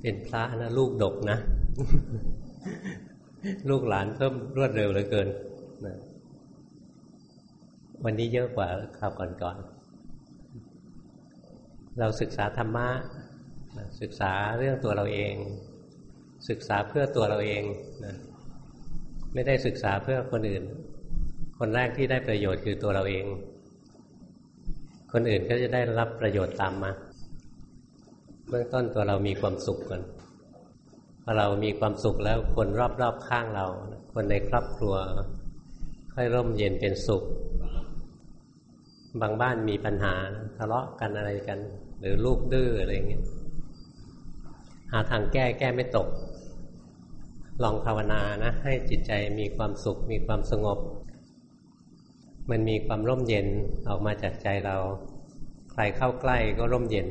เป็นพระนะลูกดกนะ ลูกหลานเพิ่มรวดเร็วเหลือเกินนะวันนี้เยอะกว่าคราวก่อนๆ เราศึกษาธรรมะศึกษาเรื่องตัวเราเอง ศึกษาเพื่อตัวเราเองนะไม่ได้ศึกษาเพื่อคนอื่น คนแรกที่ได้ประโยชน์คือตัวเราเอง คนอื่นก็จะได้รับประโยชน์ตามมา เบื้องต้นตัวเรามีความสุขก่อนพอเรามีความสุขแล้วคนรอบๆข้างเรา คนในครอบครัว ค่อยร่มเย็นเป็นสุข บางบ้านมีปัญหาทะเลาะกันอะไรกัน หรือลูกดื้ออะไรเงี้ยหาทางแก้แก้ไม่ตก ลองภาวนานะ ให้จิตใจมีความสุข มีความสงบ มันมีความร่มเย็นออกมาจากใจเรา ใครเข้าใกล้ก็ร่มเย็น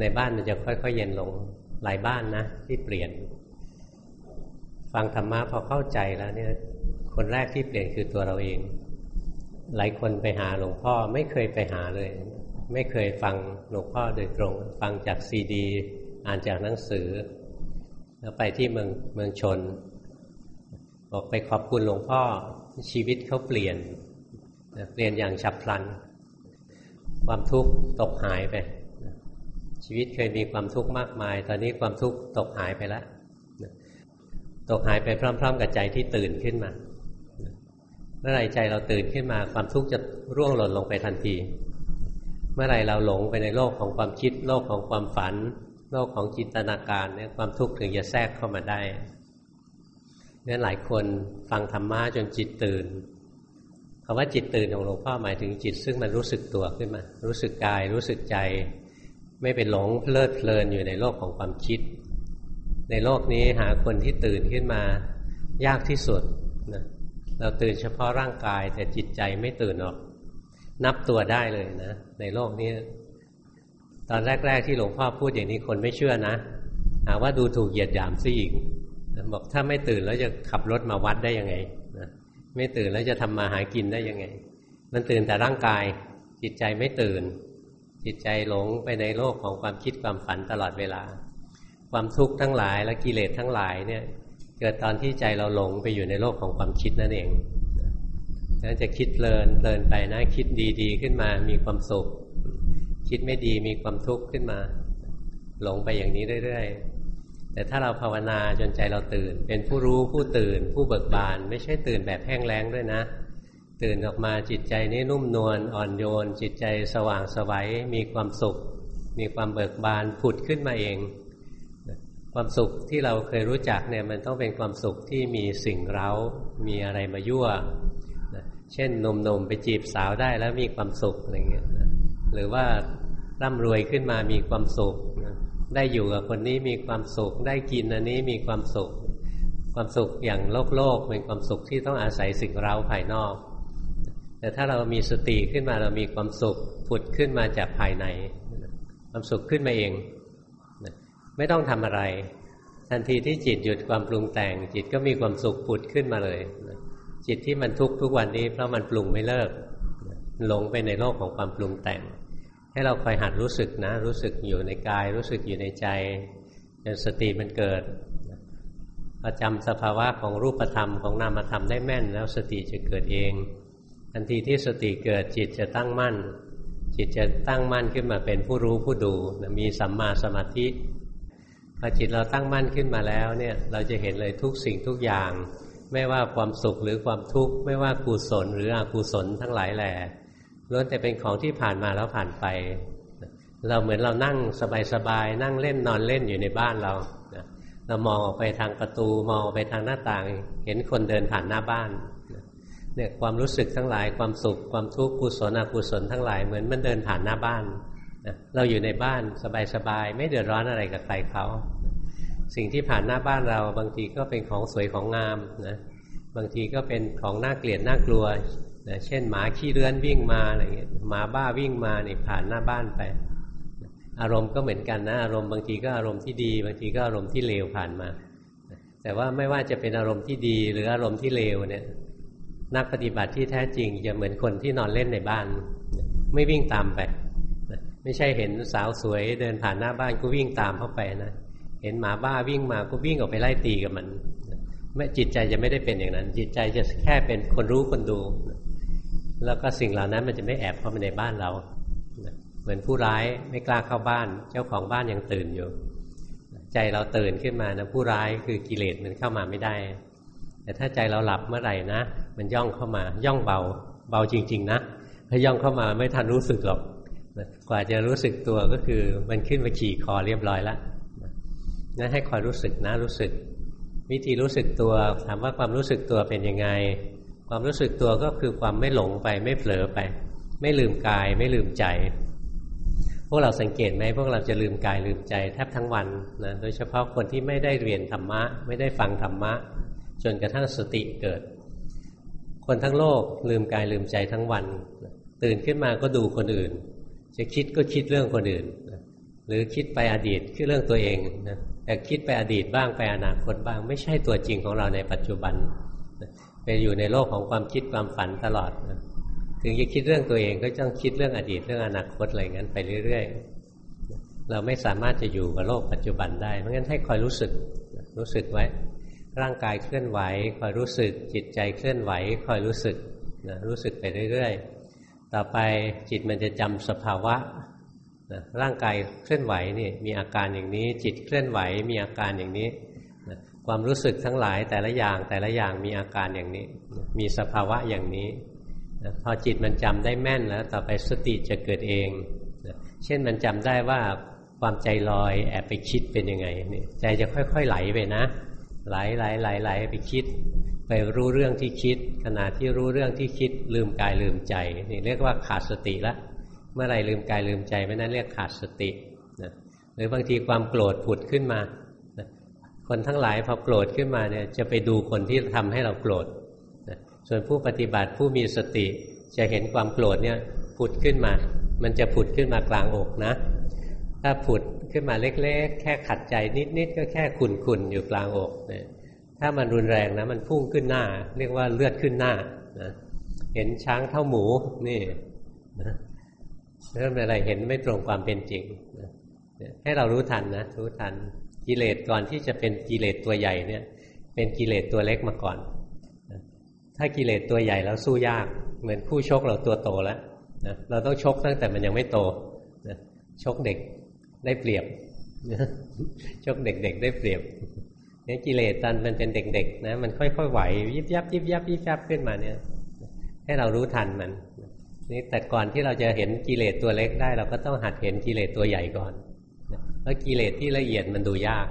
ในบ้านมันจะค่อย ๆ เย็นลงหลายบ้านนะที่เปลี่ยน ฟังธรรมะพอเข้าใจแล้วเนี่ย คนแรกที่เปลี่ยนคือตัวเราเอง หลายคนไปหาหลวงพ่อไม่เคยไปหาเลย ไม่เคยฟังหลวงพ่อโดยตรง ฟังจากซีดี อ่านจากหนังสือ แล้วไปที่เมืองเมืองชน บอกไปขอบคุณหลวงพ่อชีวิตเขาเปลี่ยน เปลี่ยนอย่างฉับพลัน ความทุกข์ตกหายไป ชีวิตเคยมีความทุกข์มากมาย ตอนนี้ความทุกข์ตกหายไปแล้วตกหายไปพร้อม ๆ กับใจที่ตื่นขึ้นมา เมื่อไรใจเราตื่นขึ้นมา ความทุกข์จะร่วงหล่นลงไปทันที เมื่อไรเราหลงไปในโลกของความคิด โลกของความฝัน โลกของจินตนาการเนี่ยความทุกข์ถึงจะแทรกเข้ามาได้เนี่ยหลายคนฟังธรรมะจนจิตตื่นคำว่าจิตตื่นของหลวงพ่อหมายถึงจิตซึ่งมันรู้สึกตัวขึ้นมา รู้สึกกาย รู้สึกใจ ไม่ไปหลงเพลิดเพลินอยู่ในโลกของความคิด ในโลกนี้หาคนที่ตื่นขึ้นมายากที่สุดนะเราตื่นเฉพาะร่างกายแต่จิตใจไม่ตื่นหรอก นับตัวได้เลยนะ ในโลกนี้ ตอนแรก ๆ ที่หลวงพ่อพูดอย่างนี้คนไม่เชื่อนะ หาว่าดูถูกเหยียดหยามซะอีกบอกถ้าไม่ตื่นแล้วจะขับรถมาวัดได้ยังไงนะไม่ตื่นแล้วจะทำมาหากินได้ยังไง มันตื่นแต่ร่างกาย จิตใจไม่ตื่น จิตใจหลงไปในโลกของความคิดความฝันตลอดเวลา ความทุกข์ทั้งหลายและกิเลสทั้งหลายเนี่ยเกิดตอนที่ใจเราหลงไปอยู่ในโลกของความคิดนั่นเองนั้นจะคิดเพลินเพลินไปนะคิดดีๆขึ้นมามีความสุข คิดไม่ดีมีความทุกข์ขึ้นมา หลงไปอย่างนี้เรื่อยๆ แต่ถ้าเราภาวนาจนใจเราตื่น เป็นผู้รู้ผู้ตื่น ผู้เบิกบาน ไม่ใช่ตื่นแบบแห้งแล้งด้วยนะ ตื่นออกมาจิตใจนี้นุ่มนวลอ่อนโยน จิตใจสว่างสวัยมีความสุข มีความเบิกบานผุดขึ้นมาเอง ความสุขที่เราเคยรู้จักเนี่ยมันต้องเป็นความสุขที่มีสิ่งเร้า มีอะไรมายั่ว เช่นหนมนมๆไปจีบสาวได้แล้วมีความสุขอะไรเงี้ยหรือว่าร่ำรวยขึ้นมามีความสุข ได้อยู่กับคนนี้มีความสุข ได้กินอันนี้มีความสุข ความสุขอย่างโลกโลกเป็นความสุขที่ต้องอาศัยสิ่งเร้าภายนอก แต่ถ้าเรามีสติขึ้นมาเรามีความสุขผุดขึ้นมาจากภายใน ความสุขขึ้นมาเองไม่ต้องทำอะไร ทันทีที่จิตหยุดความปรุงแต่ง จิตก็มีความสุขผุดขึ้นมาเลยจิตที่มันทุกข์ทุกวันนี้ เพราะมันปรุงไม่เลิกหลงไปในโลกของความปรุงแต่ง ให้เราคอยหัดรู้สึกนะ รู้สึกอยู่ในกาย รู้สึกอยู่ในใจจนสติมันเกิดประจำสภาวะของรูปธรรมของนามธรรมได้แม่น แล้วสติจะเกิดเอง ทันทีที่สติเกิดจิตจะตั้งมั่น จิตจะตั้งมั่นขึ้นมาเป็นผู้รู้ผู้ดูมีสัมมาสมาธิพอจิตเราตั้งมั่นขึ้นมาแล้วเนี่ยเราจะเห็นเลยทุกสิ่งทุกอย่าง ไม่ว่าความสุขหรือความทุกข์ไม่ว่ากุศลหรืออกุศลทั้งหลายแหล่ล้วนแต่เป็นของที่ผ่านมาแล้วผ่านไป เราเหมือนเรานั่งสบายๆนั่งเล่นนอนเล่นอยู่ในบ้านเราเรามองออกไปทางประตูมองออกไปทางหน้าต่าง เห็นคนเดินผ่านหน้าบ้าน เนี่ยความรู้สึกทั้งหลายความสุขความทุกข์กุศลอกุศลทั้งหลายเหมือนมันเดินผ่านหน้าบ้านนะเราอยู่ในบ้านสบายๆไม่เดือดร้อนอะไรกับใครเขาสิ่งที่ผ่านหน้าบ้านเราบางทีก็เป็นของสวยของงามนะบางทีก็เป็นของน่าเกลียดน่ากลัวนะเช่นหมาขี้เลื้อนวิ่งมาอะไรเงี้ยหมาบ้าวิ่งมาเนี่ยผ่านหน้าบ้านไป อารมณ์ก็เหมือนกันนะ อารมณ์บางทีก็อารมณ์ที่ดี บางทีก็อารมณ์ที่เลวผ่านมา แต่ว่าไม่ว่าจะเป็นอารมณ์ที่ดีหรืออารมณ์ที่เลวเนี่ย นักปฏิบัติที่แท้จริงจะเหมือนคนที่นอนเล่นในบ้าน ไม่วิ่งตามไป ไม่ใช่เห็นสาวสวยเดินผ่านหน้าบ้านก็วิ่งตามเข้าไปนะเห็นหมาบ้าวิ่งมาก็วิ่งออกไปไล่ตีกับมันไม่จิตใจจะไม่ได้เป็นอย่างนั้น จิตใจจะแค่เป็นคนรู้คนดู แล้วก็สิ่งเหล่านั้นมันจะไม่แอบเข้ามาในบ้านเราเหมือนผู้ร้ายไม่กล้าเข้าบ้าน เจ้าของบ้านยังตื่นอยู่ ใจเราตื่นขึ้นมานะผู้ร้ายคือกิเลสมันเข้ามาไม่ได้ แต่ถ้าใจเราหลับเมื่อไหร่นะ มันย่องเข้ามา ย่องเบา เบาจริง ๆ นะถ้าย่องเข้ามาไม่ทันรู้สึกหรอกกว่าจะรู้สึกตัวก็คือมันขึ้นมาขี่คอเรียบร้อยแล้วนั่นให้คอยรู้สึกนะรู้สึก วิธีรู้สึกตัวถามว่าความรู้สึกตัวเป็นยังไง ความรู้สึกตัวก็คือความไม่หลงไปไม่เผลอไป ไม่ลืมกายไม่ลืมใจ พวกเราสังเกตไหมพวกเราจะลืมกายลืมใจแทบทั้งวันนะโดยเฉพาะคนที่ไม่ได้เรียนธรรมะ ไม่ได้ฟังธรรมะ จนกระทั่งสติเกิด คนทั้งโลกลืมกายลืมใจทั้งวัน ตื่นขึ้นมาก็ดูคนอื่น จะคิดก็คิดเรื่องคนอื่น หรือคิดไปอดีตคือเรื่องตัวเองนะแต่คิดไปอดีตบ้างไปอนาคตบ้าง ไม่ใช่ตัวจริงของเราในปัจจุบันไปอยู่ในโลกของความคิดความฝันตลอดนะถึงจะคิดเรื่องตัวเองก็ต้องคิดเรื่องอดีตเรื่องอนาคตอะไรงั้นไปเรื่อยๆ เราไม่สามารถจะอยู่กับโลกปัจจุบันได้ เพราะงั้นให้คอยรู้สึกรู้สึกไว้ ร่างกายเคลื่อนไหวคอยรู้สึก จิตใจเคลื่อนไหวคอยรู้สึกนะรู้สึกไปเรื่อยๆ ต่อไปจิตมันจะจำสภาวะนะร่างกายเคลื่อนไหวนี่มีอาการอย่างนี้ จิตเคลื่อนไหวมีอาการอย่างนี้นะความรู้สึกทั้งหลายแต่ละอย่างแต่ละอย่างมีอาการอย่างนี้ มีสภาวะอย่างนี้นะพอจิตมันจำได้แม่นแล้ว ต่อไปสติจะเกิดเองนะเช่นมันจำได้ว่าความใจลอยแอบไปคิดเป็นยังไงนี่ใจจะค่อยๆไหลไปนะ ไหลไหลไหลไหลไปคิด ไปรู้เรื่องที่คิด ขณะที่รู้เรื่องที่คิด ลืมกายลืมใจนี่เรียกว่าขาดสติละเมื่อไรลืมกายลืมใจไม่นั้นเรียกขาดสตินะหรือบางทีความโกรธผุดขึ้นมาคนทั้งหลายพอโกรธขึ้นมาเนี่ยจะไปดูคนที่ทำให้เราโกรธนะส่วนผู้ปฏิบัติผู้มีสติจะเห็นความโกรธเนี่ยผุดขึ้นมา มันจะผุดขึ้นมากลางอกนะ ถ้าผุด ขึ้นมาเล็ก ๆ แค่ขัดใจนิด ๆ ก็แค่ขุนๆ อยู่กลางอกนะถ้ามันรุนแรงนะ มันพุ่งขึ้นหน้า เรียกว่าเลือดขึ้นหน้านะเห็นช้างเท่าหมูนี่นะเริ่มอะไรเห็นไม่ตรงความเป็นจริงให้เรารู้ทันนะรู้ทันกิเลสก่อนที่จะเป็นกิเลสตัวใหญ่เนี่ย เป็นกิเลสตัวเล็กมาก่อน ถ้ากิเลสตัวใหญ่แล้วสู้ยาก เหมือนคู่ชกเราตัวโตแล้วนะเราต้องชกตั้งแต่มันยังไม่โตนะชกเด็ก ได้เปรียบชกเด็ก ๆ ได้เปรียบเนี่ยกิเลสตอนมันเป็นเด็ก ๆ นะ มันค่อยๆไหวยิบยับยิบยับยิบยับขึ้นมาเนี่ย ให้เรารู้ทันมันนี่แต่ก่อนที่เราจะเห็นกิเลสตัวเล็กได้ เราก็ต้องหัดเห็นกิเลสตัวใหญ่ก่อนเพราะกิเลสที่ละเอียดมันดูยาก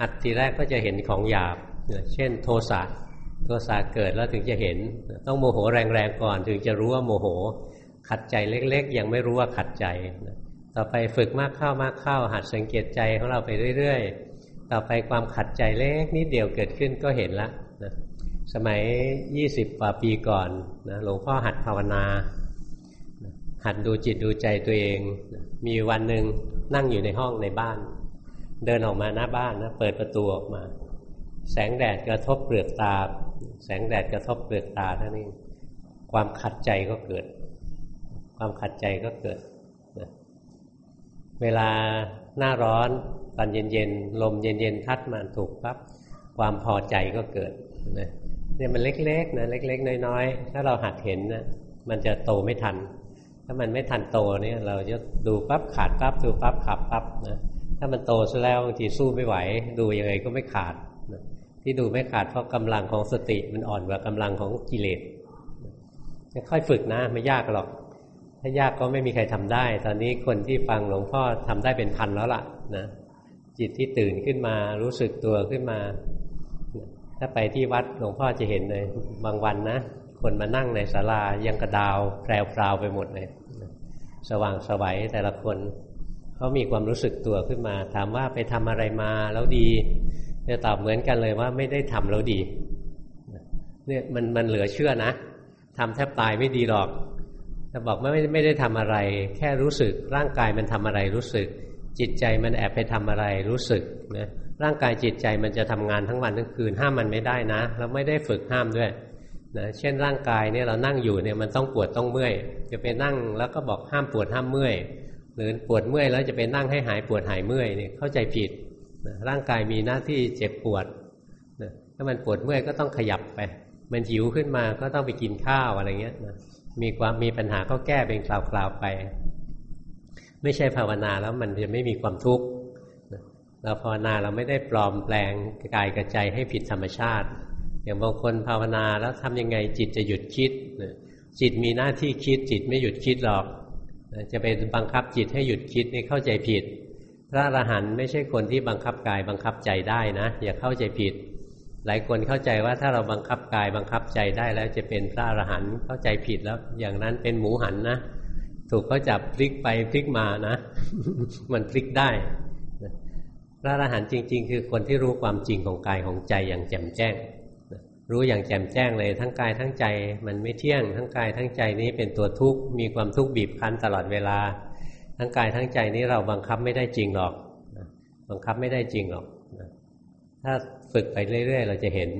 หัดทีแรกก็จะเห็นของหยาบเช่น โทสะโทสะเกิดแล้วถึงจะเห็น ต้องโมโหแรงๆก่อน ถึงจะรู้ว่าโมโห ขัดใจเล็ก ๆ ยังไม่รู้ว่าขัดใจ ต่อไปฝึกมากเข้ามากเข้า หัดสังเกตใจของเราไปเรื่อย ๆ ต่อไปความขัดใจเล็กนิดเดียวเกิดขึ้นก็เห็นละนะสมัยยี่สิบกว่าปีก่อนนะหลวงพ่อหัดภาวนา หัดดูจิตดูใจตัวเอง มีวันหนึ่งนั่งอยู่ในห้องในบ้าน เดินออกมาหน้าบ้านนะเปิดประตูออกมา แสงแดดกระทบเปลือกตา แสงแดดกระทบเปลือกตาท่านี้ความขัดใจก็เกิด ความขัดใจก็เกิด เวลาหน้าร้อนตอนเย็นๆลมเย็นๆทัดมาถูกปั๊บความพอใจก็เกิดนะเนี่ยมันเล็กๆนะเล็ก ๆ น้อยๆถ้าเราหัดเห็นนะมันจะโตไม่ทัน ถ้ามันไม่ทันโตเนี่ย เราจะดูปั๊บขาดปั๊บดูปั๊บขับปั๊บนะถ้ามันโตซะแล้วบางทีสู้ไม่ไหว ดูยังไงก็ไม่ขาดนะที่ดูไม่ขาดเพราะกำลังของสติมันอ่อนกว่ากำลังของกิเลสค่อยฝึกนะไม่ยากหรอก ถ้ายากก็ไม่มีใครทำได้ ตอนนี้คนที่ฟังหลวงพ่อทำได้เป็นพันแล้วล่ะนะจิตที่ตื่นขึ้นมารู้สึกตัวขึ้นมา ถ้าไปที่วัดหลวงพ่อจะเห็นเลย บางวันนะคนมานั่งในศาลายังกระดาวแพรวไปหมดเลย สว่างสวัยแต่ละคนเขามีความรู้สึกตัวขึ้นมา ถามว่าไปทำอะไรมาแล้วดีจะตอบเหมือนกันเลยว่าไม่ได้ทำแล้วดีเนี่ยมันมันเหลือเชื่อนะทำแทบตายไม่ดีหรอก แต่บอกไม่ไม่ได้ทำอะไร แค่รู้สึกร่างกายมันทำอะไรรู้สึก จิตใจมันแอบไปทำอะไรรู้สึกนะร่างกายจิตใจมันจะทำงานทั้งวันทั้งคืนห้ามมันไม่ได้นะเราไม่ได้ฝึกห้ามด้วยนะเช่นร่างกายเนี่ยเรานั่งอยู่เนี่ยมันต้องปวดต้องเมื่อย จะไปนั่งแล้วก็บอกห้ามปวดห้ามเมื่อยหรือปวดเมื่อยแล้วจะไปนั่งให้หายปวดหายเมื่อยเนี่ยเข้าใจผิดร่างกายมีหน้าที่เจ็บปวดถ้ามันปวดเมื่อยก็ต้องขยับไป มันหิวขึ้นมาก็ต้องไปกินข้าวอะไรเงี้ย มีความมีปัญหาก็แก้เป็นคราวๆไป ไม่ใช่ภาวนาแล้วมันจะไม่มีความทุกข์เราภาวนาเราไม่ได้ปลอมแปลงกายกับใจให้ผิดธรรมชาติ อย่างบางคนภาวนาแล้วทำยังไงจิตจะหยุดคิด จิตมีหน้าที่คิดจิตไม่หยุดคิดหรอก จะไปบังคับจิตให้หยุดคิดนี่เข้าใจผิด พระอรหันต์ไม่ใช่คนที่บังคับกายบังคับใจได้นะ อย่าเข้าใจผิด หลายคนเข้าใจว่าถ้าเราบังคับกายบังคับใจได้แล้วจะเป็นพระอรหันต์เข้าใจผิดแล้ว อย่างนั้นเป็นหมูหันนะถูกเขาจับพลิกไปพลิกมานะ มันพลิกได้ พระอรหันต์จริง ๆ คือคนที่รู้ความจริงของกายของใจอย่างแจ่มแจ้ง รู้อย่างแจ่มแจ้งเลยทั้งกายทั้งใจ มันไม่เที่ยง ทั้งกายทั้งใจนี้เป็นตัวทุกข์มีความทุกข์บีบคั้นตลอดเวลา ทั้งกายทั้งใจนี้เราบังคับไม่ได้จริงหรอก บังคับไม่ได้จริงหรอก ถ้าฝึกไปเรื่อย ๆ เราจะเห็น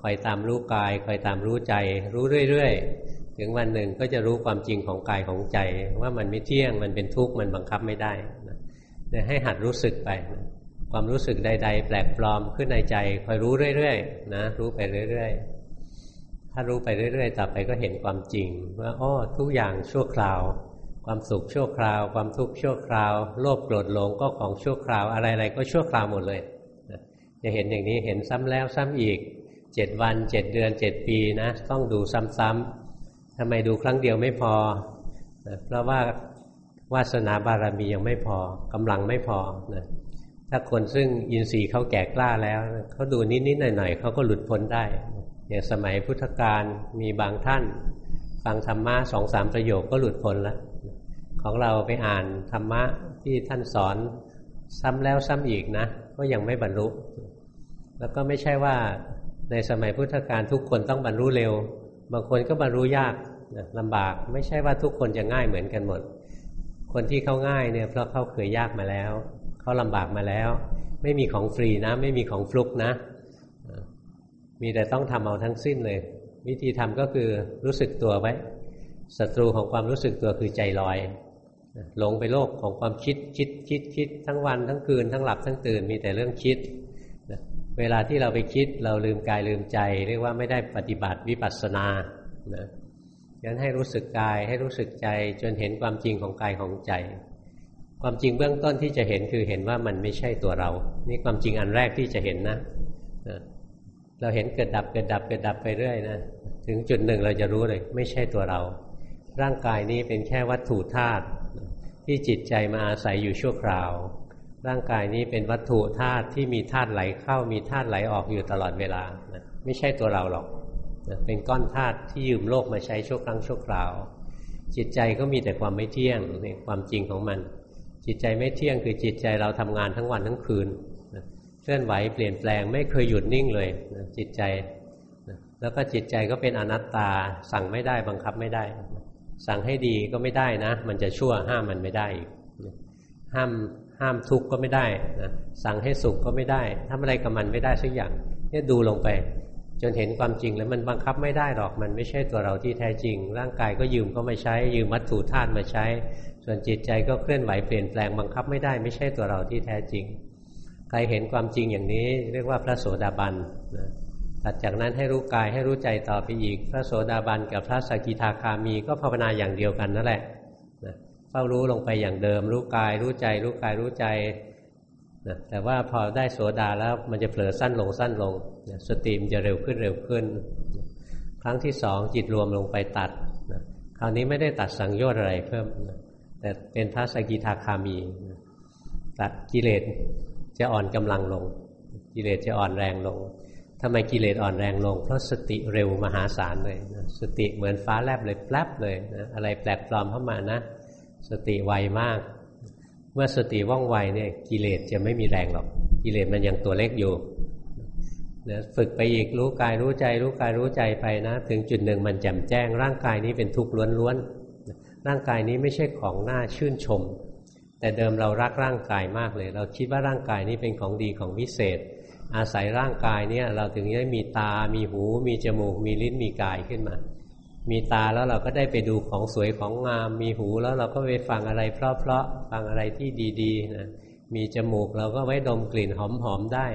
คอยตามรู้กายคอยตามรู้ใจ รู้เรื่อยๆ ถึงวันหนึ่งก็จะรู้ความจริงของกายของใจ ว่ามันไม่เที่ยงมันเป็นทุกข์มันบังคับไม่ได้ให้หัดรู้สึกไปความรู้สึกใด ๆ แปลกปลอมขึ้นในใจคอยรู้เรื่อยๆนะรู้ไปเรื่อย ๆ ถ้ารู้ไปเรื่อย ๆ ต่อไปก็เห็นความจริง ว่าอ้อทุกอย่างชั่วคราว ความสุขชั่วคราว ความทุกข์ชั่วคราว โลภโกรธหลงก็ของชั่วคราวอะไรๆก็ชั่วคราวหมดเลย จะเห็นอย่างนี้เห็นซ้ำแล้วซ้ำอีกเจ็ดวันเจ็ดเดือนเจ็ดปีนะต้องดูซ้ำๆทำไมดูครั้งเดียวไม่พอ เพราะว่าวาสนาบารมียังไม่พอกำลังไม่พอนะถ้าคนซึ่งอินทรีย์เขาแก่กล้าแล้วเขาดูนิดๆหน่อยๆเขาก็หลุดพ้นได้อย่างสมัยพุทธกาลมีบางท่านฟังธรรมะสองสามประโยคก็หลุดพ้นแล้วของเราไปอ่านธรรมะที่ท่านสอนซ้ำแล้วซ้ำอีกนะ ก็ยังไม่บรรลุ แล้วก็ไม่ใช่ว่าในสมัยพุทธกาลทุกคนต้องบรรลุเร็ว บางคนก็บรรลุยากลำบาก ไม่ใช่ว่าทุกคนจะง่ายเหมือนกันหมด คนที่เขาง่ายเนี่ยเพราะเขาเคยยากมาแล้ว เขาลำบากมาแล้ว ไม่มีของฟรีนะ ไม่มีของฟลุกนะ มีแต่ต้องทำเอาทั้งสิ้นเลย วิธีทำก็คือรู้สึกตัวไว้ศัตรูของความรู้สึกตัวคือใจลอย หลงไปโลกของความคิดคิดคิดคิดทั้งวันทั้งคืนทั้งหลับทั้งตื่นมีแต่เรื่องคิดเวลาที่เราไปคิดเราลืมกายลืมใจ เรียกว่าไม่ได้ปฏิบัติวิปัสสนานะงั้นให้รู้สึกกายให้รู้สึกใจจนเห็นความจริงของกายของใจ ความจริงเบื้องต้นที่จะเห็นคือเห็นว่ามันไม่ใช่ตัวเรา นี่ความจริงอันแรกที่จะเห็นนะเราเห็นเกิดดับเกิดดับเกิดดับไปเรื่อยนะถึงจุดหนึ่งเราจะรู้เลย ไม่ใช่ตัวเรา ร่างกายนี้เป็นแค่วัตถุธาตุ ที่จิตใจมาอาศัยอยู่ชั่วคราว ร่างกายนี้เป็นวัตถุธาตุที่มีธาตุไหลเข้ามีธาตุไหลออกอยู่ตลอดเวลานะไม่ใช่ตัวเราหรอกนะเป็นก้อนธาตุที่ยืมโลกมาใช้ชั่วครั้งชั่วคราว จิตใจก็มีแต่ความไม่เที่ยงในความจริงของมัน จิตใจไม่เที่ยงคือจิตใจเราทำงานทั้งวันทั้งคืนเคลื่อนไหวเปลี่ยนแปลงไม่เคยหยุดนิ่งเลยจิตใจแล้วก็จิตใจก็เป็นอนัตตาสั่งไม่ได้บังคับไม่ได้ สั่งให้ดีก็ไม่ได้นะ มันจะชั่วห้ามมันไม่ได้ห้ามห้ามทุกข์ก็ไม่ได้นะสั่งให้สุขก็ไม่ได้ทำอะไรกับมันไม่ได้สักอย่างเนี่ยดูลงไป จนเห็นความจริงแล้วมันบังคับไม่ได้หรอกมันไม่ใช่ตัวเราที่แท้จริง ร่างกายก็ยืมก็ไมาใช้ ยืมวัตถุธาตุมาใช้ ส่วนจิตใจก็เคลื่อนไหวเปลี่ยนแปลงบังคับไม่ได้ ไม่ใช่ตัวเราที่แท้จริง ใครเห็นความจริงอย่างนี้ เรียกว่าพระโสดาบันนะ ถัดจากนั้นให้รู้กายให้รู้ใจต่อไปอีก พระโสดาบันกับพระสกิทาคามีก็ภาวนาอย่างเดียวกันนั่นแหละนะเฝ้ารู้ลงไปอย่างเดิม รู้กายรู้ใจ รู้กายรู้ใจนะแต่ว่าพอได้โสดาแล้วมันจะเผลอสั้นลงสั้นลงนะสติมันจะเร็วขึ้นเร็วขึ้น ครั้งที่สองจิตรวมลงไปตัดนะคราวนี้ไม่ได้ตัดสังโยชน์อะไรเพิ่มนะแต่เป็นพระสกิทาคามีตัดกิเลสจะอ่อนกำลังลง กิเลสจะอ่อนแรงลง ทำไมกิเลสอ่อนแรงลง เพราะสติเร็วมหาศาลเลยสติเหมือนฟ้าแลบเลยแป๊บเลยนะอะไรแปลกปลอมเข้ามานะ สติไวมาก เมื่อสติว่องไวเนี่ยกิเลสจะไม่มีแรงหรอก กิเลสมันยังตัวเล็กอยู่นะฝึกไปอีกรู้กายรู้ใจ รู้กายรู้ใจไปนะ ถึงจุดหนึ่งมันแจ่มแจ้ง ร่างกายนี้เป็นทุกข์ล้วนๆร่างกายนี้ไม่ใช่ของน่าชื่นชม แต่เดิมเรารักร่างกายมากเลย เราคิดว่าร่างกายนี้เป็นของดีของวิเศษ อาศัยร่างกายเนี่ยเราถึงได้มีตา มีหู มีจมูก มีลิ้น มีกายขึ้นมา มีตาแล้วเราก็ได้ไปดูของสวยของงาม มีหูแล้วเราก็ไปฟังอะไรเพราะๆ ฟังอะไรที่ดีๆนะ มีจมูกเราก็ไว้ดมกลิ่นหอมๆได้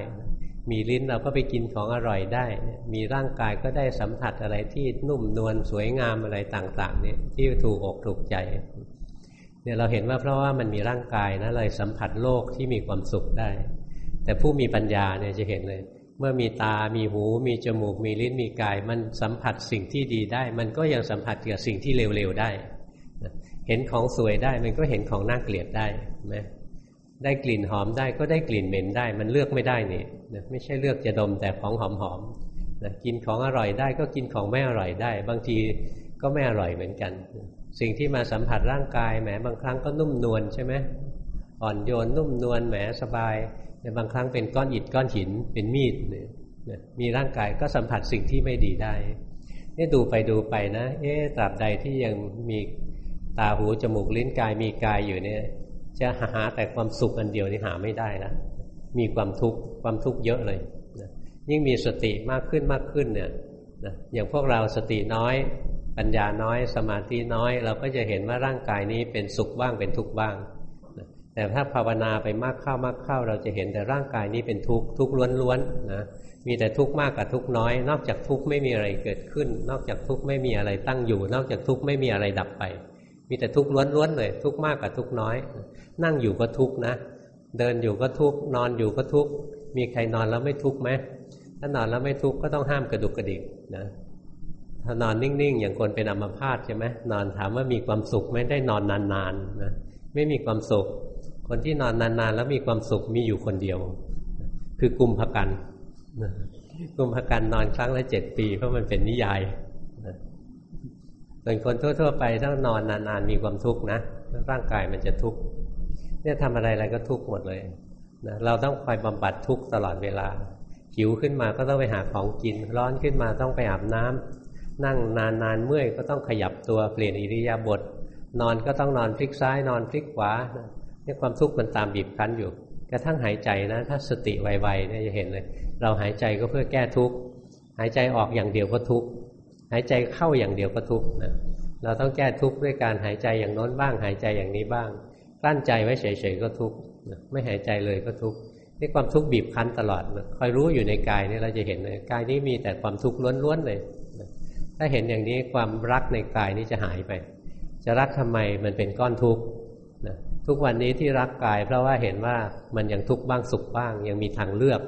มีลิ้นเราก็ไปกินของอร่อยได้ มีร่างกายก็ได้สัมผัสอะไรที่นุ่มนวลสวยงามอะไรต่างๆเนี่ยที่ถูกอกถูกใจเนี่ยเราเห็นว่าเพราะว่ามันมีร่างกายนะเลยสัมผัสโลกที่มีความสุขได้ แต่ผู้มีปัญญาเนี่ยจะเห็นเลย เมื่อมีตา มีหู มีจมูก มีลิ้น มีกาย มันสัมผัสสิ่งที่ดีได้ มันก็ยังสัมผัสกับสิ่งที่เร็วๆได้ เห็นของสวยได้ มันก็เห็นของน่าเกลียดได้ไหมได้กลิ่นหอมได้ก็ได้กลิ่นเหม็นได้ มันเลือกไม่ได้นี่ไม่ใช่เลือกจะดมแต่ของหอมๆกินของอร่อยได้ก็กินของไม่อร่อยได้ บางทีก็ไม่อร่อยเหมือนกัน สิ่งที่มาสัมผัสร่างกายแหมบางครั้งก็นุ่มนวลใช่ไหมอ่อนโยนนุ่มนวลแหมสบาย แต่บางครั้งเป็นก้อนอิฐก้อนหินเป็นมีดเนี่ยมีร่างกายก็สัมผัสสิ่งที่ไม่ดีได้นี่ดูไปดูไปนะ เอ๊ะตราบใดที่ยังมีตาหูจมูกลิ้นกายมีกายอยู่เนี่ย จะหาแต่ความสุขอันเดียวนี่หาไม่ได้นะมีความทุกข์ความทุกข์เยอะเลยนะยิ่งมีสติมากขึ้นมากขึ้นเนี่ยนะอย่างพวกเราสติน้อย ปัญญาน้อย สมาธิน้อย เราก็จะเห็นว่าร่างกายนี้เป็นสุขบ้างเป็นทุกข์บ้าง แต่ถ้าภาวนาไปมากเข้ามากเข้า เราจะเห็นแต่ร่างกายนี้เป็นทุกข์ทุกข์ล้วนๆนะมีแต่ทุกข์มากกับทุกข์น้อย นอกจากทุกข์ไม่มีอะไรเกิดขึ้น นอกจากทุกข์ไม่มีอะไรตั้งอยู่ นอกจากทุกข์ไม่มีอะไรดับไป มีแต่ทุกข์ล้วนๆเลย ทุกข์มากกับทุกข์น้อย นั่งอยู่ก็ทุกข์นะ เดินอยู่ก็ทุกข์นอนอยู่ก็ทุกข์มีใครนอนแล้วไม่ทุกข์ไหมถ้านอนแล้วไม่ทุกข์ก็ต้องห้ามกระดุกกระดิกนะถ้านอนนิ่งๆ อย่างคนเป็นอัมพาตใช่ไหมนอนถามว่ามีความสุขไหมได้นอนนานๆนะไม่มีความสุข คนที่นอนนานๆ แล้วมีความสุขมีอยู่คนเดียว คือกุมภกันกุมภกันนอนครั้งละเจ็ดปี เพราะมันเป็นนิยายส่วนคนทั่ว ๆ ไปถ้านอนนานๆมีความทุกข์นะร่างกายมันจะทุกข์เนี่ยทำอะไรอะไรก็ทุกข์หมดเลยนะเราต้องคอยบำบัดทุกข์ตลอดเวลาหิวขึ้นมาก็ต้องไปหาของกิน ร้อนขึ้นมาต้องไปอาบน้ำนั่งนานนานเมื่อยก็ต้องขยับตัวเปลี่ยนอิริยาบถนอนก็ต้องนอนพลิกซ้ายนอนพลิกขวา นี่ความทุกข์มันตามบีบคั้นอยู่ กระทั่งหายใจนะ ถ้าสติไวๆเนี่ยจะเห็นเลย เราหายใจก็เพื่อแก้ทุกข์ หายใจออกอย่างเดียวก็ทุกข์ หายใจเข้าอย่างเดียวก็ทุกข์นะ เราต้องแก้ทุกข์ด้วยการหายใจอย่างโน้นบ้าง หายใจอย่างนี้บ้าง กลั้นใจไว้เฉยๆก็ทุกข์ ไม่หายใจเลยก็ทุกข์นี่ความทุกข์บีบคั้นตลอดคอยรู้อยู่ในกายนี่เราจะเห็นเลยกายนี้มีแต่ความทุกข์ล้วนๆเลย ถ้าเห็นอย่างนี้ความรักในกายนี้จะหายไป จะรักทำไมมันเป็นก้อนทุกข์นะ ทุกวันนี้ที่รักกาย เพราะว่าเห็นว่ามันยังทุกข์บ้างสุขบ้าง ยังมีทางเลือก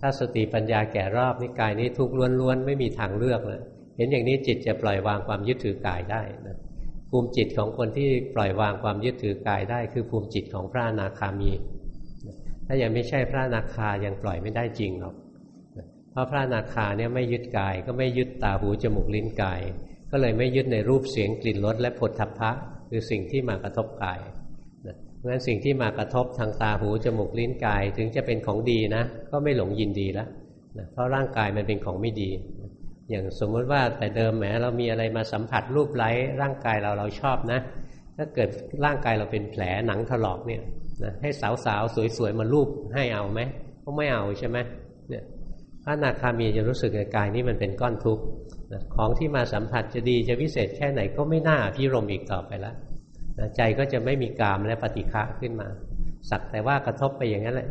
ถ้าสติปัญญาแก่รอบนี่กายนี้ทุกข์ล้วนๆไม่มีทางเลือกเลยเห็นอย่างนี้จิตจะปล่อยวางความยึดถือกายได้นะภูมิจิตของคนที่ปล่อยวางความยึดถือกายได้ คือภูมิจิตของพระอนาคามี ถ้ายังไม่ใช่พระอนาคายังปล่อยไม่ได้จริงหรอกเพราะพระนาคาเนี่ยไม่ยึดกาย ก็ไม่ยึดตาหูจมูกลิ้นกาย ก็เลยไม่ยึดในรูปเสียงกลิ่นรสและผลทัพพะคือสิ่งที่มากระทบกาย เพราะฉะนั้นสิ่งที่มากระทบทางตาหูจมูกลิ้นกายถึงจะเป็นของดีนะ ก็ไม่หลงยินดีแล้วเพราะร่างกายมันเป็นของไม่ดี อย่างสมมติว่าแต่เดิมแหมเรามีอะไรมาสัมผัสรูปไร้ร่างกายเราเราชอบนะ ถ้าเกิดร่างกายเราเป็นแผลหนังถลอกเนี่ยนะให้สาวๆสวยๆมารูปให้เอาไหมก็ไม่เอาใช่ไหมเนี่ยระนาคามีจะรู้สึกในกายนี้มันเป็นก้อนทุกข์ของที่มาสัมผัสจะดีจะวิเศษแค่ไหนก็ไม่น่าพิรมอีกต่อไปแล้ว ใจก็จะไม่มีกามและปฏิฆะขึ้นมา สักแต่ว่ากระทบไปอย่างนั้นแหละ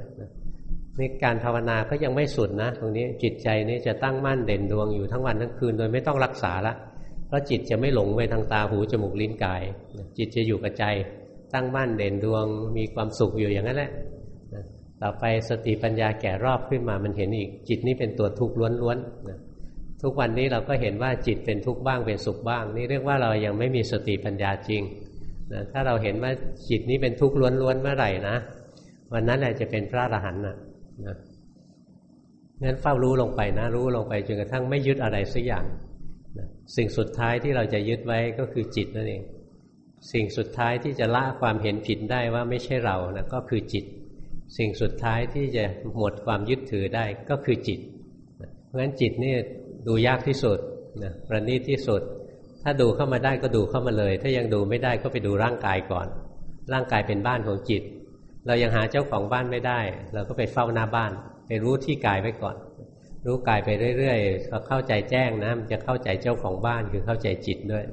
นี่การภาวนาก็ยังไม่สุดนะ ตรงนี้จิตใจนี้จะตั้งมั่นเด่นดวงอยู่ทั้งวันทั้งคืน โดยไม่ต้องรักษาละเพราะจิตจะไม่หลงไปทางตาหูจมูกลิ้นกาย จิตจะอยู่กับใจตั้งมั่นเด่นดวงมีความสุขอยู่อย่างนั้นแหละต่อไปสติปัญญาแก่รอบขึ้นมามันเห็นอีกจิตนี้เป็นตัวทุกข์ล้วนๆทุกวันนี้เราก็เห็นว่าจิตเป็นทุกข์บ้างเป็นสุขบ้าง นี่เรียกว่าเรายังไม่มีสติปัญญาจริง นะถ้าเราเห็นว่าจิตนี้เป็นทุกข์ล้วนๆเมื่อไหร่นะวันนั้นแหละจะเป็นพระอรหันต์นะนะงั้นเฝ้ารู้ลงไปนะ รู้ลงไปจนกระทั่งไม่ยึดอะไรสักอย่างนะสิ่งสุดท้ายที่เราจะยึดไว้ก็คือจิตนั่นเอง สิ่งสุดท้ายที่จะละความเห็นผิดได้ว่าไม่ใช่เรานะก็คือจิต สิ่งสุดท้ายที่จะหมดความยึดถือได้ก็คือจิต เพราะฉะนั้นจิตนี่ดูยากที่สุดนะประณีตที่สุด ถ้าดูเข้ามาได้ก็ดูเข้ามาเลย ถ้ายังดูไม่ได้ก็ไปดูร่างกายก่อน ร่างกายเป็นบ้านของจิต เรายังหาเจ้าของบ้านไม่ได้ เราก็ไปเฝ้าหน้าบ้าน ไปรู้ที่กายไว้ก่อน รู้กายไปเรื่อยๆพอเข้าใจแจ้งนะมันจะเข้าใจเจ้าของบ้านคือเข้าใจจิตด้วย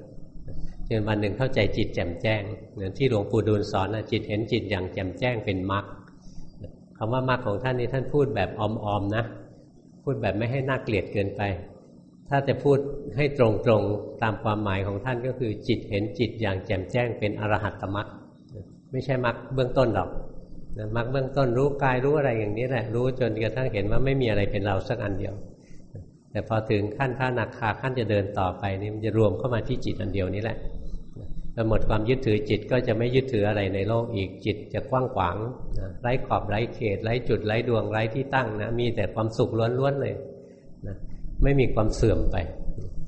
จนวันหนึ่งเข้าใจจิตแจ่มแจ้งเหมือนที่หลวงปู่ดูลสอนนะจิตเห็นจิตอย่างแจ่มแจ้งเป็นมรรคคำว่ามรรคของท่านนี้ท่านพูดแบบออมๆนะ พูดแบบไม่ให้น่าเกลียดเกินไป ถ้าจะพูดให้ตรงๆตามความหมายของท่านก็คือ จิตเห็นจิตอย่างแจ่มแจ้งเป็นอรหัตมรรคไม่ใช่มรรคเบื้องต้นหรอกมรรคเบื้องต้นรู้กายรู้อะไรอย่างนี้แหละ รู้จนกระทั่งเห็นว่าไม่มีอะไรเป็นเราสักอันเดียว แต่พอถึงขั้นพระนาคาขั้นจะเดินต่อไปนี่มันจะรวมเข้ามาที่จิตอันเดียวนี้แหละพอหมดความยึดถือจิตก็จะไม่ยึดถืออะไรในโลกอีกจิตจะกว้างขวางนะไร้ขอบไร้เขตไร้จุดไร้ดวงไร้ที่ตั้งนะมีแต่ความสุขล้วนๆเลยนะ ไม่มีความเสื่อมไป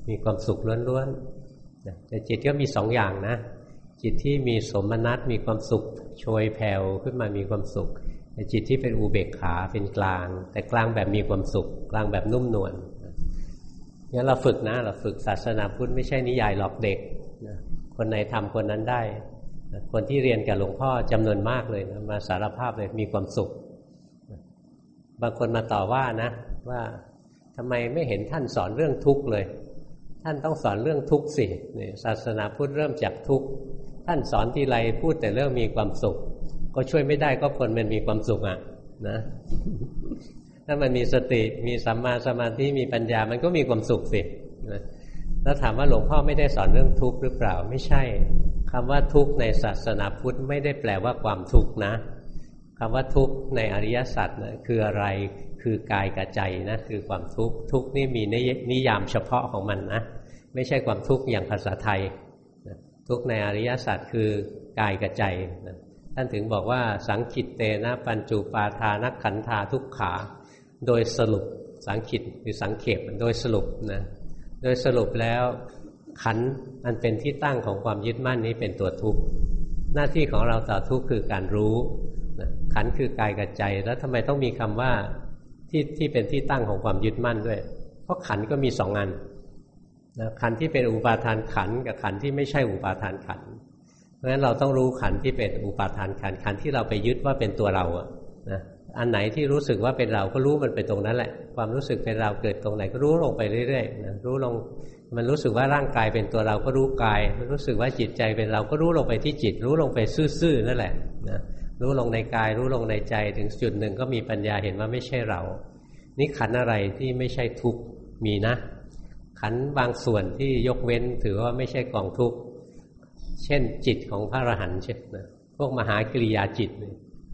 มีความสุขล้วนๆแต่จิตก็มีสองอย่างนะ จิตที่มีสมนัตมีความสุขโชยแผ่วขึ้นมามีความสุขแต่จิตที่เป็นอุเบกขาเป็นกลาง แต่กลางแบบมีความสุข กลางแบบนุ่มนวลงั้นเราฝึกนะเราฝึกศาสนาพุทธไม่ใช่นิยายหลอกเด็กนะคนไหนทำคนนั้นได้คนที่เรียนกับหลวงพ่อจำนวนมากเลยนะมาสารภาพเลยมีความสุขบางคนมาต่อว่านะ ว่า ทำไมไม่เห็นท่านสอนเรื่องทุกข์เลย ท่านต้องสอนเรื่องทุกข์สินี่ศาสนาพุทธเริ่มจากทุกข์ ท่านสอนทีไรพูดแต่เรื่องมีความสุข ก็ช่วยไม่ได้ก็คนมันมีความสุขอะนะถ้ามันมีสติมีสัมมาสมาธิมีปัญญามันก็มีความสุขสินะแล้วถามว่าหลวงพ่อไม่ได้สอนเรื่องทุกข์หรือเปล่าไม่ใช่คำว่าทุกข์ในศาสนาพุทธไม่ได้แปลว่าความทุกข์นะ คำว่าทุกข์ในอริยสัจนะคืออะไรคือกายกับใจนะคือความทุกข์ทุกข์นี่มีนิยามเฉพาะของมันนะไม่ใช่ความทุกข์อย่างภาษาไทย ทุกข์ในอริยสัจคือกายกับใจท่านถึงบอกว่าสังคิตเตนะปัญจุปาทานักขันธาทุกขา โดยสรุปสังคิตหรือสังเขปโดยสรุปนะโดยสรุปแล้วขันมันเป็นที่ตั้งของความยึดมั่นนี้เป็นตัวทุกข์หน้าที่ของเราต่อทุกข์คือการรู้ ขันคือกายกับใจ แล้วทำไมต้องมีคำว่าที่ที่เป็นที่ตั้งของความยึดมั่นด้วย เพราะขันก็มีสองอันนะขันที่เป็นอุปาทานขันกับขันที่ไม่ใช่อุปาทานขัน เพราะฉะนั้นเราต้องรู้ขันที่เป็นอุปาทานขันขันที่เราไปยึดว่าเป็นตัวเราอะนะอันไหนที่รู้สึกว่าเป็นเราก็รู้มันไปตรงนั้นแหละ ความรู้สึกเป็นเราเกิดตรงไหนก็รู้ลงไปเรื่อยๆนะรู้ลงมันรู้สึกว่าร่างกายเป็นตัวเราก็รู้กาย มันรู้สึกว่าจิตใจเป็นเราก็รู้ลงไปที่จิต รู้ลงไปซื่อๆนั่นแหละนะ รู้ลงในกาย รู้ลงในใจถึงจุดหนึ่งก็มีปัญญาเห็นว่าไม่ใช่เรา นี่ขันอะไรที่ไม่ใช่ทุกข์มีนะ ขันบางส่วนที่ยกเว้นถือว่าไม่ใช่กองทุกข์เช่นจิตของพระอรหันต์เช่นนะพวกมหากริยาจิต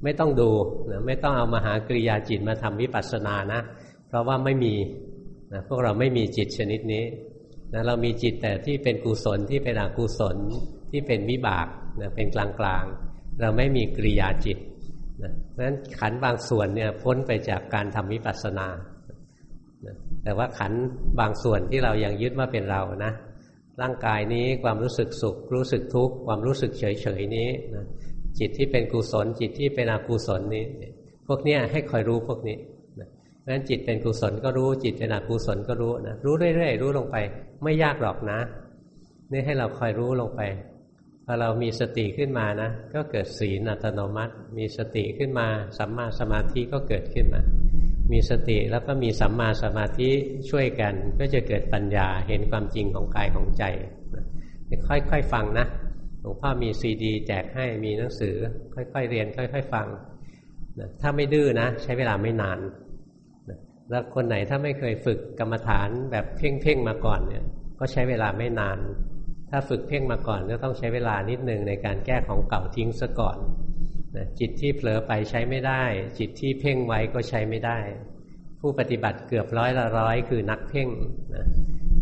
ไม่ต้องดูนะไม่ต้องเอามหากริยาจิตมาทำวิปัสสนานะ เพราะว่าไม่มีนะพวกเราไม่มีจิตชนิดนี้นะเรามีจิตแต่ที่เป็นกุศลที่เป็นอกุศลที่เป็นวิบากนะเป็นกลางๆ เราไม่มีกริยาจิตนะเพราะฉะนั้นขันบางส่วนเนี่ยพ้นไปจากการทำวิปัสสนานะแต่ว่าขันบางส่วนที่เรายังยึดว่าเป็นเรานะ ร่างกายนี้ความรู้สึกสุข รู้สึกทุกข์ความรู้สึกเฉยๆนี้นะจิตที่เป็นกุศล จิตที่เป็นอกุศลนี้ พวกนี้ให้คอยรู้พวกนี้เพราะฉะนั้นจิตเป็นกุศลก็รู้จิตเป็นอกุศลก็รู้นะรู้เรื่อยๆรู้ลงไปไม่ยากหรอกนะนี่ให้เราคอยรู้ลงไป พอเรามีสติขึ้นมานะ ก็เกิดศีลอัตโนมัติ มีสติขึ้นมาสัมมาสมาธิก็เกิดขึ้นมา มีสติแล้วก็มีสัมมาสมาธิช่วยกัน ก็จะเกิดปัญญาเห็นความจริงของกายของใจ ค่อยๆฟังนะหลวงพ่อมีซีดี แจกให้มีหนังสือ ค่อยๆเรียน ค่อย ๆ ฟังถ้าไม่ดื้อนะ ใช้เวลาไม่นานแล้วคนไหนถ้าไม่เคยฝึกกรรมฐานแบบเพ่งๆมาก่อนเนี่ย ก็ใช้เวลาไม่นาน ถ้าฝึกเพ่งมาก่อนก็ต้องใช้เวลานิดหนึ่งในการแก้ของเก่าทิ้งซะก่อนนะจิตที่เผลอไปใช้ไม่ได้ จิตที่เพ่งไว้ก็ใช้ไม่ได้ ผู้ปฏิบัติเกือบร้อยละร้อยคือนักเพ่งนะ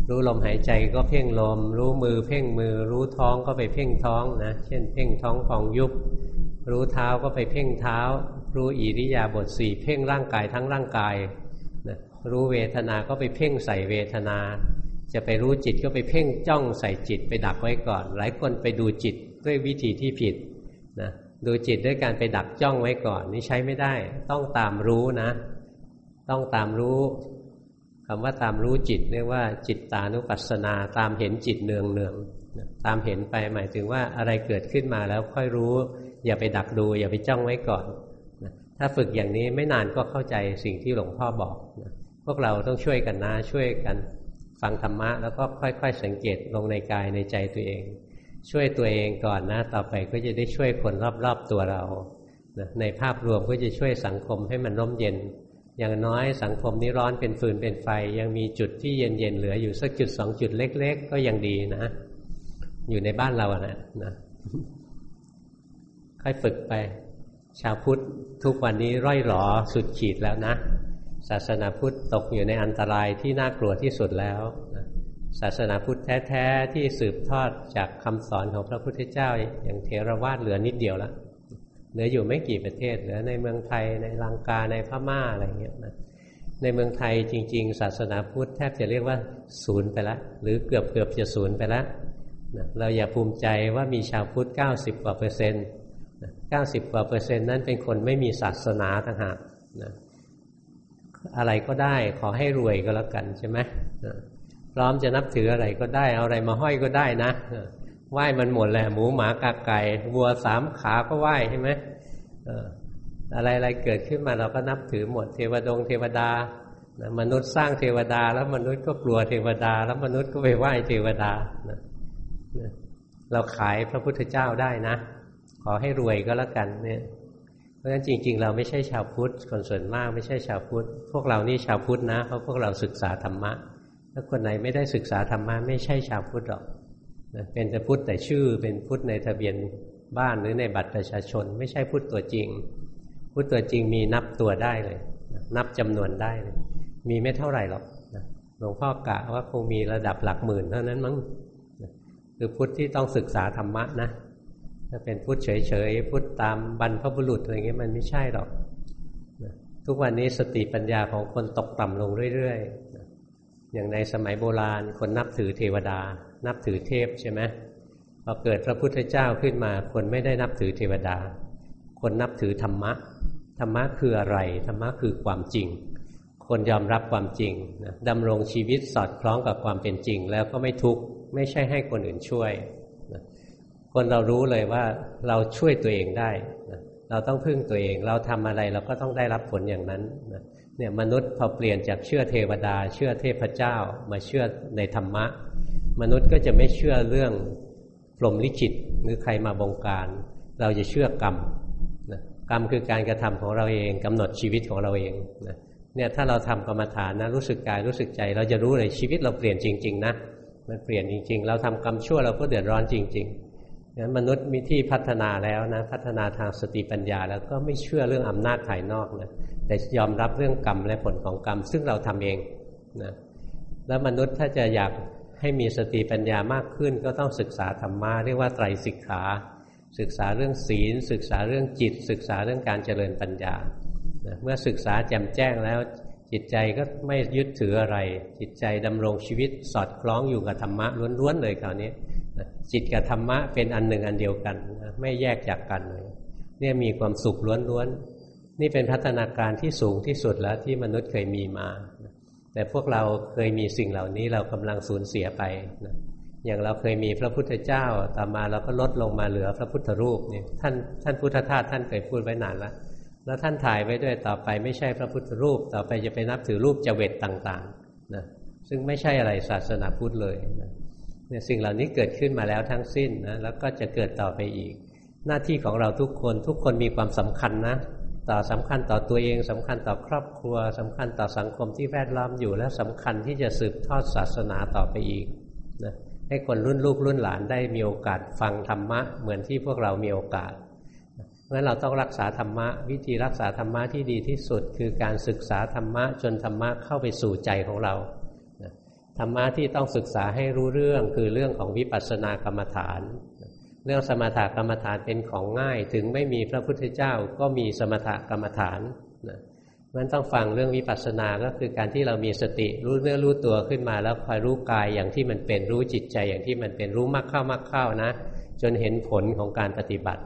รู้ลมหายใจก็เพ่งลม รู้มือเพ่งมือ รู้ท้องก็ไปเพ่งท้องนะ เช่น เพ่งท้องฟองยุบ รู้เท้าก็ไปเพ่งเท้า รู้อิริยาบถสี่เพ่งร่างกายทั้งร่างกายนะรู้เวทนาก็ไปเพ่งใส่เวทนา จะไปรู้จิตก็ไปเพ่งจ้องใส่จิตไปดักไว้ก่อน หลายคนไปดูจิตด้วยวิธีที่ผิดนะดูจิตด้วยการไปดักจ้องไว้ก่อน นี่ใช้ไม่ได้ ต้องตามรู้นะ ต้องตามรู้คำว่าตามรู้จิตเรียกว่าจิตตานุปัสสนาตามเห็นจิตเนืองเนืองตามเห็นไปหมายถึงว่าอะไรเกิดขึ้นมาแล้วค่อยรู้ อย่าไปดักดู อย่าไปจ้องไว้ก่อนถ้าฝึกอย่างนี้ไม่นานก็เข้าใจสิ่งที่หลวงพ่อบอกพวกเราต้องช่วยกันนะช่วยกัน ฟังธรรมะแล้วก็ค่อยๆ สังเกตลงในกายในใจตัวเอง ช่วยตัวเองก่อนนะ ต่อไปก็จะได้ช่วยคนรอบๆตัวเราในภาพรวมก็จะช่วยสังคมให้มันร่มเย็น อย่างน้อยสังคมนี้ร้อนเป็นฟืนเป็นไฟ ยังมีจุดที่เย็นๆเหลืออยู่สักจุดสองจุดเล็ก ๆ ก็ยังดีนะ อยู่ในบ้านเราอะนะนะค่อยฝึกไป ชาวพุทธทุกวันนี้ร่อยหรอสุดขีดแล้วนะ ศาสนาพุทธตกอยู่ในอันตรายที่น่ากลัวที่สุดแล้วศาสนาพุทธแท้ๆที่สืบทอดจากคำสอนของพระพุทธเจ้า อย่างเทรวาสเหลือนิดเดียวแล้วเหลืออยู่ไม่กี่ประเทศเหลือในเมืองไทยในลังกาในพม่าอะไรเงี้ยนะในเมืองไทยจริง ๆ ศาสนาพุทธแทบจะเรียกว่าศูนย์ไปแล้วหรือเกือบเกือบจะศูนย์ไปแล้วเราอย่าภูมิใจว่ามีชาวพุทธ 90 กว่าเปอร์เซ็นต์90 กว่าเปอร์เซ็นต์นั้นเป็นคนไม่มีศาสนาต่างหากนะ อะไรก็ได้ ขอให้รวยก็แล้วกันใช่ไหมพร้อมจะนับถืออะไรก็ได้ เอาอะไรมาห้อยก็ได้นะไหว้มันหมดแหละหมูหมากาไก่วัวสามขาก็ไหว้ใช่ไหมอะไรอะไรเกิดขึ้นมาเราก็นับถือหมดเทวดงเทวดามนุษย์สร้างเทวดา แล้วมนุษย์ก็กลัวเทวดา แล้วมนุษย์ก็ไปไหว้เทวดาเราขายพระพุทธเจ้าได้นะ ขอให้รวยก็แล้วกันเนี่ย เพราะฉะนั้นจริง ๆ เราไม่ใช่ชาวพุทธคนส่วนมากไม่ใช่ชาวพุทธพวกเรานี่ชาวพุทธนะเพราะพวกเราศึกษาธรรมะถ้าคนไหนไม่ได้ศึกษาธรรมะไม่ใช่ชาวพุทธหรอกเป็นแต่พุทธแต่ชื่อเป็นพุทธในทะเบียนบ้านหรือในบัตรประชาชน ไม่ใช่พุทธตัวจริง พุทธตัวจริงมีนับตัวได้เลย นับจำนวนได้เลยมีไม่เท่าไหร่หรอกหลวงพ่อกะว่าคงมีระดับหลักหมื่นเท่านั้นมั้งคือพุทธที่ต้องศึกษาธรรมะนะ ถ้าเป็นพุทธเฉยๆพุทธตามบรรพบุรุษอะไรเงี้ยมันไม่ใช่หรอกทุกวันนี้สติปัญญาของคนตกต่ำลงเรื่อยๆ อย่างในสมัยโบราณ คนนับถือเทวดา นับถือเทพใช่ไหมพอเกิดพระพุทธเจ้าขึ้นมา คนไม่ได้นับถือเทวดา คนนับถือธรรมะ ธรรมะคืออะไร ธรรมะคือความจริง คนยอมรับความจริงนะดำรงชีวิตสอดคล้องกับความเป็นจริง แล้วก็ไม่ทุกข์ ไม่ใช่ให้คนอื่นช่วย คนเรารู้เลยว่าเราช่วยตัวเองได้นะเราต้องพึ่งตัวเอง เราทำอะไรเราก็ต้องได้รับผลอย่างนั้นนะเนี่ยมนุษย์พอเปลี่ยนจากเชื่อเทวดา เชื่อเทพเจ้า มาเชื่อในธรรมะ มนุษย์ก็จะไม่เชื่อเรื่องพรหมลิขิตหรือใครมาบงการ เราจะเชื่อกรรมนะกรรมคือการกระทำของเราเองกำหนดชีวิตของเราเองนะเนี่ยถ้าเราทำกรรมฐานนะรู้สึกกายรู้สึกใจ เราจะรู้เลยชีวิตเราเปลี่ยนจริง ๆ นะมันเปลี่ยนจริง ๆ เราทำกรรมชั่วเราก็เดือดร้อนจริง ๆ งั้นมนุษย์มีที่พัฒนาแล้วนะพัฒนาทางสติปัญญา แล้วก็ไม่เชื่อเรื่องอำนาจภายนอกนะแต่ยอมรับเรื่องกรรมและผลของกรรม ซึ่งเราทำเองนะแล้วมนุษย์ถ้าจะอยากให้มีสติปัญญามากขึ้น ก็ต้องศึกษาธรรมะเรียกว่าไตรสิกขา ศึกษาเรื่องศีล ศึกษาเรื่องจิต ศึกษาเรื่องการเจริญปัญญาเมื่อศึกษาแจ่มแจ้งแล้วจิตใจก็ไม่ยึดถืออะไร จิตใจดำรงชีวิตสอดคล้องอยู่กับธรรมะล้วนๆเลยคราวนี้ จิตกับธรรมะเป็นอันหนึ่งอันเดียวกันไม่แยกจากกันเลยเนี่ยมีความสุขล้วนๆนี่เป็นพัฒนาการที่สูงที่สุดแล้วที่มนุษย์เคยมีมา แต่พวกเราเคยมีสิ่งเหล่านี้เรากำลังสูญเสียไปนะอย่างเราเคยมีพระพุทธเจ้าต่อมาเราก็ลดลงมาเหลือพระพุทธรูปเนี่ยท่านท่านพุทธทาสท่านเคยพูดไว้นานแล้วแล้วท่านถ่ายไว้ด้วยต่อไปไม่ใช่พระพุทธรูป ต่อไปจะไปนับถือรูปเจวิตต่างๆนะซึ่งไม่ใช่อะไรศาสนาพุทธเลยนะ เนี่ยสิ่งเหล่านี้เกิดขึ้นมาแล้วทั้งสิ้นนะแล้วก็จะเกิดต่อไปอีก หน้าที่ของเราทุกคนทุกคนมีความสำคัญนะต่อสำคัญต่อตัวเองสำคัญต่อครอบครัวสำคัญต่อสังคมที่แวดล้อมอยู่และสำคัญที่จะสืบทอดศาสนาต่อไปอีกนะให้คนรุ่นลูกรุ่นหลานได้มีโอกาสฟังธรรมะ เหมือนที่พวกเรามีโอกาสเพราะฉะนั้นเราต้องรักษาธรรมะ วิธีรักษาธรรมะที่ดีที่สุด คือการศึกษาธรรมะจนธรรมะเข้าไปสู่ใจของเรา ธรรมะที่ต้องศึกษาให้รู้เรื่องคือเรื่องของวิปัสสนากรรมฐาน เรื่องสมถกรรมฐานเป็นของง่าย ถึงไม่มีพระพุทธเจ้าก็มีสมถกรรมฐานนะมันต้องฟังเรื่องวิปัสสนา ก็คือการที่เรามีสติรู้เนื้อรู้ตัวขึ้นมา แล้วคอยรู้กายอย่างที่มันเป็นรู้จิตใจอย่างที่มันเป็นรู้มากเข้ามากเข้านะ จนเห็นผลของการปฏิบัติ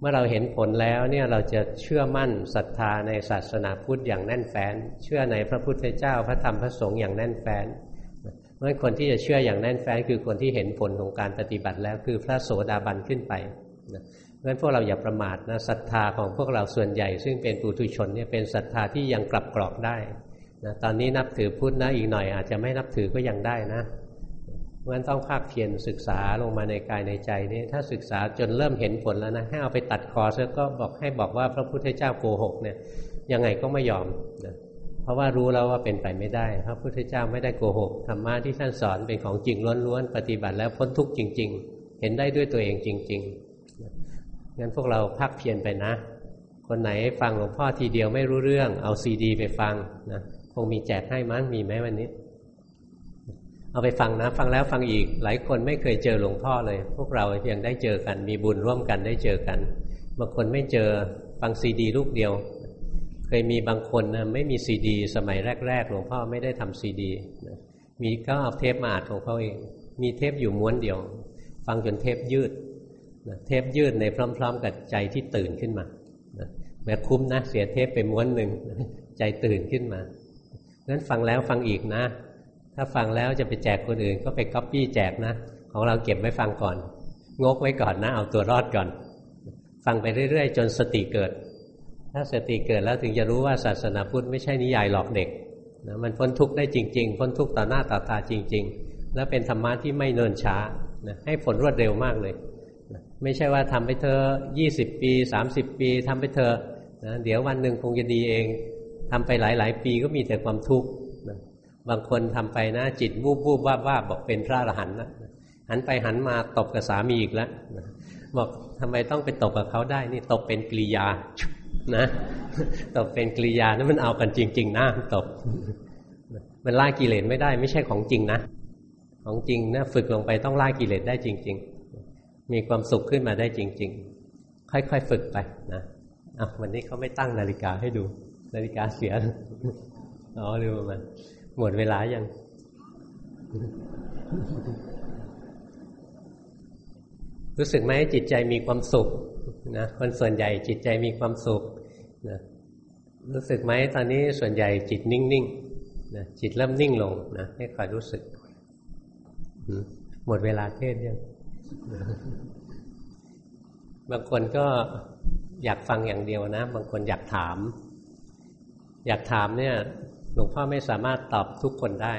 เมื่อเราเห็นผลแล้วเนี่ยเราจะเชื่อมั่นศรัทธาในศาสนาพุทธอย่างแน่นแฟ้นเชื่อในพระพุทธเจ้าพระธรรมพระสงฆ์อย่างแน่นแฟ้น เพราะคนที่จะเชื่ออย่างแน่นแฟ้นคือคนที่เห็นผลของการปฏิบัติแล้วคือพระโสดาบันขึ้นไปเพราะฉะนั้นพวกเราอย่าประมาทนะศรัทธาของพวกเราส่วนใหญ่ ซึ่งเป็นปุถุชนเนี่ยเป็นศรัทธาที่ยังกลับกรอกได้นะตอนนี้นับถือพุทธนะอีกหน่อย อาจจะไม่นับถือก็ยังได้นะงั้นต้องภาคเพียรศึกษาลงมาในกายในใจนี่ถ้าศึกษาจนเริ่มเห็นผลแล้วนะให้เอาไปตัดคอซะก็บอกให้บอกว่าพระพุทธเจ้าโกหกเนี่ยยังไงก็ไม่ยอมนะ เพราะว่ารู้แล้วว่าเป็นไปไม่ได้ พระพุทธเจ้าไม่ได้โกหกธรรมะที่ท่านสอนเป็นของจริงล้วนๆปฏิบัติแล้วพ้นทุกข์จริง ๆ เห็นได้ด้วยตัวเองจริงๆงั้นพวกเราพักเพียรไปนะ คนไหนฟังหลวงพ่อทีเดียวไม่รู้เรื่อง เอาซีดี ไปฟังนะคงมีแจกให้มั้งมีไหมวันนี้ เอาไปฟังนะ ฟังแล้วฟังอีก หลายคนไม่เคยเจอหลวงพ่อเลย พวกเรายังได้เจอกัน มีบุญร่วมกันได้เจอกันบางคนไม่เจอฟังซีดี ลูกเดียว เคยมีบางคนนะไม่มีซีดี สมัยแรกๆหลวงพ่อไม่ได้ทำซีดีมีก็เอาเทปมาอัดของเขาเอง มีเทปอยู่ม้วนเดียว ฟังจนเทปยืดเทปยืดในพร้อม ๆ กับใจที่ตื่นขึ้นมาแม้คุ้มนะเสียเทปไปม้วนหนึ่งใจตื่นขึ้นมานั้นฟังแล้วฟังอีกนะ ถ้าฟังแล้วจะไปแจกคนอื่น ก็ไปก๊อปปี้แจกนะ ของเราเก็บไว้ฟังก่อน งกไว้ก่อนนะ เอาตัวรอดก่อน ฟังไปเรื่อยๆ จนสติเกิด ถ้าสติเกิดแล้วถึงจะรู้ว่าศาสนาพุทธไม่ใช่นิยายหลอกเด็กนะมันพ้นทุกข์ได้จริง ๆ พ้นทุกข์ต่อหน้าต่อตาจริง ๆ แล้วเป็นธรรมะที่ไม่เนินช้านะให้ผลรวดเร็วมากเลยนะไม่ใช่ว่าทำไปเธอยี่สิบปีสามสิบปีทำไปเธอนะเดี๋ยววันหนึ่งคงจะดีเองทำไปหลาย ๆ ปีก็มีแต่ความทุกข์นะบางคนทำไปนะจิตวูบวูบว่าว่าบอกเป็นพระอรหันต์นะหันไปหันมาตบกับสามีอีกแล้วบอกทำไมต้องไปตบกับเขาได้นี่ตบเป็นกิริยา นะตบเป็นกริยานั้นมันเอากันจริง ๆนะตบมันล่ากิเลสไม่ได้ ไม่ใช่ของจริงนะ ของจริงนะฝึกลงไปต้องล่ากิเลสได้จริง ๆ มีความสุขขึ้นมาได้จริง ๆ ค่อยๆฝึกไปนะอะวันนี้เขาไม่ตั้งนาฬิกาให้ดู นาฬิกาเสียอ๋อดูมันหมดเวลายังรู้สึกไหมจิตใจมีความสุข นะคนส่วนใหญ่จิตใจมีความสุขนะรู้สึกไหมตอนนี้ส่วนใหญ่จิตนิ่งๆนะจิตเริ่มนิ่งลงนะให้คอยรู้สึก หมดเวลาเทศยังบางคนก็อยากฟังอย่างเดียวนะ บางคนอยากถาม อยากถามเนี่ยหลวงพ่อไม่สามารถตอบทุกคนได้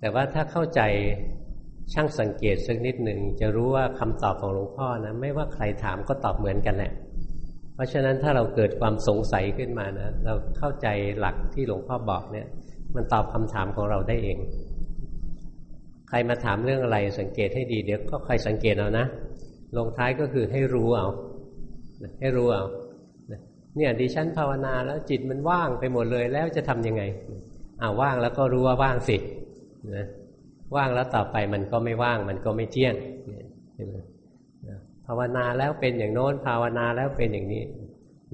แต่ว่าถ้าเข้าใจ ช่างสังเกตสักนิดหนึ่งจะรู้ว่าคำตอบของหลวงพ่อนะไม่ว่าใครถามก็ตอบเหมือนกันแหละ เพราะฉะนั้นถ้าเราเกิดความสงสัยขึ้นมานะเราเข้าใจหลักที่หลวงพ่อบอกเนี่ย มันตอบคำถามของเราได้เอง ใครมาถามเรื่องอะไรสังเกตให้ดีเดี๋ยวก็ใครสังเกตเอานะลงท้ายก็คือให้รู้เอาให้รู้เอาเนี่ยดิฉันภาวนาแล้วจิตมันว่างไปหมดเลยแล้วจะทํำยังไงอ่าว่างแล้วก็รู้ว่าว่างสินะ ว่างแล้วต่อไปมันก็ไม่ว่าง มันก็ไม่เที่ยงภาวนาแล้วเป็นอย่างโน้น ภาวนาแล้วเป็นอย่างนี้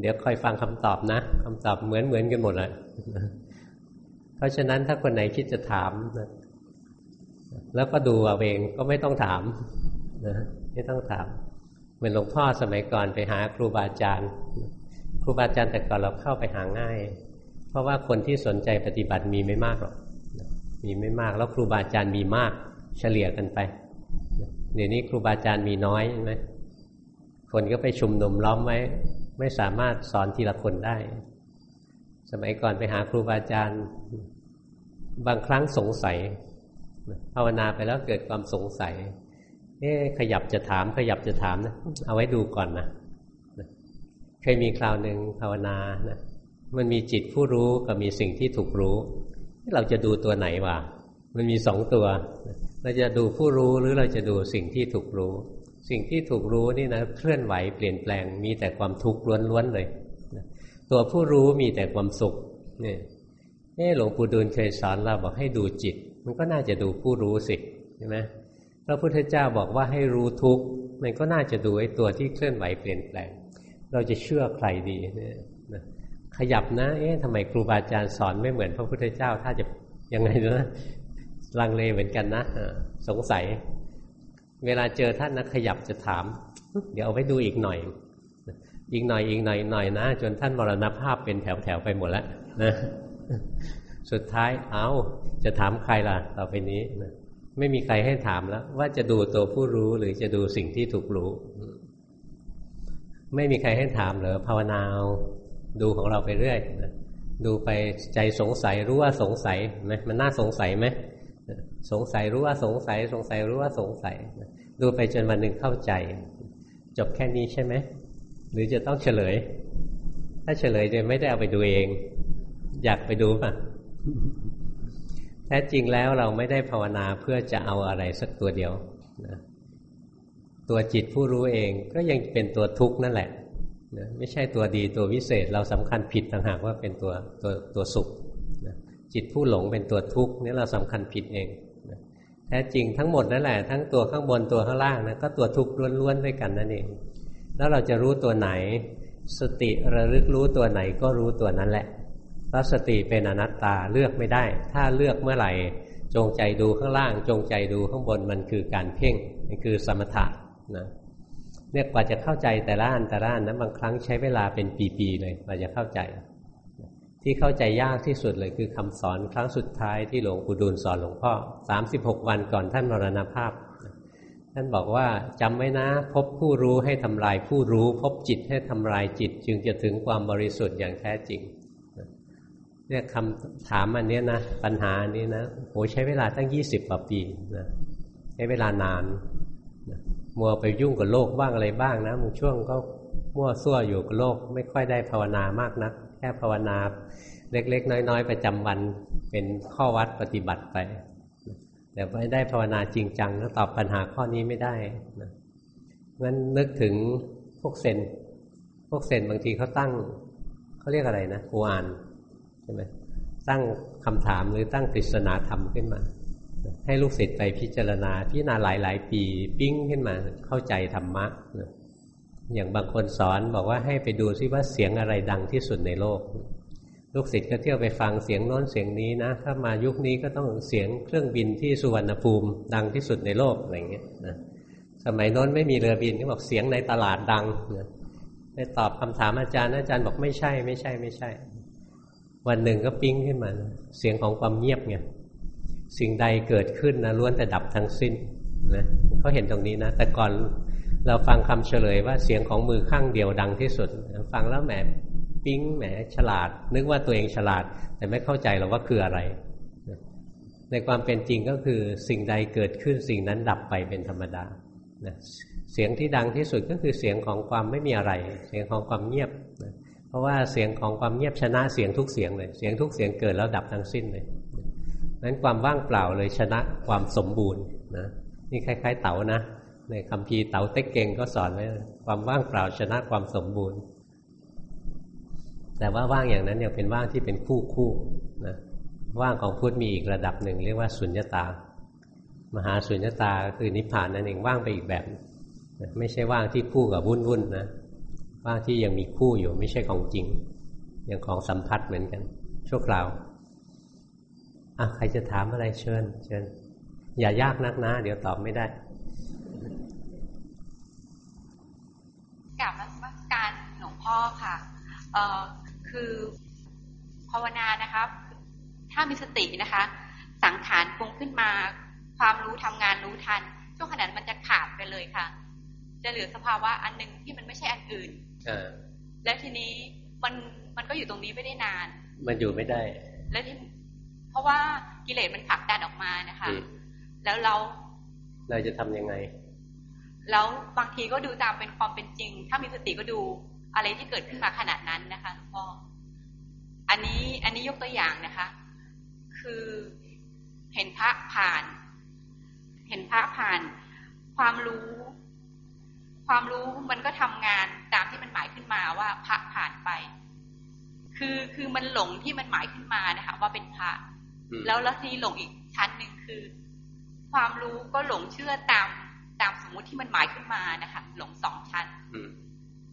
เดี๋ยวคอยฟังคำตอบนะคำตอบเหมือนเหมือนกันหมดเลยเพราะฉะนั้นถ้าคนไหนคิดจะถามนะแล้วก็ดูเอาเองก็ไม่ต้องถามนะไม่ต้องถามเหมือนหลวงพ่อสมัยก่อนไปหาครูบาอาจารย์ ครูบาอาจารย์แต่ก่อนเราเข้าไปหาง่าย เพราะว่าคนที่สนใจปฏิบัติมีไม่มากหรอก มีไม่มาก แล้วครูบาอาจารย์มีมาก เฉลี่ยกันไป เดี๋ยวนี้ครูบาอาจารย์มีน้อยใช่ไหมคนก็ไปชุมนุมล้อมไว้ ไม่สามารถสอนทีละคนได้ สมัยก่อนไปหาครูบาอาจารย์ บางครั้งสงสัยภาวนาไปแล้วเกิดความสงสัย เอ๊ขยับจะถาม ขยับจะถามนะ เอาไว้ดูก่อนนะเคยมีคราวหนึ่งภาวนานะมันมีจิตผู้รู้กับมีสิ่งที่ถูกรู้ เราจะดูตัวไหนวะมันมีสองตัว เราจะดูผู้รู้หรือเราจะดูสิ่งที่ถูกรู้ สิ่งที่ถูกรู้นี่นะเคลื่อนไหวเปลี่ยนแปลงมีแต่ความทุกข์ล้วนๆเลยตัวผู้รู้มีแต่ความสุขนี่นี่หลวงปู่ดูลเคยสอนเราบอกให้ดูจิต มันก็น่าจะดูผู้รู้สิใช่ไหมพระพุทธเจ้าบอกว่าให้รู้ทุกข์มันก็น่าจะดูไอ้ตัวที่เคลื่อนไหวเปลี่ยนแปลง เราจะเชื่อใครดีเนี่ย ขยับนะ เอ๊ะทำไมครูบาอาจารย์สอนไม่เหมือนพระพุทธเจ้า ถ้าจะยังไงนะลังเลเหมือนกันนะสงสัย เวลาเจอท่านนะขยับจะถาม เดี๋ยวเอาไว้ดูอีกหน่อย อีกหน่อยอีกหน่อยหน่อยนะ จนท่านมรณภาพเป็นแถวๆไปหมดแล้วนะสุดท้ายเอาจะถามใครล่ะ ต่อไปนี้นะไม่มีใครให้ถามแล้ว ว่าจะดูตัวผู้รู้หรือจะดูสิ่งที่ถูกรู้ ไม่มีใครให้ถามเหรอภาวนา ดูของเราไปเรื่อยนะดูไปใจสงสัยรู้ว่าสงสัยไหมมันน่าสงสัยไหมสงสัยรู้ว่าสงสัย สงสัยรู้ว่าสงสัย ดูไปจนวันหนึ่งเข้าใจ จบแค่นี้ใช่ไหมหรือจะต้องเฉลย ถ้าเฉลยจะไม่ได้เอาไปดูเอง อยากไปดูป่ะแท้จริงแล้วเราไม่ได้ภาวนาเพื่อจะเอาอะไรสักตัวเดียวนะตัวจิตผู้รู้เองก็ยังเป็นตัวทุกข์นั่นแหละ นะไม่ใช่ตัวดีตัววิเศษ เราสำคัญผิดต่างหากว่าเป็นตัวตัวตัวสุขนะจิตผู้หลงเป็นตัวทุกข์นี่เราสำคัญผิดเองนะแท้จริงทั้งหมดนั่นแหละทั้งตัวข้างบนตัวข้างล่างนะก็ตัวทุกข์ล้วนๆด้วยกันนั่นเอง แล้วเราจะรู้ตัวไหน สติระลึกรู้ตัวไหนก็รู้ตัวนั้นแหละเพราะสติเป็นอนัตตาเลือกไม่ได้ ถ้าเลือกเมื่อไหร่จงใจดูข้างล่าง จงใจดูข้างบนมันคือการเพ่งมันคือสมถะนะ เนี่ยกว่าจะเข้าใจแต่ละอันแต่ละอันนะบางครั้งใช้เวลาเป็นปีๆเลยกว่าจะเข้าใจ ที่เข้าใจยากที่สุดเลยคือคำสอนครั้งสุดท้ายที่หลวงปู่ดูลสอนหลวงพ่อสามสิบหกวันก่อนท่านมรณภาพ ท่านบอกว่าจำไว้นะ พบผู้รู้ให้ทำลายผู้รู้ พบจิตให้ทำลายจิต จึงจะถึงความบริสุทธิ์อย่างแท้จริงเนี่ยคำถามอันนี้นะปัญหาอันนี้นะโหใช้เวลาตั้งยี่สิบกว่าปีนะใช้เวลานาน มัวไปยุ่งกับโลกบ้างอะไรบ้างนะบางช่วงก็มั่วซั่วอยู่กับโลก ไม่ค่อยได้ภาวนามากนัก แค่ภาวนาเล็กๆ น้อยๆประจำวันเป็นข้อวัดปฏิบัติไปแต่ไม่ได้ภาวนาจริงจังแล้วตอบปัญหาข้อนี้ไม่ได้นะงั้นนึกถึงพวกเซนพวกเซนบางทีเขาตั้งเขาเรียกอะไรนะกูอ่านใช่ไหมตั้งคำถามหรือตั้งปริศนาธรรมขึ้นมา ให้ลูกศิษย์ไปพิจารณาพิจารณาหลายหลายปีปิ้งขึ้นมาเข้าใจธรรมะอย่างบางคนสอนบอกว่าให้ไปดูซิว่าเสียงอะไรดังที่สุดในโลก ลูกศิษย์ก็เที่ยวไปฟังเสียงโน้นเสียงนี้นะ ถ้ามายุคนี้ก็ต้องเสียงเครื่องบินที่สุวรรณภูมิดังที่สุดในโลกอะไรเงี้ยนะสมัยโน้นไม่มีเรือบินก็บอกเสียงในตลาดดังนะไปตอบคำถามอาจารย์อาจารย์บอกไม่ใช่ ไม่ใช่ไม่ใช่ วันหนึ่งก็ปิ้งขึ้นมา เสียงของความเงียบไง สิ่งใดเกิดขึ้นนะล้วนแต่ดับทั้งสิ้นนะเขาเห็นตรงนี้นะ แต่ก่อนเราฟังคำเฉลยว่าเสียงของมือข้างเดียวดังที่สุด ฟังแล้วแหมปิ๊งแหมฉลาด นึกว่าตัวเองฉลาด แต่ไม่เข้าใจหรอกว่าคืออะไร ในความเป็นจริงก็คือสิ่งใดเกิดขึ้นสิ่งนั้นดับไปเป็นธรรมดาเสียงที่ดังที่สุดก็คือเสียงของความไม่มีอะไร เสียงของความเงียบเพราะว่าเสียงของความเงียบชนะเสียงทุกเสียงเลย เสียงทุกเสียงเกิดแล้วดับทั้งสิ้นเลย นั้นความว่างเปล่าเลยชนะความสมบูรณ์นะนี่คล้าย ๆ เต๋านะในคำพีเต๋าเต็กเก่งก็สอนไว้ความว่างเปล่าชนะความสมบูรณ์ แต่ว่าว่างอย่างนั้นยังเป็นว่างที่เป็นคู่คู่นะว่างของพุทธมีอีกระดับหนึ่ง เรียกว่าสุญญตา มหาสุญญตาคือนิพพานนั่นเองว่างไปอีกแบบ ไม่ใช่ว่างที่คู่กับวุ่นวุ่นนะว่างที่ยังมีคู่อยู่ไม่ใช่ของจริงอยังของสัมผัสเหมือนกันชั่วคราว อะใครจะถามอะไรเชิญ เชิญ อย่ายากนักนะ เดี๋ยวตอบไม่ได้กลับมาการหลวงพ่อค่ะเอ่อคือภาวนานะครับ ถ้ามีสตินะคะ สังขารปรุงขึ้นมา ความรู้ทำงานรู้ทัน ช่วงขนาดมันจะขาดไปเลยค่ะ จะเหลือสภาวะอันหนึ่งที่มันไม่ใช่อันอื่นและทีนี้มันมันก็อยู่ตรงนี้ไม่ได้นาน มันอยู่ไม่ได้ แล้วที่ เพราะว่ากิเลสมันผลักดันออกมานะคะ แล้วเราเราจะทํำยังไง แล้วบางทีก็ดูตามเป็นความเป็นจริง ถ้ามีสติก็ดูอะไรที่เกิดขึ้นมาขนาดนั้นนะคะหลวงพ่ออันนี้อันนี้ยกตัวอย่างนะคะ คือเห็นพระผ่าน เห็นพระผ่าน ความรู้ ความรู้มันก็ทำงานตามที่มันหมายขึ้นมาว่าพระผ่านไป คือคือมันหลงที่มันหมายขึ้นมานะคะ ว่าเป็นพระ แล้วแล้วทีหลงอีกชั้นหนึ่งคือ ความรู้ก็หลงเชื่อตามตามสมมุติที่มันหมายขึ้นมานะคะ หลงสองชั้น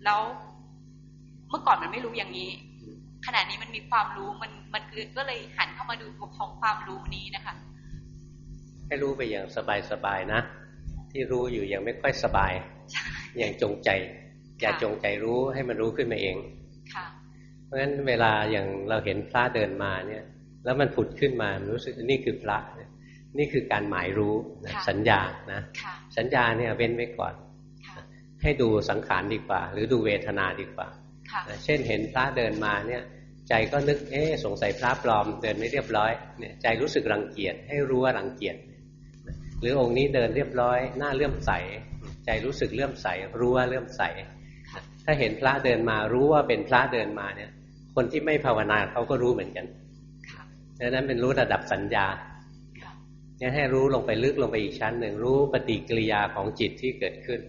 แล้วเมื่อก่อนมันไม่รู้อย่างนี้ขณะนี้มันมีความรู้มันมันคือก็เลยหันเข้ามาดูของความรู้นี้นะคะ ให้รู้ไปอย่างสบายๆนะ ที่รู้อยู่ยังไม่ค่อยสบายอย่างจงใจ อย่าจงใจรู้ให้มันรู้ขึ้นมาเองเพราะฉะนั้นเวลาอย่างเราเห็นพระเดินมาเนี่ย แล้วมันผุดขึ้นมารู้สึกนี่คือพระนี่คือการหมายรู้สัญญานะสัญญาเนี่ยเว้นไว้ก่อน ให้ดูสังขารดีกว่า หรือดูเวทนาดีกว่าเช่นเห็นพระเดินมาเนี่ย ใจก็นึกเอ๊สงสัยพระปลอมเดินไม่เรียบร้อยเนี่ยใจรู้สึกรังเกียจให้รู้ว่ารังเกียจหรือองค์นี้เดินเรียบร้อยหน้าเลื่อมใส ใจรู้สึกเลื่อมใส รู้ว่าเลื่อมใส ถ้าเห็นพระเดินมารู้ว่าเป็นพระเดินมาเนี่ย คนที่ไม่ภาวนาเขาก็รู้เหมือนกันดัง นั้นเป็นรู้ระดับสัญญาเนี่ยให้รู้ลงไปลึกลงไปอีกชั้นหนึ่งรู้ปฏิกิริยาของจิตที่เกิดขึ้น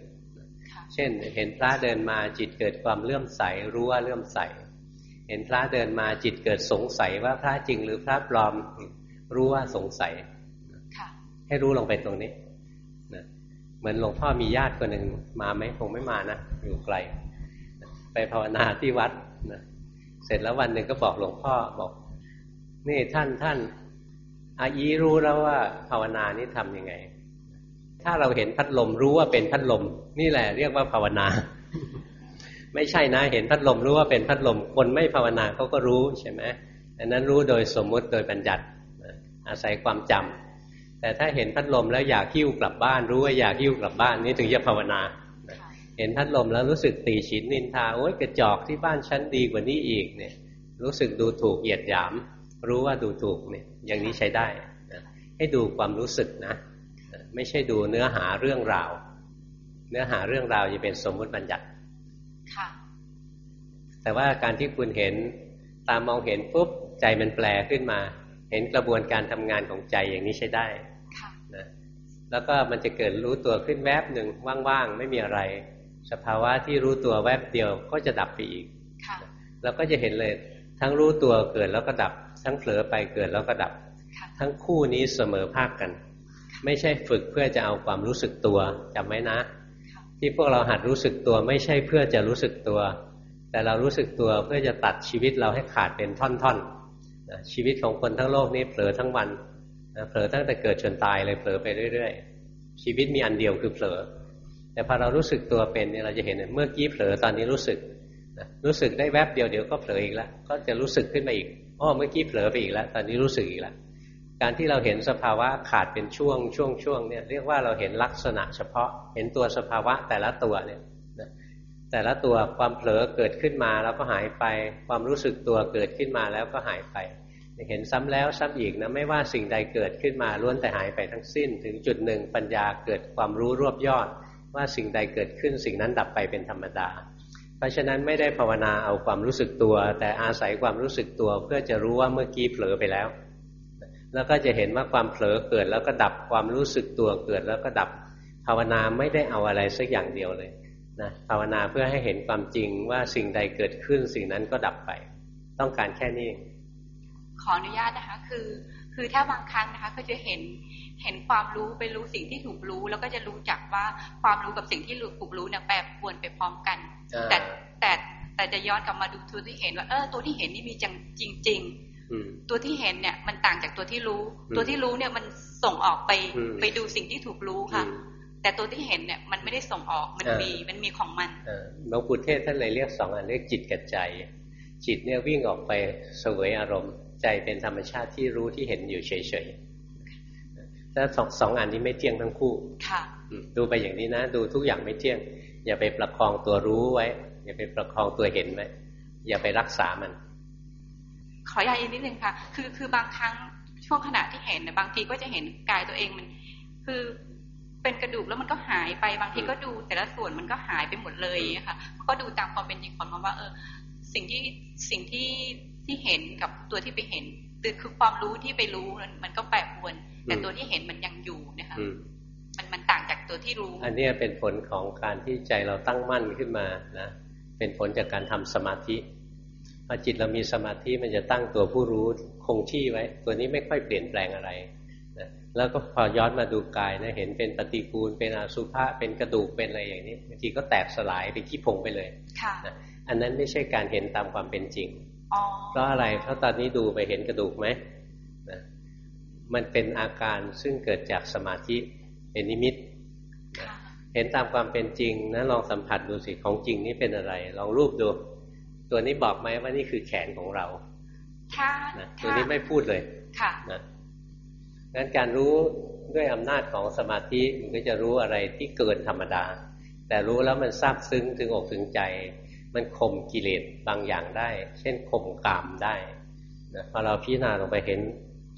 เช่น เห็นพระเดินมาจิตเกิดความเลื่อมใสรู้ว่าเลื่อมใส เห็นพระเดินมาจิตเกิดสงสัยว่าพระจริงหรือพระปลอมรู้ว่าสงสัยให้รู้ลงไปตรงนี้นะเหมือนหลวงพ่อมีญาติคนหนึ่งมาไหมคงไม่มานะอยู่ไกล ไปภาวนาที่วัดนะเสร็จแล้ววันหนึ่งก็บอกหลวงพ่อบอก นี่ท่านท่านอายีรู้แล้วว่าภาวนานี่ทํำยังไง ถ้าเราเห็นพัดลมรู้ว่าเป็นพัดลม นี่แหละเรียกว่าภาวนา ไม่ใช่นะ เห็นพัดลมรู้ว่าเป็นพัดลม คนไม่ภาวนาเขาก็รู้ใช่ไหมอันนั้นรู้โดยสมมุติโดยบัญญัติอาศัยความจำแต่ถ้าเห็นพัดลมแล้วอยากหิ้วกลับบ้าน รู้ว่าอยากหิ้วกลับบ้านนี่ถึงจะภาวนา เห็นพัดลมแล้วรู้สึกตีฉินนินทาโอ๊ยกระจอกที่บ้านชั้นดีกว่านี้อีกเนี่ย รู้สึกดูถูกเหยียดหยาม รู้ว่าดูถูกเนี่ยอย่างนี้ใช้ได้นะให้ดูความรู้สึกนะไม่ใช่ดูเนื้อหาเรื่องราว เนื้อหาเรื่องราวจะเป็นสมมุติบัญญัติค่ะแต่ว่าการที่คุณเห็นตามมองเห็นปุ๊บใจมันแปลขึ้นมา เห็นกระบวนการทำงานของใจอย่างนี้ใช้ได้นะแล้วก็มันจะเกิดรู้ตัวขึ้นแวบหนึ่งว่างๆไม่มีอะไร สภาวะที่รู้ตัวแวบเดียวก็จะดับไปอีกแล้วก็จะเห็นเลยทั้งรู้ตัวเกิดแล้วก็ดับ ทั้งเผลอไปเกิดแล้วก็ดับ ทั้งคู่นี้เสมอภาคกัน ไม่ใช่ฝึกเพื่อจะเอาความรู้สึกตัวจำไว้นะ ที่พวกเราหัดรู้สึกตัวไม่ใช่เพื่อจะรู้สึกตัว แต่เรารู้สึกตัวเพื่อจะตัดชีวิตเราให้ขาดเป็นท่อนๆชีวิตของคนทั้งโลกนี้เผลอทั้งวันเผลอตั้งแต่เกิดจนตายเลยเผลอไปเรื่อยๆ ชีวิตมีอันเดียวคือเผลอ แต่พอเรารู้สึกตัวเป็นเนี่ยเราจะเห็นเมื่อกี้เผลอตอนนี้รู้สึก รู้สึกได้แวบเดียวเดี๋ยวก็เผลออีกแล้ว ก็จะรู้สึกขึ้นมาอีก อ๋อเมื่อกี้เผลอไปอีกแล้ว ตอนนี้รู้สึกอีกแล้วการที่เราเห็นสภาวะขาดเป็นช่วงช่วงช่วงเนี่ยเรียกว่าเราเห็นลักษณะเฉพาะ เห็นตัวสภาวะแต่ละตัวเนี่ยแต่ละตัวความเผลอเกิดขึ้นมาแล้วก็หายไป ความรู้สึกตัวเกิดขึ้นมาแล้วก็หายไป เห็นซ้ำแล้วซ้ำอีกนะไม่ว่าสิ่งใดเกิดขึ้นมาล้วนแต่หายไปทั้งสิ้น ถึงจุดหนึ่งปัญญาเกิดความรู้รวบยอด ว่าสิ่งใดเกิดขึ้นสิ่งนั้นดับไปเป็นธรรมดา ราะฉะนั้นไม่ได้ภาวนาเอาความรู้สึกตัว แต่อาศัยความรู้สึกตัวเพื่อจะรู้ว่าเมื่อกี้เผลอไปแล้ว แล้วก็จะเห็นว่าความเผลอเกิดแล้วก็ดับความรู้สึกตัวเกิดแล้วก็ดับภาวนาไม่ได้เอาอะไรสักอย่างเดียวเลยนะภาวนาเพื่อให้เห็นความจริงว่าสิ่งใดเกิดขึ้นสิ่งนั้นก็ดับไป ต้องการแค่นี้ ขออนุญาตนะคะ คือ คือถ้าบางครั้งนะคะ ก็จะเห็น เห็นความรู้ไปรู้สิ่งที่ถูกรู้ แล้วก็จะรู้จักว่าความรู้กับสิ่งที่ถูกรู้เนี่ยแปรปรวนไปพร้อมกัน แต่แต่แต่จะย้อนกลับมาดูตัวที่เห็นว่าเออตัวที่เห็นนี่มีจังจริงๆตัวที่เห็นเนี่ยมันต่างจากตัวที่รู้ ตัวที่รู้เนี่ยมันส่งออกไปไปดูสิ่งที่ถูกรู้ค่ะ แต่ตัวที่เห็นเนี่ยมันไม่ได้ส่งออกมันมีมันมีของมันหลวงปู่เทศท่านเลยเรียกสองอันเรียกจิตกับใจ จิตเนี่ยวิ่งออกไปเสวยอารมณ์ ใจเป็นธรรมชาติที่รู้ที่เห็นอยู่เฉยๆ แล้วสองสองอันนี้ไม่เที่ยงทั้งคู่ค่ะดูไปอย่างนี้นะ ดูทุกอย่างไม่เที่ยง อย่าไปประคองตัวรู้ไว้ อย่าไปประคองตัวเห็นไว้อย่าไปรักษามัน ขออย่างอีกนิดนึงค่ะ คือคือบางครั้งช่วงขณะที่เห็นนบางทีก็จะเห็นกายตัวเองมัน คือเป็นกระดูกแล้วมันก็หายไปบางทีก็ดูแต่ละส่วนมันก็หายไปหมดเลยค่ะ ก็ดูตามความเป็นจริงของมันว่า เออ สิ่งที่สิ่งที่ที่เห็นกับตัวที่ไปเห็นคือความรู้ที่ไปรู้มันก็แปรปรวน แต่ตัวที่เห็นมันยังอยู่นะคะมันมันต่างจากตัวที่รู้ อันนี้เป็นผลของการที่ใจเราตั้งมั่นขึ้นมานะเป็นผลจากการทำสมาธิพอจิตเรามีสมาธิมันจะตั้งตัวผู้รู้คงที่ไว้ ตัวนี้ไม่ค่อยเปลี่ยนแปลงอะไรนะแล้วก็พอย้อนมาดูกายนะเห็นเป็นปฏิกูล เป็นอสุภะเป็นกระดูกเป็นอะไรอย่างนี้บางทีก็แตกสลายไปขี้ผงไปเลยนะอันนั้นไม่ใช่การเห็นตามความเป็นจริงเพราะอะไรเพราะตอนนี้ดูไปเห็นกระดูกไหมนะ มันเป็นอาการซึ่งเกิดจากสมาธิเป็นนิมิต เห็นตามความเป็นจริงนะลองสัมผัสดูสิของจริงนี่เป็นอะไร ลองรูปดู ตัวนี้บอกไหมว่านี่คือแขนของเราค่ะตัวนี้ไม่พูดเลยค่ะนะงั้นการรู้ด้วยอำนาจของสมาธิมันก็จะรู้อะไรที่เกินธรรมดา แต่รู้แล้วมันซาบซึ้งถึงอกถึงใจ มันข่มกิเลสบางอย่างได้ เช่นข่มกามได้นะพอเราพิจารณาลงไปเห็น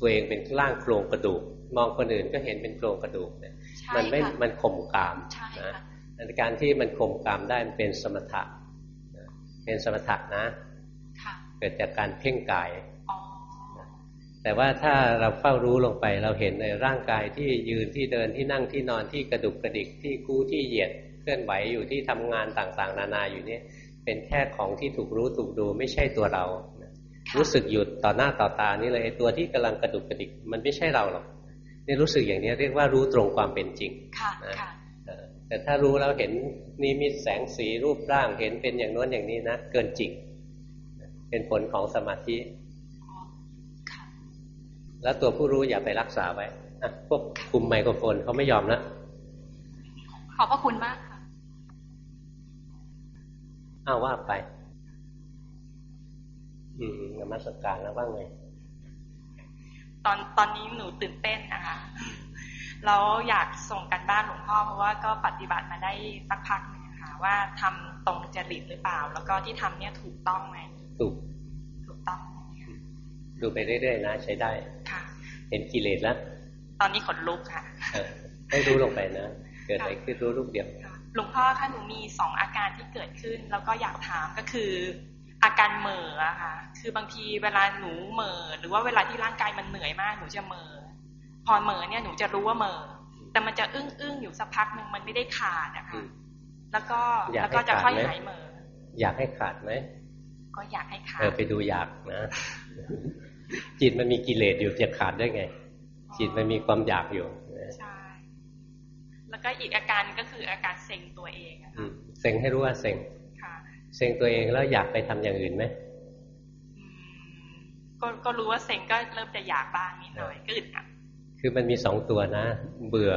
ตัวเองเป็นร่างโครงกระดูก มองคนอื่นก็เห็นเป็นโครงกระดูกเนี่ยมันไม่มันข่มกามนะการที่มันข่มกามได้มันเป็นสมถะเป็นสมถะนะเกิดจากการเพ่งกายแต่ว่าถ้าเราเฝ้ารู้ลงไปเราเห็นในร่างกายที่ยืนที่เดินที่นั่งที่นอนที่กระดุกกระดิกที่กู้ที่เหยียดเคลื่อนไหวอยู่ที่ทำงานต่างๆ นานาอยู่นี่เป็นแค่ของที่ถูกรู้ถูกดูไม่ใช่ตัวเรา รู้สึกหยุดต่อหน้าต่อตานี่เลยตัวที่กำลังกระดุกกระดิกมันไม่ใช่เราหรอกนี่รู้สึกอย่างนี้เรียกว่ารู้ตรงความเป็นจริงนะแต่ถ้ารู้แล้วเห็นนิมิตแสงสีรูปร่างเห็นเป็นอย่างน้นอย่างนี้นะเกินจริง เป็นผลของสมาธิ แล้วตัวผู้รู้อย่าไปรักษาไว้พวกคุมไมโครโฟนเขาไม่ยอมนะขอบพระคุณมากค่ะอ้าวว่าไป อืมนมัสการแล้วว่าไงตอนตอนนี้หนูตื่นเต้นนะคะแล้วอยากส่งกันบ้านหลวงพ่อเพราะว่าก็ปฏิบัติมาได้สักพักนึงค่ะว่าทำตรงจริตหรือเปล่า แล้วก็ที่ทำเนี่ยถูกต้องไหมถูกถูกต้องดูไปเรื่อยๆนะใช้ได้ค่ะ เห็นกิเลสแล้วตอนนี้ขนลุกค่ะให้รู้ลงไปนะเกิดอะไรขึ้นรู้ลูกเดียวหลวงพ่อคะหนูมีสองอาการที่เกิดขึ้น แล้วก็อยากถามก็คือ อาการเหม่ออะค่ะ คือบางทีเวลาหนูเหม่อหรือว่าเวลาที่ร่างกายมันเหนื่อยมากหนูจะเหม่อพอเหม่อเนี่ยหนูจะรู้ว่าเหม่อแต่มันจะอึ้งอึ้งอยู่สักพักหนึ่งมันไม่ได้ขาดนะคะแล้วก็แล้วก็จะค่อยหายเหม่ออยากให้ขาดไหมก็อยากให้ขาดเออไปดูอยากนะ จิตมันมีกิเลสอยู่จะขาดได้ไง จิตมันมีความอยากอยู่ใช่แล้วก็อีกอาการก็คืออาการเซ็งตัวเองเซ็งให้รู้ว่าเซ็ง เซ็งตัวเองแล้วอยากไปทำอย่างอื่นไหมก็ก็รู้ว่าเซ็งก็เริ่มจะอยากบ้างนิดหน่อยก็อึดอัดคือมันมีสองตัวนะ เบื่อ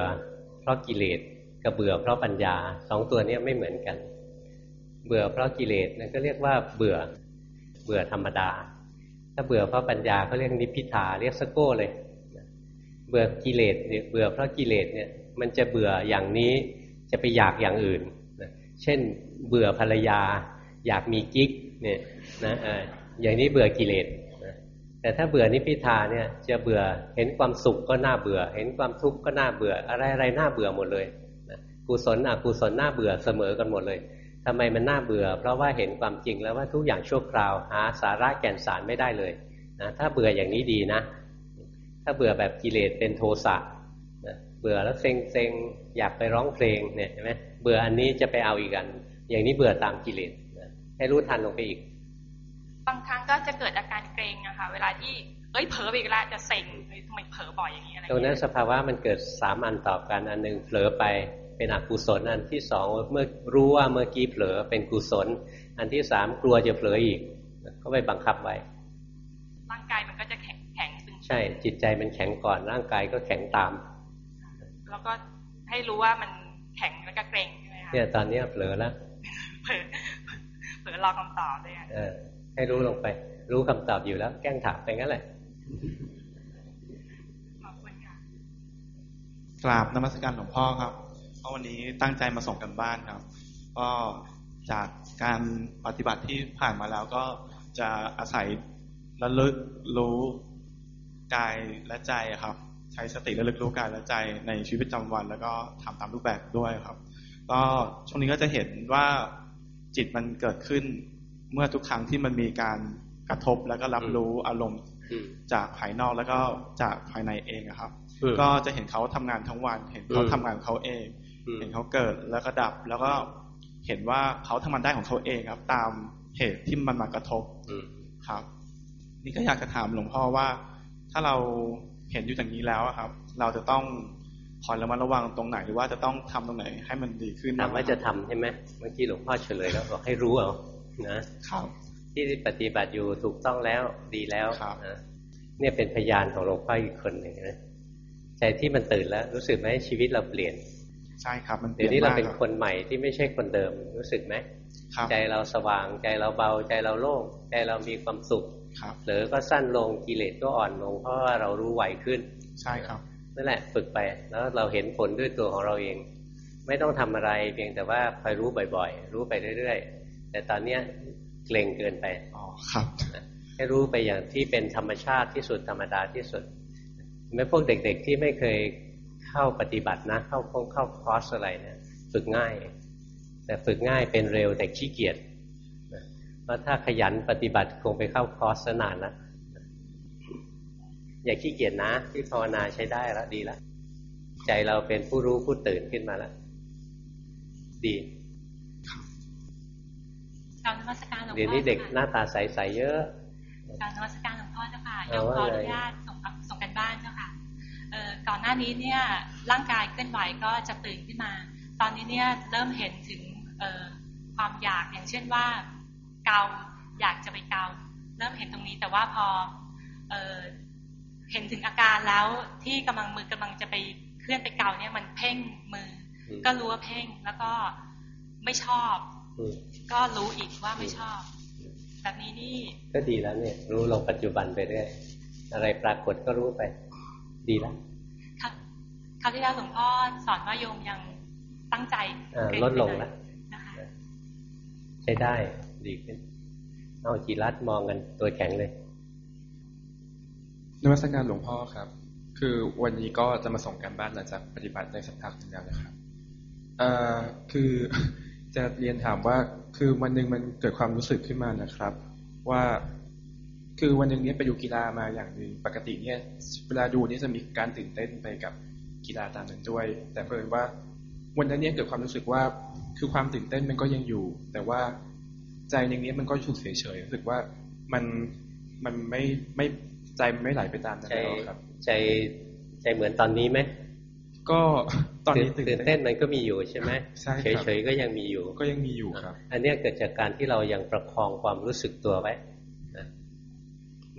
เพราะกิเลสกับเบื่อเพราะปัญญาสองตัวนี้ไม่เหมือนกัน เบื่อเพราะกิเลสนั่นก็เรียกว่าเบื่อเบื่อธรรมดา ถ้าเบื่อเพราะปัญญาเขาเรียกนิพิทาเรียกสโก้เลย เบื่อกิเลสเนี่ยเบื่อเพราะกิเลสเนี่ยมันจะเบื่ออย่างนี้จะไปอยากอย่างอื่น เช่น เบื่อภรรยา อยากมีกิ๊กเนี่ยนะอย่างนี้เบื่อกิเลสแต่ถ้าเบื่อนิพิทาเนี่ยจะเบื่อเห็นความสุขก็น่าเบื่อ เห็นความทุกข์ก็น่าเบื่อ อะไรอะไรน่าเบื่อหมดเลยกุศลอกุศลน่าเบื่อเสมอกันหมดเลยทำไมมันน่าเบื่อ เพราะว่าเห็นความจริงแล้วว่าทุกอย่างชั่วคราวหาสาระแก่นสารไม่ได้เลยนะถ้าเบื่ออย่างนี้ดีนะ ถ้าเบื่อแบบกิเลสเป็นโทสะเบื่อแล้วเซ็งเซ็งอยากไปร้องเพลงเนี่ยเห็นไหมเบื่ออันนี้จะไปเอาอีกอัน อย่างนี้เบื่อตามกิเลส ให้รู้ทันลงไปอีก บางครั้งก็จะเกิดอาการเกรงอะค่ะเวลาที่เอ้ยเผลออีกแล้วจะเซ็งทำไมเผลอบ่อยอย่างนี้อะไรตรงนั้นสภาวะมันเกิดสามอันต่อกันอันหนึ่งเผลอไปเป็นอกุศล อันที่สองเมื่อรู้ว่าเมื่อกี้เผลอเป็นกุศล อันที่สามกลัวจะเผลออีก ก็ไปบังคับไว้ร่างกายมันก็จะแข็งแข็งตึงใช่ จิตใจมันแข็งก่อนร่างกายก็แข็งตาม แล้วก็ให้รู้ว่ามันแข็งแล้วก็เกรงใช่ไหมคะเนี่ยตอนนี้เผลอแล้ว เผลอเผลอรอคำตอบเลยเออ ให้รู้ลงไป รู้คำตอบอยู่แล้ว แกล้งถามไปงั้นแหละกราบนมัสการหลวงพ่อครับ เพราะวันนี้ตั้งใจมาส่งกันบ้านครับ ก็จากการปฏิบัติที่ผ่านมาแล้วก็จะอาศัยระลึกรู้กายและใจครับ ใช้สติระลึกรู้กายและใจในชีวิตประจำวัน แล้วก็ทำตามรูปแบบด้วยครับ ก็ช่วงนี้ก็จะเห็นว่า จิตมันเกิดขึ้น เมื่อทุกครั้งที่มันมีการกระทบแล้วก็รับรู้อารมณ์จากภายนอกแล้วก็จากภายในเองครับ ก็จะเห็นเขาทำงานทั้งวัน เห็นเขาทำงานเขาเอง เห็นเขาเกิดแล้วก็ดับ แล้วก็เห็นว่าเขาทำงานได้ของเขาเองครับ ตามเหตุที่มันมากระทบครับ นี่ก็อยากจะถามหลวงพ่อว่า ถ้าเราเห็นอยู่อย่างนี้แล้วครับ เราจะต้อง คอยระมัดระวังตรงไหนหรือว่าจะต้องทำตรงไหน ให้มันดีขึ้นถามว่าจะทำใช่ไหมเมื่อกี้หลวงพ่อเฉลยแล้วบอกให้รู้เอานะครับที่ปฏิบัติอยู่ถูกต้องแล้วดีแล้วนะเนี่ยเป็นพยานของหลวงพ่ออีกคนหนึ่งนะใจที่มันตื่นแล้ว รู้สึกไหมชีวิตเราเปลี่ยนใช่ครับมันเดี๋ยวนี้เราเป็นคนใหม่ที่ไม่ใช่คนเดิมรู้สึกไหมใจเราสว่างใจเราเบาใจเราโล่งใจเรามีความสุขหรือก็สั้นลงกิเลสก็อ่อนลงเพราะว่าเรารู้ไหวขึ้น ใช่ครับ นั่นแหละฝึกไป แล้วเราเห็นผลด้วยตัวของเราเอง ไม่ต้องทำอะไรเพียงแต่ว่าคอยรู้บ่อย ๆ รู้ไปเรื่อยๆ แต่ตอนเนี้ยเกรงเกินไปอ๋อครับให้รู้ไปอย่างที่เป็นธรรมชาติที่สุดธรรมดาที่สุดไม่พวกเด็ก ๆ ที่ไม่เคยเข้าปฏิบัตินะ เข้าคงเข้าคอร์สอะไรเนี่ยฝึกง่าย แต่ฝึกง่ายเป็นเร็วแต่ขี้เกียจเพราะถ้าขยันปฏิบัติคงไปเข้าคอร์สนานแล้ว อย่าขี้เกียจนะที่ภาวนาใช้ได้แล้วดีแล้วใจเราเป็นผู้รู้ผู้ตื่นขึ้นมาแล้วดีกรารนมัสการหลวงพ่อเดี๋ยวนี้เด็กหน้าตาใสๆเยอะกรารนมัสการหลวงพ่อเจ้าค่ะยเอามว่าขออไงนุญาตส่งส่งกันบ้านเจ้าค่ะเอ่อก่อนหน้านี้เนี่ยร่างกายเคลื่อนไหวก็จะตื่นขึ้นมา ตอนนี้เนี่ยเริ่มเห็นถึงเอ่อความอยากอย่างเช่นว่าเกาอยากจะไปเกาเริ่มเห็นตรงนี้แต่ว่าพอ เอ่อเห็นถึงอาการแล้วที่กำลังมือกำลังจะไปเคลื่อนไปเกาเนี่ยมันเพ่งมืออมก็รู้ว่าเพ่งแล้วก็ไม่ชอบอืมก็รู้อีกว่าไม่ชอบ แบบนี้นี่ ก็ดีแล้วเนี่ย รู้ลงปัจจุบันไปเรื่อยอะไรปรากฏก็รู้ไป ดีแล้วครับคราวที่แล้วหลวงพ่อสอนว่าโยมยังตั้งใจอ่าเกรงลดลงไปหน่แล้อยวนะคะใช้ได้ดีขึ้นเอาจีรัดมองกันตัวแข็งเลย นวัตการหลวงพ่อครับ คือวันนี้ก็จะมาส่งการบ้านหลังจากปฏิบัติได้สักพักหนึงแล้วนะครับอ่อคือจะเรียนถามว่าคือวันหนึ่งมันเกิดความรู้สึกขึ้นมานะครับ ว่าคือวันหนึ่งเนี้ยไปดูกีฬามาอย่างหนึ่งปกติเนี่ยเวลาดูเนี่ยจะมีการตื่นเต้นไปกับกีฬาตามนั้นด้วย แต่เพิ่นว่าวันนั้นเนี่ยเกิดความรู้สึกว่าคือความตื่นเต้นมันก็ยังอยู่ แต่ว่าใจหนึ่งเนี้ยมันก็ถูกเฉยๆรู้สึกว่ามันมันไม่ไม่ ใจมันไม่ไหลไปตามนั้นใจแล้วครับ ใจใจเหมือนตอนนี้ไหมก็ตอนนี้ตื่นเต้นมันก็มีอยู่ใช่ไหมใช่ครับเฉยๆก็ยังมีอยู่ ก็ยังมีอยู่ครับ อันเนี้ยเกิดจากการที่เรายังประคองความรู้สึกตัวไว้นะ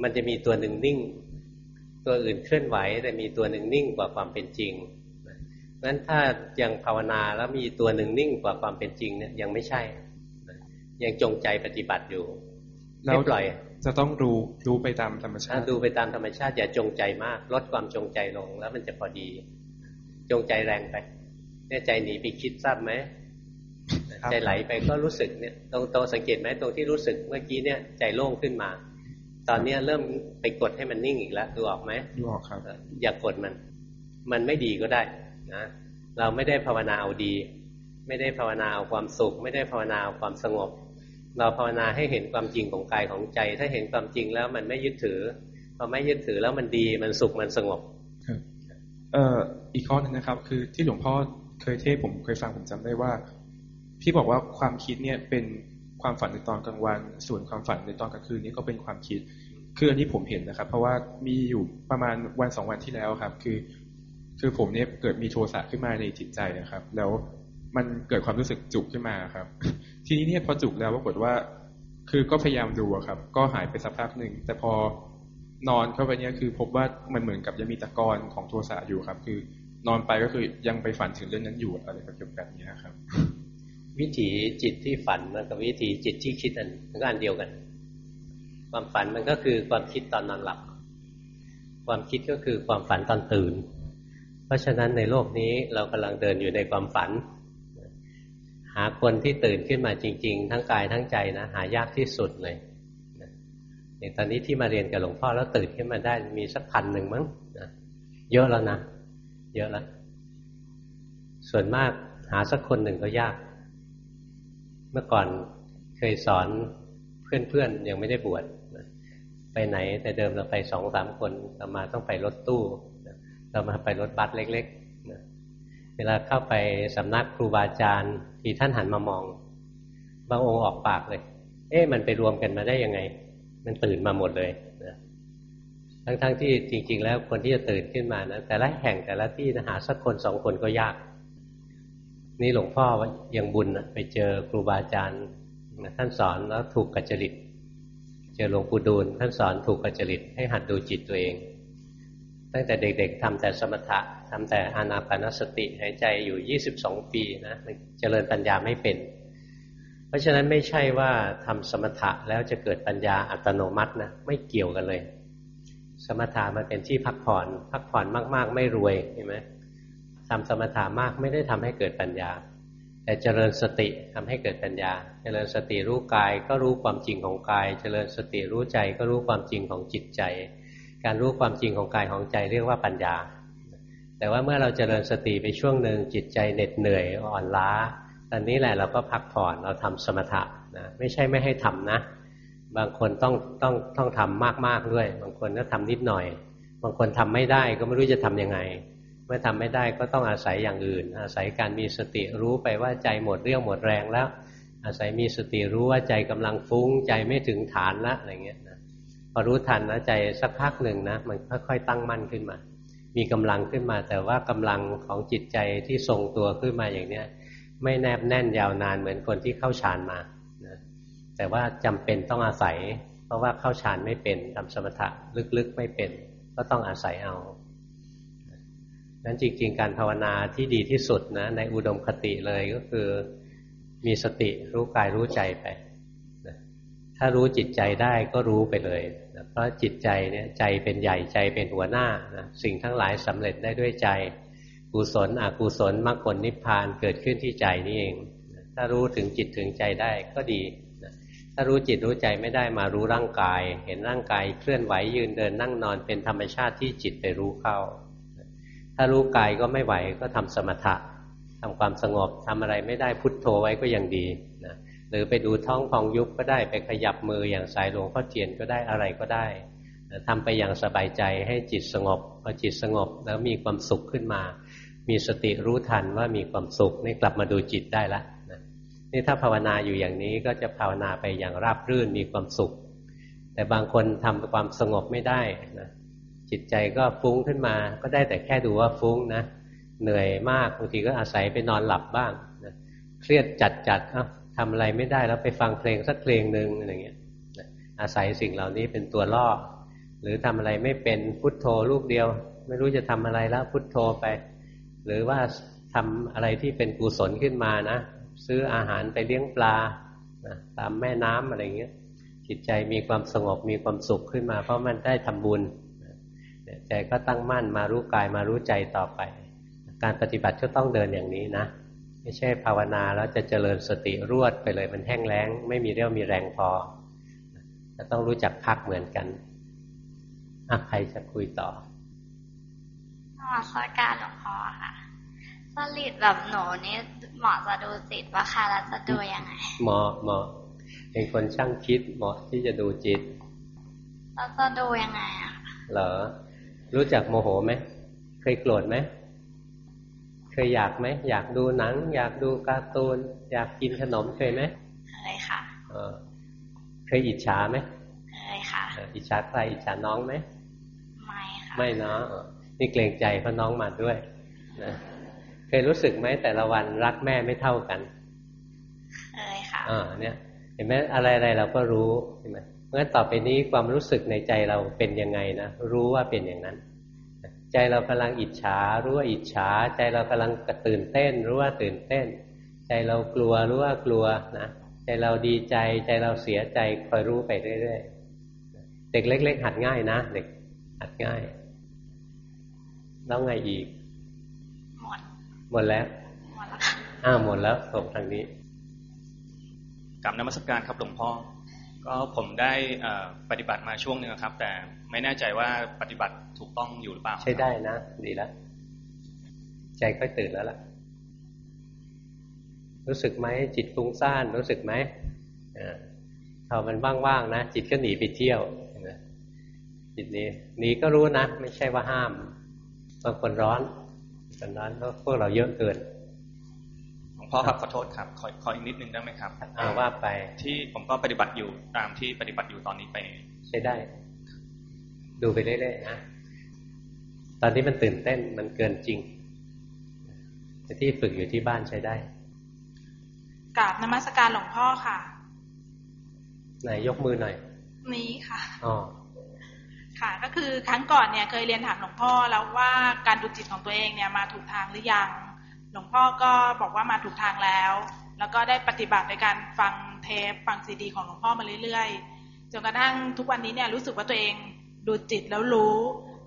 มันจะมีตัวหนึ่งนิ่ง ตัวอื่นเคลื่อนไหว แต่มีตัวหนึ่งนิ่งกว่าความเป็นจริงนะงั้นถ้ายังภาวนาแล้วมีตัวหนึ่งนิ่งกว่าความเป็นจริงเนี่ยยังไม่ใช่นะยังจงใจปฏิบัติอยู่แล้ไม่วปล่อย จะต้องรู้รู้ไปตามธรรมชาถ้าติดูไปตามธรรมชาติอย่าจงใจมากลดความจงใจลง แล้วมันจะพอดี จงใจแรงไปเนี่ยใจหนีไปคิดทราบไหมครับใจไหลไปก็รู้สึกเนี่ยตรงตรงสังเกตไหมตรงที่รู้สึกเมื่อกี้เนี่ยใจโล่งขึ้นมา ตอนเนี้ยเริ่มไปกดให้มันนิ่งอีกแล้วดูออกไหมดูออกครับ อย่ากกดมัน มันไม่ดีก็ได้นะเราไม่ได้ภาวนาเอาดี ไม่ได้ภาวนาเอาความสุข ไม่ได้ภาวนาเอาความสงบ เราภาวนาให้เห็นความจริงของกายของใจ ถ้าเห็นความจริงแล้วมันไม่ยึดถือพอไม่ยึดถือแล้วมันดีมันสุขมันสงบเอ่ออีกข้อหนึงนะครับ คือที่หลวงพ่อเคยเทศผมเคยฟังผมจำได้ว่า ที่บอกว่าความคิดเนี่ยเป็นความฝันในตอนกลางวัน ส่วนความฝันในตอนกลางคืนนี่ก็เป็นความคิด คืออันนี้ผมเห็นนะครับ เพราะว่ามีอยู่ประมาณวันสองวันที่แล้วครับ คือ คือผมเนี่ยเกิดมีโทสะขึ้นมาในจิตใจนะครับ แล้ว มันเกิดความรู้สึกจุกขึ้นมาครับ ทีนี้เนี่ยพอจุกแล้วปรากฏว่า คือก็พยายามดูครับ ก็หายไปสักพักหนึ่งแต่พอนอนเข้าไปเนี่ยคือพบว่ามันเหมือนกับยังมีตะกอนของโทสะอยู่ครับ คือนอนไปก็คือยังไปฝันถึงเรื่องนั้นอยู่อะไรแบบนี้ครับ วิถีจิตที่ฝันมันกับวิถีจิตที่คิดอันมันก็อันเดียวกัน ความฝันมันก็คือความคิดตอนนอนหลับ ความคิดก็คือความฝันตอนตื่น เพราะฉะนั้นในโลกนี้เรากำลังเดินอยู่ในความฝัน หาคนที่ตื่นขึ้นมาจริง ๆ ทั้งกายทั้งใจนะ หายากที่สุดเลยอย่างตอนนี้ที่มาเรียนกับหลวงพ่อแล้วตื่นขึ้นมาได้มีสักพันหนึ่งมั้งนะเยอะแล้วนะเยอะแล้วส่วนมากหาสักคนหนึ่งก็ยาก เมื่อก่อนเคยสอนเพื่อนๆยังไม่ได้บวชไปไหนแต่เดิมเราไปสองสามคนเรามาต้องไปรถตู้เรามาไปรถบัสเล็กๆ เวลาเข้าไปสำนักครูบาอาจารย์ที่ท่านหันมามอง บางองค์ออกปากเลย เอ๊ะมันไปรวมกันมาได้ยังไง มันตื่นมาหมดเลยนะทั้งๆที่จริง ๆ แล้วคนที่จะตื่นขึ้นมานะแต่ละแห่งแต่ละที่หาสักคนสองคนก็ยาก นี่หลวงพ่อยังบุญนะไปเจอครูบาอาจารย์ท่านสอนแล้วถูกกัจจริต เจอหลวงปู่ดูลท่านสอนถูกกัจจริตให้หัดดูจิตตัวเอง ตั้งแต่เด็กๆทำแต่สมถะทำแต่อานาปานสติหายใจอยู่ 22 ปีนะเจริญปัญญาไม่เป็น เพราะฉะนั้นไม่ใช่ว่าทำสมถะแล้วจะเกิดปัญญาอัตโนมัตินะไม่เกี่ยวกันเลย สมถะมันเป็นที่พักผ่อน พักผ่อนมาก ๆ ไม่รวยเห็นไหมทำสมถะมากไม่ได้ทำให้เกิดปัญญา แต่เจริญสติทำให้เกิดปัญญา เจริญสติรู้กายก็รู้ความจริงของกาย เจริญสติรู้ใจก็รู้ความจริงของจิตใจ การรู้ความจริงของกายของใจเรียกว่าปัญญา แต่ว่าเมื่อเราเจริญสติไปช่วงหนึ่งจิตใจเหน็ดเหนื่อยอ่อนล้า ตอนนี้แหละเราก็พักผ่อนเราทำสมถะนะไม่ใช่ไม่ให้ทำนะ บางคนต้องต้องต้องทำมากๆด้วย บางคนก็ทำนิดหน่อย บางคนทำไม่ได้ก็ไม่รู้จะทํำยังไง เมื่อทำไม่ได้ก็ต้องอาศัยอย่างอื่น อาศัยการมีสติรู้ไปว่าใจหมดเรี่ยวหมดแรงแล้ว อาศัยมีสติรู้ว่าใจกำลังฟุ้งใจไม่ถึงฐานละอะไรเงี้ยน อรู้ทันนะใจสักพักหนึ่งนะมันค่อยๆตั้งมั่นขึ้นมา มีกำลังขึ้นมา แต่ว่ากำลังของจิตใจที่ทรงตัวขึ้นมาอย่างเนี้ยไม่แนบแน่นยาวนานเหมือนคนที่เข้าฌานมานะแต่ว่าจำเป็นต้องอาศัย เพราะว่าเข้าฌานไม่เป็นทำสมถะลึกๆไม่เป็น ก็ต้องอาศัยเอานั้นจริงๆ การภาวนาที่ดีที่สุดนะในอุดมคติเลยก็คือมีสติรู้กายรู้ใจไป ถ้ารู้จิตใจได้ก็รู้ไปเลย ราะจิตใจเนี่ยใจเป็นใหญ่ใจเป็นหัวหน้านะสิ่งทั้งหลายสำเร็จได้ด้วยใจ กุศลอกุศลมรรคผลนิพพานเกิดขึ้นที่ใจนี่เอง ถ้ารู้ถึงจิตถึงใจได้ก็ดีถ้ารู้จิตรู้ใจไม่ได้มารู้ร่างกาย เห็นร่างกายเคลื่อนไหวยืนเดินนั่งนอนเป็นธรรมชาติที่จิตไปรู้เข้า ถ้ารู้กายก็ไม่ไหวก็ทำสมถะทำความสงบทำอะไรไม่ได้พุทโธไว้ก็ยังดี หรือไปดูท้องพองยุบก็ได้ไปขยับมืออย่างสายหลวงพ่อเจียนก็ได้อะไรก็ได้นะทำไปอย่างสบายใจให้จิตสงบพอจิตสงบแล้วมีความสุขขึ้นมา มีสติรู้ทันว่ามีความสุขนี่กลับมาดูจิตได้ละนี่ถ้าภาวนาอยู่อย่างนี้ก็จะภาวนาไปอย่างราบรื่นมีความสุข แต่บางคนทำความสงบไม่ได้นะจิตใจก็ฟุ้งขึ้นมา ก็ได้แต่แค่ดูว่าฟุ้งนะเหนื่อยมากบางทีก็อาศัยไปนอนหลับบ้างนะเครียดจัดจัดอะ ทำอะไรไม่ได้แล้วไปฟังเพลงสักเพลงหนึ่งอะไรเงี้ยอาศัยสิ่งเหล่านี้เป็นตัวล่อ หรือทำอะไรไม่เป็นพุทโธลูกเดียว ไม่รู้จะทำอะไรแล้วพุทโธไป หรือว่าทำอะไรที่เป็นกุศลขึ้นมานะซื้ออาหารไปเลี้ยงปลานะตามแม่น้ำอะไรเงี้ยจิตใจมีความสงบมีความสุขขึ้นมา เพราะมันได้ทำบุญใจก็ตั้งมั่นมารู้กายมารู้ใจต่อไป การปฏิบัติก็ต้องเดินอย่างนี้นะ ไม่ใช่ภาวนาแล้วจะเจริญสติรวดไปเลยมันแห้งแล้ง ไม่มีเรี่ยวมีแรงพอจะต้องรู้จักพักเหมือนกันอะใครจะคุยต่อนมัสการหลวงพ่อค่ะสลิดแบบหนูนี่เหมาะจะดูจิตว่าค่ะแล้วจะดูยังไงเหมาะเหมาะเป็นคนช่างคิดเหมาะที่จะดูจิตแล้วจะดูยังไงอะเหรอรู้จักโมโหไหมเคยโกรธไหมเค ยอยากไหมอยากดูหนัง อยากดูการ์ตูน อยากกินขนมเคยไหมเคยค่ะเคยอิจฉาไหมเคยค่ะ อิจฉาใครอิจฉาน้องไหมไม่ค่ะไม่เนาะนี่เกรงใจเพราะน้องมาด้วยนะเคยรู้สึกไหมแต่ละวันรักแม่ไม่เท่ากันเคยค่ะอ่าเนี่ย เห็นไหมอะไรอะไรเราก็รู้เห็นไหมเพราะฉะนั้นต่อไปนี้ความรู้สึกในใจเราเป็นยังไงนะรู้ว่าเป็นอย่างนั้น ใจเรากำลังอิจฉารู้ว่าอิจฉา ใจเรากำลังกระตื่นเต้น รู้ว่าตื่นเต้น ใจเรากลัวรู้ว่ากลัวนะใจเราดีใจ ใจเราเสียใจคอยรู้ไปเรื่อยๆเด็กเล็ก ๆ หัดง่ายนะเด็กหัดง่ายแล้วไงอีก หมดหมดแล้วหมดแล้วอ้าวหมดแล้วส่งทางนี้กับนมัสการครับหลวงพ่อก็ผมได้ปฏิบัติมาช่วงหนึ่งครับ แต่ ไม่แน่ใจว่าปฏิบัติถูกต้องอยู่หรือเปล่า ใช่ได้นะ ดีแล้ว ใจค่อยตื่นแล้วล่ะ รู้สึกไหมจิตฟุ้งซ่าน รู้สึกไหมพอมันว่างๆนะจิตก็หนีไปเที่ยวจิตนี้หนีก็รู้นะ ไม่ใช่ว่าห้ามบางคนร้อนคนร้อนเพราะพวกเราเยอะเกินพ่อครับขอโทษครับ ขอขออีกนิดนึงได้ไหมครับอ่าว่าไปที่ผมก็ปฏิบัติอยู่ตามที่ปฏิบัติอยู่ตอนนี้ไป ใช้ได้ ดูไปเรื่อยๆนะตอนนี้มันตื่นเต้นมันเกินจริงที่ฝึกอยู่ที่บ้านใช้ได้กราบนมัสการหลวงพ่อค่ะไหนยกมือหน่อย นี้ค่ะอ๋อค่ะ ก็คือครั้งก่อนเนี่ยเคยเรียนถามหลวงพ่อแล้วว่าการดูจิตของตัวเองเนี่ยมาถูกทางหรือยัง หลวงพ่อก็บอกว่ามาถูกทางแล้ว แล้วก็ได้ปฏิบัติในการฟังเทปฟังซีดี ของหลวงพ่อมาเรื่อยๆจนกระทั่งทุกวันนี้เนี่ยรู้สึกว่าตัวเอง ดูจิตแล้วรู้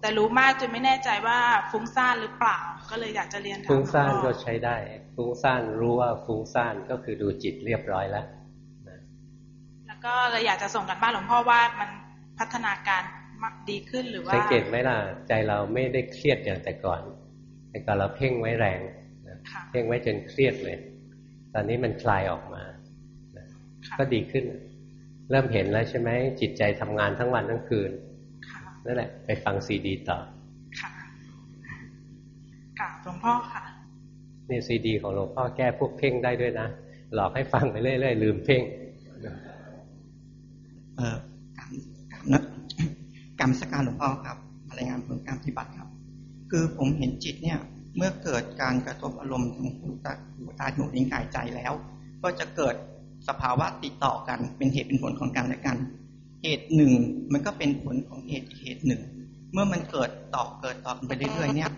แต่รู้มากจนไม่แน่ใจว่าฟุ้งซ่านหรือเปล่า ก็เลยอยากจะเรียนถามฟุ้งซ่านหลวงพ่ก็อใช้ได้ ฟุ้งซ่านรู้ว่าฟุ้งซ่านก็คือดูจิตเรียบร้อยแล้วแล้วก็เลยอยากจะส่งกันบ้านหลวงพ่อว่ามันพัฒนาการมากดีขึ้นหรือว่าสังเกตไหมล่ะใจเราไม่ได้เครียดอย่างแต่ก่อน แต่ก่อนเราเพ่งไว้แรงนะค่ะเพ่งไว้จนเครียดเลย ตอนนี้มันคลายออกมานะค่ะก็ดีขึ้น เริ่มเห็นแล้วใช่ไหมจิตใจทำงานทั้งวันทั้งคืนค่ะ นั่นแหละ ไปฟังซีดีต่อ ค่ะกราบหลวงพ่อค่ะนี่ซีดีของหลวงพ่อแก้พวกเพ่งได้ด้วยนะ หลอกให้ฟังไปเรื่อยๆลืมเพ่งเอ่อกรรมกรรมนะกรรมสกการหลวงพ่อครับรายงานผลการปฏิบัติครับ คือผมเห็นจิตเนี่ย เมื่อเกิดการกระทบอารมณ์ทางหูตาหูตาจมูกลิ้นกายใจแล้ว ก็จะเกิดสภาวะติดต่อกันเป็นเหตุเป็นผลของกันและกัน เหตุหนึ่ง มันก็เป็นผลของเหตุอีกเหตุหนึ่ง เมื่อมันเกิดต่อเกิดต่อกันไปเรื่อยๆเนี่ย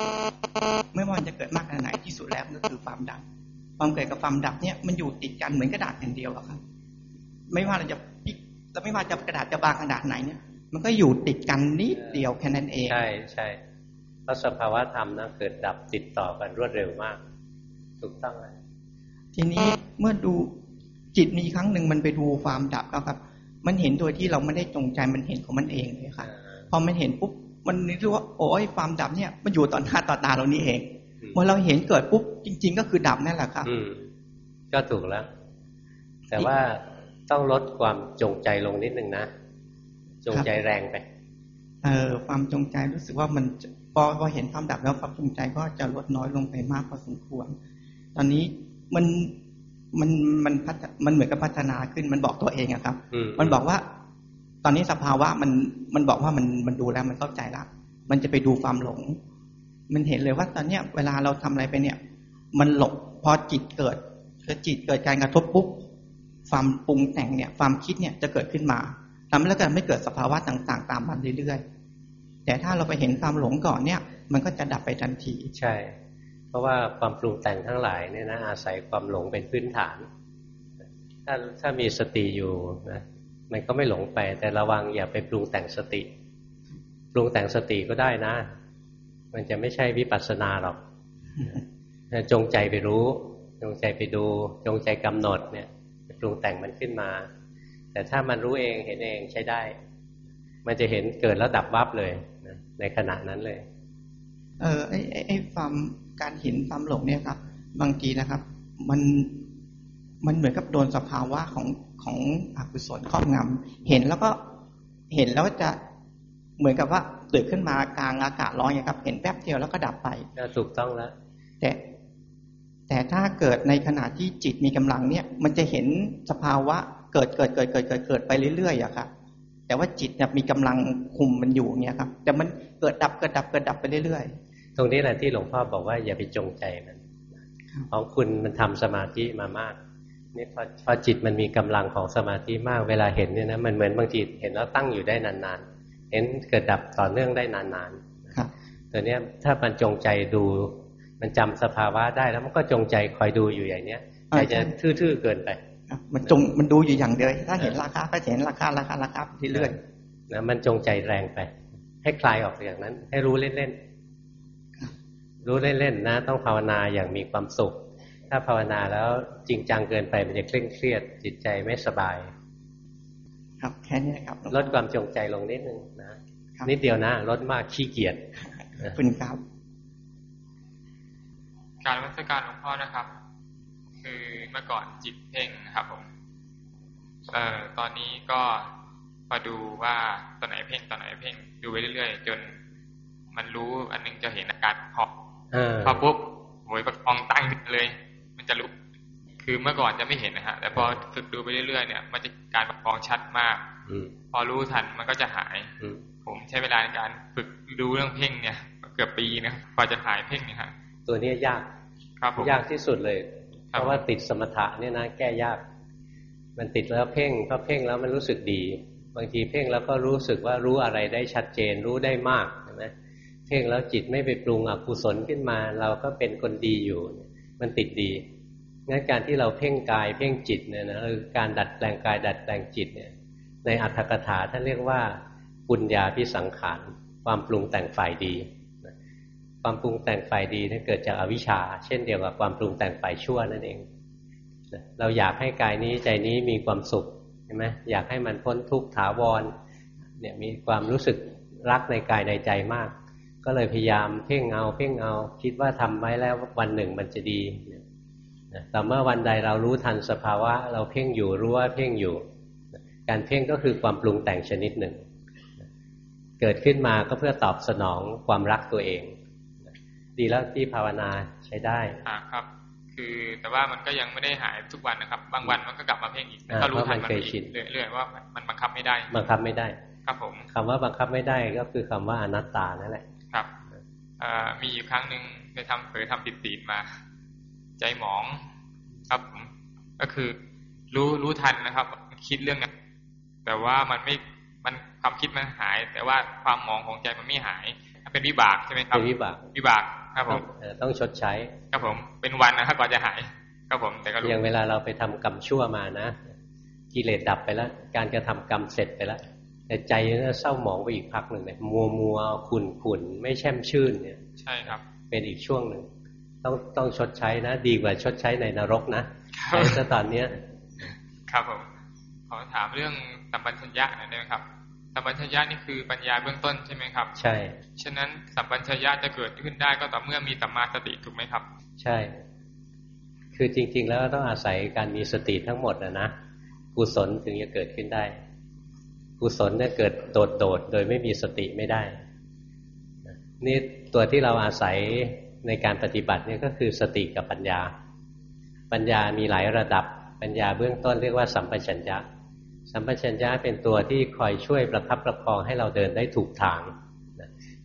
ไม่ว่ามันจะเกิดมากขนาดไหนที่สุดแล้วก็คือความดับ ความเกิดกับความดับเนี่ยมันอยู่ติดกันเหมือนกระดาษแผ่นเดียวอะครับ ไม่ว่าเราจะพลิกแล้วไม่ว่าจะกระดาษจะบางขนาดไหนเนี่ย มันก็อยู่ติดกันนิดเดียวแค่นั้นเอง ใช่ใช่เพราะสภาวะธรรมนะเกิดดับติดต่อกันรวดเร็วมาก ถูกต้องเลยทีนี้เมื่อดูจิตมีครั้งหนึ่งมันไปดูความดับแล้วครับ มันเห็นโดยที่เราไม่ได้จงใจมันเห็นของมันเองเลยครับพอมันเห็นปุ๊บมันนึกว่าโอ้ยความดับเนี่ยมันอยู่ต่อหน้าต่อตาเรานี่เองอืมเมื่อเราเห็นเกิดปุ๊บจริง ๆ ก็คือดับนั่นแหละครับอืมก็ถูกแล้ว แต่ว่าต้องลดความจงใจลงนิดนึงนะ จงใจแรงไป เอ่อความจงใจรู้สึกว่ามันจะพอพอเห็นความดับแล้วความจงใจก็จะลดน้อยลงไปมากพอสมควร ตอนนี้มัน มันมันพัฒมันเหมือนกับพัฒนาขึ้นมันบอกตัวเองอะครับอืมมันบอกว่า ตอนนี้สภาวะมันมันบอกว่ามันมันดูแล้วมันเข้าใจละมันจะไปดูความหลง มันเห็นเลยว่าตอนเนี้ยเวลาเราทำอะไรไปเนี่ย มันหลบพอจิตเกิดคือจิตเกิดการกระทบปุ๊บความปรุงแต่งเนี่ย ความคิดเนี่ยจะเกิดขึ้นมาทำให้แล้วก็ไม่เกิดสภาวะต่าง ๆ ตามมาเรื่อยๆแต่ถ้าเราไปเห็นความหลงก่อนเนี่ย มันก็จะดับไปทันที ใช่ เพราะว่าความปรุงแต่งทั้งหลายเนี่ยนะอาศัยความหลงเป็นพื้นฐาน ถ้าถ้ามีสติอยู่นะมันก็ไม่หลงไป แต่ระวังอย่าไปปรุงแต่งสติ ปรุงแต่งสติก็ได้นะ มันจะไม่ใช่วิปัสสนาหรอกจงใจไปรู้ จงใจไปดู จงใจกำหนดเนี่ยปรุงแต่งมันขึ้นมา แต่ถ้ามันรู้เองเห็นเองใช้ได้ มันจะเห็นเกิดแล้วดับวับเลยนะในขณะนั้นเลย เออไอไอ้ไอ้ความ การเห็นความหลงเนี่ยครับ บางทีนะครับ มันมันเหมือนกับโดนสภาวะของของอกุศลครอบงำเห็นแล้วก็เห็นแล้วจะเหมือนกับว่าเกิดขึ้นมากลางอากาศร้อนเนี่ยครับ เห็นแป๊บเดียวแล้วก็ดับไปก็ถูกต้องแล้วแต่แต่ถ้าเกิดในขณะที่จิตมีกำลังเนี่ย มันจะเห็นสภาวะเกิดเกิดเกิดเกิดเกิดเกิดไปเรื่อยๆอะครับแต่ว่าจิตเนี่ยมีกำลังคุมมันอยู่เนี่ยครับ แต่มันเกิดดับเกิดดับเกิดดับไปเรื่อย ตรงนี้แหละที่หลวงพ่อบอกว่าอย่าไปจงใจมันของคุณมันทำสมาธิมามากนี่พอพอจิตมันมีกำลังของสมาธิมากเวลาเห็นเนี่ยนะมันเหมือนบางทีเห็นแล้วตั้งอยู่ได้นานๆเห็นเกิดดับต่อเนื่องได้นานๆครับๆตัวเนี้ยถ้ามันจงใจดู มันจำสภาวะได้แล้วมันก็จงใจคอยดูอยู่อย่างเนี้ยใจจะทื่อๆเกินไปครับมันจงมันดูอยู่อย่างเดียวถ้าเห็นราคาก็จะเห็นราคาราคาราคาไปเรื่อยนะมันจงใจแรงไป ให้คลายออกอย่างนั้น ให้รู้เล่นๆ รู้เล่นๆนะ ต้องภาวนาอย่างมีความสุข ถ้าภาวนาแล้วจริงจังเกินไปมันจะเคร่งเครียด จิตใจไม่สบายๆครับแค่นี้ครับลดความจงใจลงนิดนึงนะนิดเดียวนะลดมากขี้เกียจขอบคุณครับการวัฒการหลวงพ่อนะครับ คือเมื่อก่อนจิตเพ่งครับผมเอ่อตอนนี้ก็มาดูว่าตอนไหนเพ่งตอนไหนเพ่งดูไปเรื่อยๆ จนมันรู้อันนึงจะเห็นอาการพองเออ พอปุ๊บโหยประคองตั้งขึ้นเลย มันจะรู้คือเมื่อก่อนจะไม่เห็นนะฮะ แต่พอฝึกดูไปเรื่อยๆเนี่ย มันจะการประคองชัดมากอืมพอรู้ทันมันก็จะหายอืมผมใช้เวลาในการฝึกดูเรื่องเพ่งเนี่ย เกือบปีนะกว่าจะหายเพ่งเนี่ยฮะ ตัวเนี้ยยากครับผมยากที่สุดเลย เพครับราะว่าติดสมถะเนี่ยนะแก้ยาก มันติดแล้วเพ่งพอเพ่งแล้วมันรู้สึกดี บางทีเพ่งแล้วก็รู้สึกว่ารู้อะไรได้ชัดเจนรู้ได้มากใช่ไหมเพ่งแล้วจิตไม่ไปปรุงอกุศลขึ้นมา เราก็เป็นคนดีอยู่ มันติดดีงั้นการที่เราเพ่งกายเพ่งจิตเนี่ยนะคือการดัดแปลงกายดัดแปลงจิตเนี่ย ในอัตถกถาท่านเรียกว่าปุญญาพิสังขารความปรุงแต่งฝ่ายดี ความปรุงแต่งฝ่ายดีนี่เกิดจากอวิชชา เช่นเดียวกับความปรุงแต่งฝ่ายชั่วนั่นเอง เราอยากให้กายนี้ใจนี้มีความสุขใช่ไหมอยากให้มันพ้นทุกข์ถาวรเนี่ยมีความรู้สึกรักในกายในใจมาก ก็เลยพยายามเพ่งเอาเพ่งเอา คิดว่าทำไว้แล้ววันหนึ่งมันจะดีแต่เมื่อวันใดเรารู้ทันสภาวะ เราเพ่งอยู่รู้ว่าเพ่งอยู่ การเพ่งก็คือความปรุงแต่งชนิดหนึ่ง เกิดขึ้นมาก็เพื่อตอบสนองความรักตัวเอง ดีแล้วที่ภาวนาใช้ได้อ่าครับ คือแต่ว่ามันก็ยังไม่ได้หายทุกวันนะครับ บางวันมันก็กลับมาเพ่งอีกก็รู้ทันมันอีกเรื่อยๆว่ามันบังคับไม่ได้ บังคับไม่ได้ ครับผมคำว่าบังคับไม่ได้ก็คือคำว่าอนัตตานั่นแหละ ครับมีอยู่ครั้งหนึ่งไปทำเผยทำติดตีนมา ใจหมองครับก็คือรู้รู้ทันนะครับ คิดเรื่องนั้นแต่ว่ามันไม่มันความคิดมันหาย แต่ว่าความมองของใจมันไม่หายเป็นวิบากใช่ไหมครับเป็นวิบากวิบากครับผมต้องชดใช้ ครับผม เป็นวันนะครับก่อนจะหาย ครับผม แต่ก็อย่างเวลาเราไปทำกรรมชั่วมานะกิเลสดับไปแล้ว การกระทำกรรมเสร็จไปแล้ว แต่ใจก็เศร้าหมองไปอีกพักหนึ่งเนี่ยมัวมัวขุ่นขุ่นไม่แช่มชื่นเนี่ย ใช่ครับ เป็นอีกช่วงหนึ่งต้องต้องชดใช้นะ ดีกว่าชดใช้ในนรกนะใช้ตอนเนี้ย ครับผมขอถามเรื่องสัมปัญญะหน่อยได้ไหมครับสัมปัญญะนี่คือปัญญาเบื้องต้นใช่ไหมครับ ใช่ ฉะนั้นสัมปัญญะจะเกิดขึ้นได้ก็ต่อเมื่อมีสัมมาสติถูกไหมครับ ใช่ คือจริง ๆ แล้วต้องอาศัยการมีสติทั้งหมดนะนะกุศลถึงจะเกิดขึ้นได้ กุศลเนี่ยเกิดโดดโดดโดยไม่มีสติไม่ได้ นี่ตัวที่เราอาศัยในการปฏิบัติเนี่ยก็คือสติกับปัญญา ปัญญามีหลายระดับ ปัญญาเบื้องต้นเรียกว่าสัมปชัญญะ สัมปชัญญะเป็นตัวที่คอยช่วยประคับประคองให้เราเดินได้ถูกทาง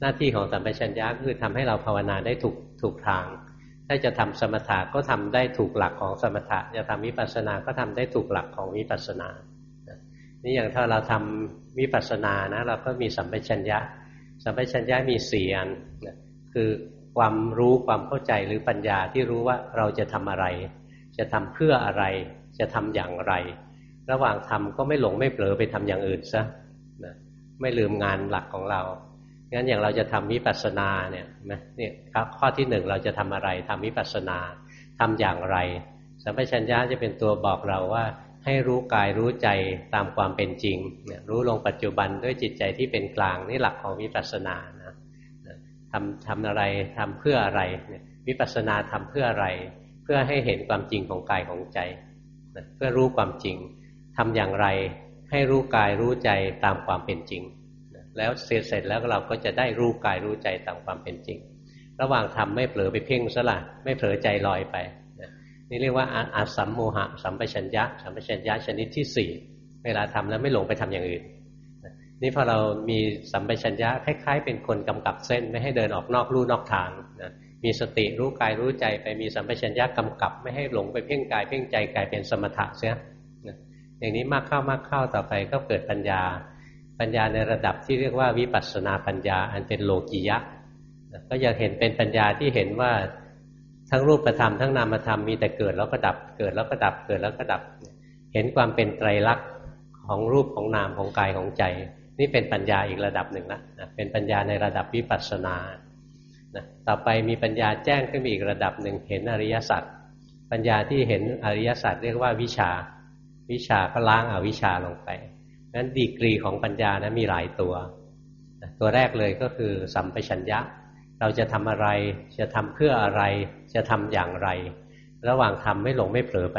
หน้าที่ของสัมปชัญญะคือทำให้เราภาวนาได้ถูกถูกทาง ถ้าจะทำสมถะก็ทำได้ถูกหลักของสมถะ จะทำวิปัสสนา ก็ทำได้ถูกหลักของวิปัสสนา นี่อย่างถ้าเราทำวิปัสสนานะเราก็มีสัมปชัญญะ สัมปชัญญะมีสี่อันคือความรู้ความเข้าใจหรือปัญญาที่รู้ว่าเราจะทำอะไร จะทำเพื่ออะไร จะทำอย่างไร ระหว่างทำก็ไม่หลงไม่เผลอไปทำอย่างอื่นซะนะไม่ลืมงานหลักของเรางั้นอย่างเราจะทำวิปัสสนาเนี่ยนะเนี่ยข้อที่หนึ่งเราจะทำอะไรทำวิปัสสนาทำอย่างไร สัมปชัญญะจะเป็นตัวบอกเราว่า ให้รู้กายรู้ใจตามความเป็นจริงรู้ลงปัจจุบันด้วยจิตใจที่เป็นกลางนี่หลักของวิปัสสนาทำทำอะไรทำเพื่ออะไรวิปัสสนาทำเพื่ออะไร เพื่อให้เห็นความจริงของกายของใจเพื่อรู้ความจริงทำอย่างไรให้รู้กายรู้ใจตามความเป็นจริง แล้วเสร็จเสร็จแล้วเราก็จะได้รู้กายรู้ใจตามความเป็นจริง ระหว่างทำไม่เผลอไปเพ่งซะละไม่เผลอใจลอยไป นี่เรียกว่าอาสัมโมหะสัมปชัญญะสัมปชัญญะชนิดที่สี่เวลาทำแล้วไม่หลงไปทำอย่างอื่นนี่พอเรามีสัมปชัญญะคล้ายๆ เป็นคนกำกับเส้นไม่ให้เดินออกนอกลู่นอกทางนะมีสติรู้กายรู้ใจไปมีสัมปชัญญะกำกับ ไม่ให้หลงไปเพ่งกายเพ่งใจกลายเป็นสมถะเสียอย่างนี้มากเข้ามากเข้าต่อไปก็เกิดปัญญา ปัญญาในระดับที่เรียกว่าวิปัสสนาปัญญา อันเป็นโลกิยะก็จะเห็นเป็นปัญญาที่เห็นว่า ทั้งรูปธรรมทั้งนามธรรมมีแต่เกิดแล้วก็ดับ เกิดแล้วก็ดับ เกิดแล้วก็ดับ เห็นความเป็นไตรลักษณ์ของรูปของนามของกายของใจ นี่เป็นปัญญาอีกระดับหนึ่งนะเป็นปัญญาในระดับวิปัสสนานะต่อไปมีปัญญาแจ้งขึ้นอีกระดับหนึ่งเห็นอริยสัจปัญญาที่เห็นอริยสัจเรียกว่าวิชา วิชาก็ล้างอาวิชาลงไปนั้นดีกรีของปัญญานะมีหลายตัว ตัวแรกเลยก็คือสัมปชัญญะ เราจะทำอะไร จะทำเพื่ออะไร จะทำอย่างไร ระหว่างทำไม่หลงไม่เผลอไป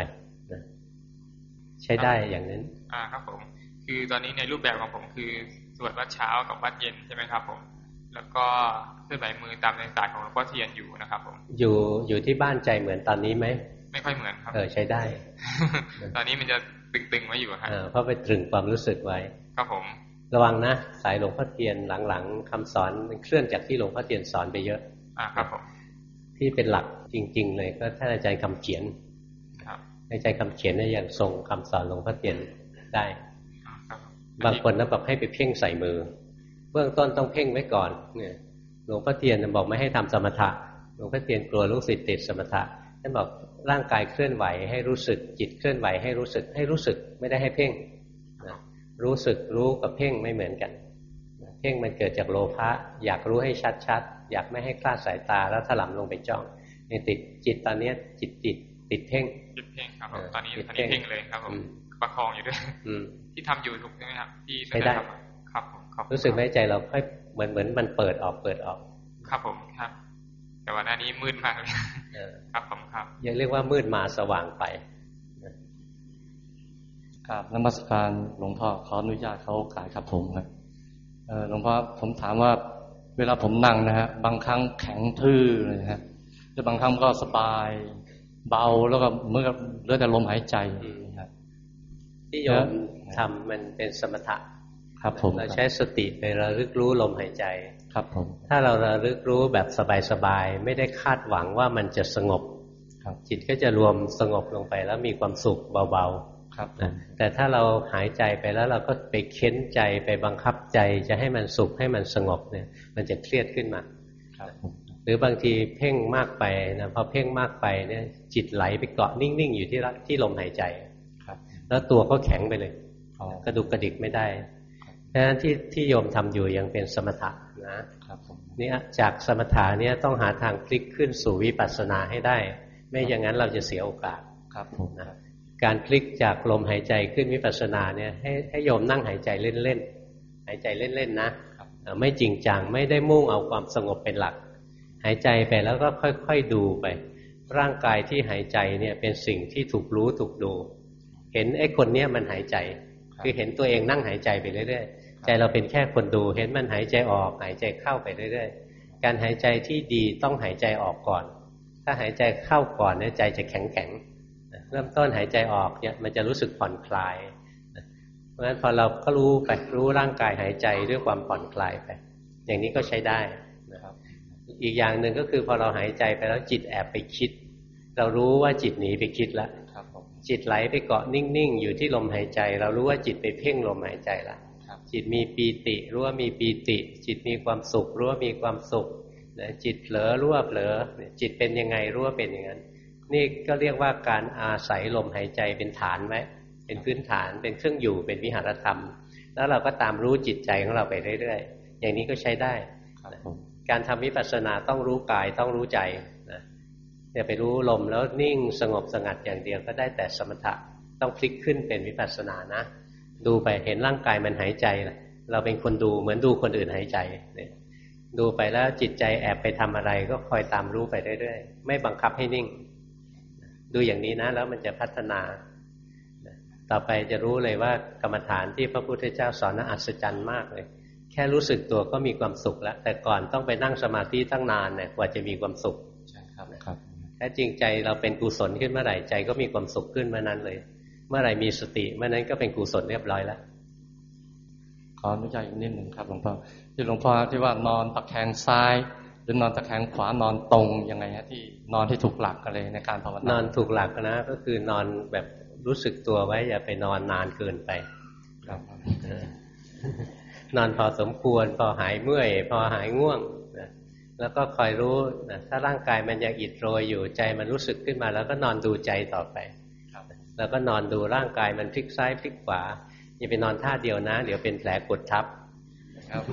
ใช้ได้อย่างนั้น อ่าครับผม คือตอนนี้ในรูปแบบของผมคือสวดวัดเช้ากับวัดเย็นใช่ไหมครับผม แล้วก็เคลื่อนไหวมือตามในศาสตร์ของหลวงพ่อเทียนอยู่นะครับผม อยู่อยู่ที่บ้านใจเหมือนตอนนี้ไหมไม่ค่อยเหมือนครับ เออใช้ได้ ตอนนี้มันจะตึงๆไว้อยู่ครับเพราะไปตรึงความรู้สึกไว้ ครับผม ระวังนะสายหลวงพ่อเทียนหลังๆคำสอนมันเคลื่อนจากที่หลวงพ่อเทียนสอนไปเยอะอ่าครับผมที่เป็นหลักจริง ๆ เลยก็ท่านอาจารย์คำเขียนครับอาจารย์คำเขียนเนี่ยยังทรงคำสอนหลวงพ่อเทียนได้ บางคนนะบอกให้ไปเพ่งใส่มือ เบื้องต้นต้องเพ่งไว้ก่อนเนี่ยหลวงพ่อเทียนบอกไม่ให้ทำสมถะหลวงพ่อเทียนกลัวลูกศิษย์ติดสมถะท่านบอกร่างกายเคลื่อนไหวให้รู้สึกจิตเคลื่อนไหวให้รู้สึกให้รู้สึกไม่ได้ให้เพ่งนะ รู้สึกรู้กับเพ่งไม่เหมือนกัน เพ่งมันเกิดจากโลภะอยากรู้ให้ชัดๆอยากไม่ให้คลาดสายตาแล้วถลำลงไปจ้องนี่ติดจิตตอนนี้จิตติดติดเพ่งจิตเพ่งครับตอนนี้ตอนนี้เพ่งเลยครับผมประคองอยู่ด้วยที่ทำอยู่ถูกใช่ไหมครับที่ไม่ได้ครับครับรู้สึกไหมใจเราค่อยเหมือนเหมือนมันเปิดออกเปิดออก ครับผมครับ แต่ว่าหน้านี้มืดมากเลยครับผมครับยังเรียกว่ามืดมาสว่างไป ครับนมัสการหลวงพ่อขออนุญาตเขาขายครับผมครับหลวงพ่อผมถามว่าเวลาผมนั่งนะฮะบางครั้งแข็งทื่อเลยฮะแต่บางครั้งก็สบาย เบาแล้วก็เมื่อเลือแต่ลมหายใจครับที่โยมทำมันเป็นสมถะครับผมเราใช้สติไประลึกรู้ลมหายใจ ครับผม ถ้าเราระลึกรู้แบบสบายๆไม่ได้คาดหวังว่ามันจะสงบจิตก็จะรวมสงบลงไปแล้วมีความสุขเบาๆ ครับแต่ถ้าเราหายใจไปแล้วเราก็ไปเค้นใจไปบังคับใจจะให้มันสุขให้มันสงบเนี่ย มันจะเครียดขึ้นมาครับหรือบางทีเพ่งมากไปนะพอเพ่งมากไปเนี่ย จิตไหลไปเกาะนิ่งๆ อยู่ที่ที่ลมหายใจครับ แล้วตัวก็แข็งไปเลยกระดุกกระดิกไม่ได้เพราะฉะนั้นที่ที่โยมทำอยู่ยังเป็นสมถะนะครับนี่จากสมถะเนี่ยต้องหาทางพลิกขึ้นสู่วิปัสสนาให้ได้ ไม่อย่างนั้นเราจะเสียโอกาสครับผมนะ การพลิกจากลมหายใจขึ้นวิปัสสนาเนี่ยให้ให้โยมนั่งหายใจเล่นๆหายใจเล่นๆนะไม่จริงจังไม่ได้มุ่งเอาความสงบเป็นหลัก หายใจไปแล้วก็ค่อยๆดูไป ร่างกายที่หายใจเนี่ยเป็นสิ่งที่ถูกรู้ถูกดู เห็นไอ้คนเนี้ยมันหายใจ คือเห็นตัวเองนั่งหายใจไปเรื่อยๆใจเราเป็นแค่คนดู เห็นมันหายใจออกหายใจเข้าไปเรื่อยๆ การหายใจที่ดีต้องหายใจออกก่อน ถ้าหายใจเข้าก่อนเนี่ยใจจะแข็งแข็ง เริ่มต้นหายใจออกเนี่ยมันจะรู้สึกผ่อนคลาย เพราะฉะนั้นพอเราก็รู้ไปรู้ร่างกายหายใจด้วยความผ่อนคลายไปอย่างนี้ก็ใช้ได้นะครับ อีกอย่างหนึ่งก็คือพอเราหายใจไปแล้วจิตแอบไปคิด เรารู้ว่าจิตหนีไปคิดแล้วจิตไหลไปเกาะนิ่งๆ อยู่ที่ลมหายใจ เรารู้ว่าจิตไปเพ่งลมหายใจละจิตมีปีติรู้ว่ามีปีติ จิตมีความสุขรู้ว่ามีความสุขจิตเผลอรู้ว่าเผลอจิตเป็นยังไงรู้ว่าเป็นอย่างนั้น นี่ก็เรียกว่าการอาศัยลมหายใจเป็นฐานไหมเป็นพื้นฐานเป็นเครื่องอยู่เป็นวิหารธรรม แล้วเราก็ตามรู้จิตใจของเราไปเรื่อยๆ อย่างนี้ก็ใช้ได้การทำวิปัสสนาต้องรู้กายต้องรู้ใจนะอย่าไปรู้ลมแล้วนิ่งสงบสงัดอย่างเดียวก็ได้แต่สมถะต้องพลิกขึ้นเป็นวิปัสสนานะ ดูไปเห็นร่างกายมันหายใจเราเป็นคนดูเหมือนดูคนอื่นหายใจเนี่ยดูไปแล้วจิตใจแอบไปทำอะไรก็คอยตามรู้ไปเรื่อยๆ ไม่บังคับให้นิ่ง ดูอย่างนี้นะ แล้วมันจะพัฒนา ต่อไปจะรู้เลยว่ากรรมฐานที่พระพุทธเจ้าสอนน่าอัศจรรย์มากเลย แค่รู้สึกตัวก็มีความสุขแล้ว แต่ก่อนต้องไปนั่งสมาธิตั้งนานเนี่ยกว่าจะมีความสุขใช่ครับครับแท้จริงใจเราเป็นกุศลขึ้นเมื่อไหร่ใจก็มีความสุขขึ้นเมื่อนั้นเลย เมื่อไหร่มีสติเมื่อนั้นก็เป็นกุศลเรียบร้อยแล้วขออนุญาตอีกนิดหนึ่งครับหลวงพ่อที่หลวงพ่อที่ว่านอนตะแคงซ้าย รือนอนตะแคงขวานอนตรงยังไงฮะที่นอนที่ถูกหลักกันเลยในการภาวนานอนถูกหลักนะก็คือนอนแบบรู้สึกตัวไว้อย่าไปนอนนานเกินไปครับนอนพอสมควรพอหายเมื่อย พอหายง่วงนะแล้วก็คอยรู้นะถ้าร่างกายมันยังอิดโรยอยู่ใจมันรู้สึกขึ้นมา แล้วก็นอนดูใจต่อไปแล้วก็นอนดูร่างกายมันพลิกซ้ายพลิกขวาอย่าไปนอนท่าเดียวนะ เดี๋ยวเป็นแผลกดทับ ครับ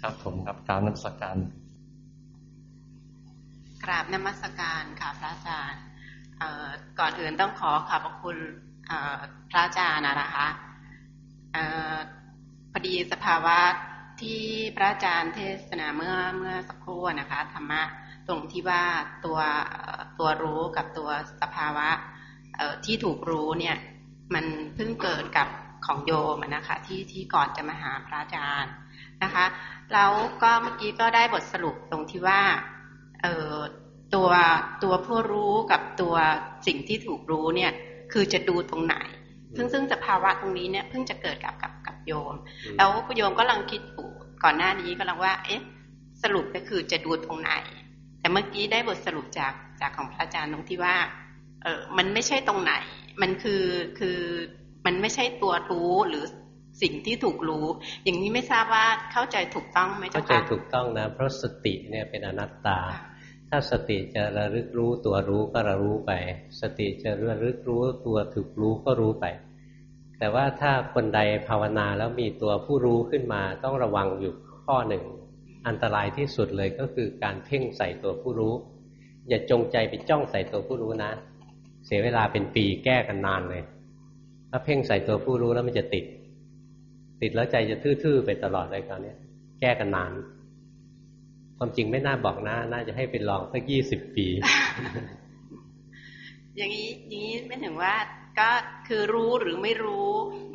ครับผมครับการนักสการ กราบนมัสการค่ะพระอาจารย์ก่อนอื่นต้องขอขอบคุณพระอาจารย์นะคะพอดีสภาวะที่พระอาจารย์เทศนาเมื่อเมื่อสักครู่นะคะธรรมะตรงที่ว่าตัวตัวรู้กับตัวสภาวะที่ถูกรู้เนี่ยมันเพิ่งเกิดกับของโยมนะคะที่ที่ก่อนจะมาหาพระอาจารย์นะคะแล้วก็เมื่อกี้ก็ได้บทสรุปตรงที่ว่า เอ่อตัวตัวผู้รู้กับตัวสิ่งที่ถูกรู้เนี่ย คือจะดูตรงไหน ซึ่งซึ่งสภาวะตรงนี้เนี่ยเพิ่งจะเกิดกับกับกับโยม แล้วโยมก็ลังคิดอยู่ก่อนหน้านี้ก็ลังว่า เอ๊ะ สรุปก็คือจะดูตรงไหน แต่เมื่อกี้ได้บทสรุปจากจากของพระอาจารย์ตรงที่ว่า เออมันไม่ใช่ตรงไหน มันคือคือมันไม่ใช่ตัวรู้หรือสิ่งที่ถูกรู้ อย่างนี้ไม่ทราบว่าเข้าใจถูกต้องไหมเจ้าค่ะเข้าใจถูกต้องนะ เพราะสติเนี่ยเป็นอนัตตา ถ้าสติจะระลึกรู้ตัวรู้ก็ระรู้ไป สติจะระลึกรู้ตัวถูกรู้ก็รู้ไป แต่ว่าถ้าคนใดภาวนาแล้วมีตัวผู้รู้ขึ้นมาต้องระวังอยู่ข้อหนึ่ง อันตรายที่สุดเลยก็คือการเพ่งใส่ตัวผู้รู้ อย่าจงใจไปจ้องใส่ตัวผู้รู้นะ เสียเวลาเป็นปีแก้กันนานเลย ถ้าเพ่งใส่ตัวผู้รู้แล้วมันจะติด ติดแล้วใจจะทื่อๆไปตลอดเลยคราวนี้แก้กันนาน ความจริงไม่น่าบอกนะน่าจะให้เป็นลองสักยี่สิบปี อย่างนี้อย่างนี้ไม่ถึงว่าก็คือรู้หรือไม่รู้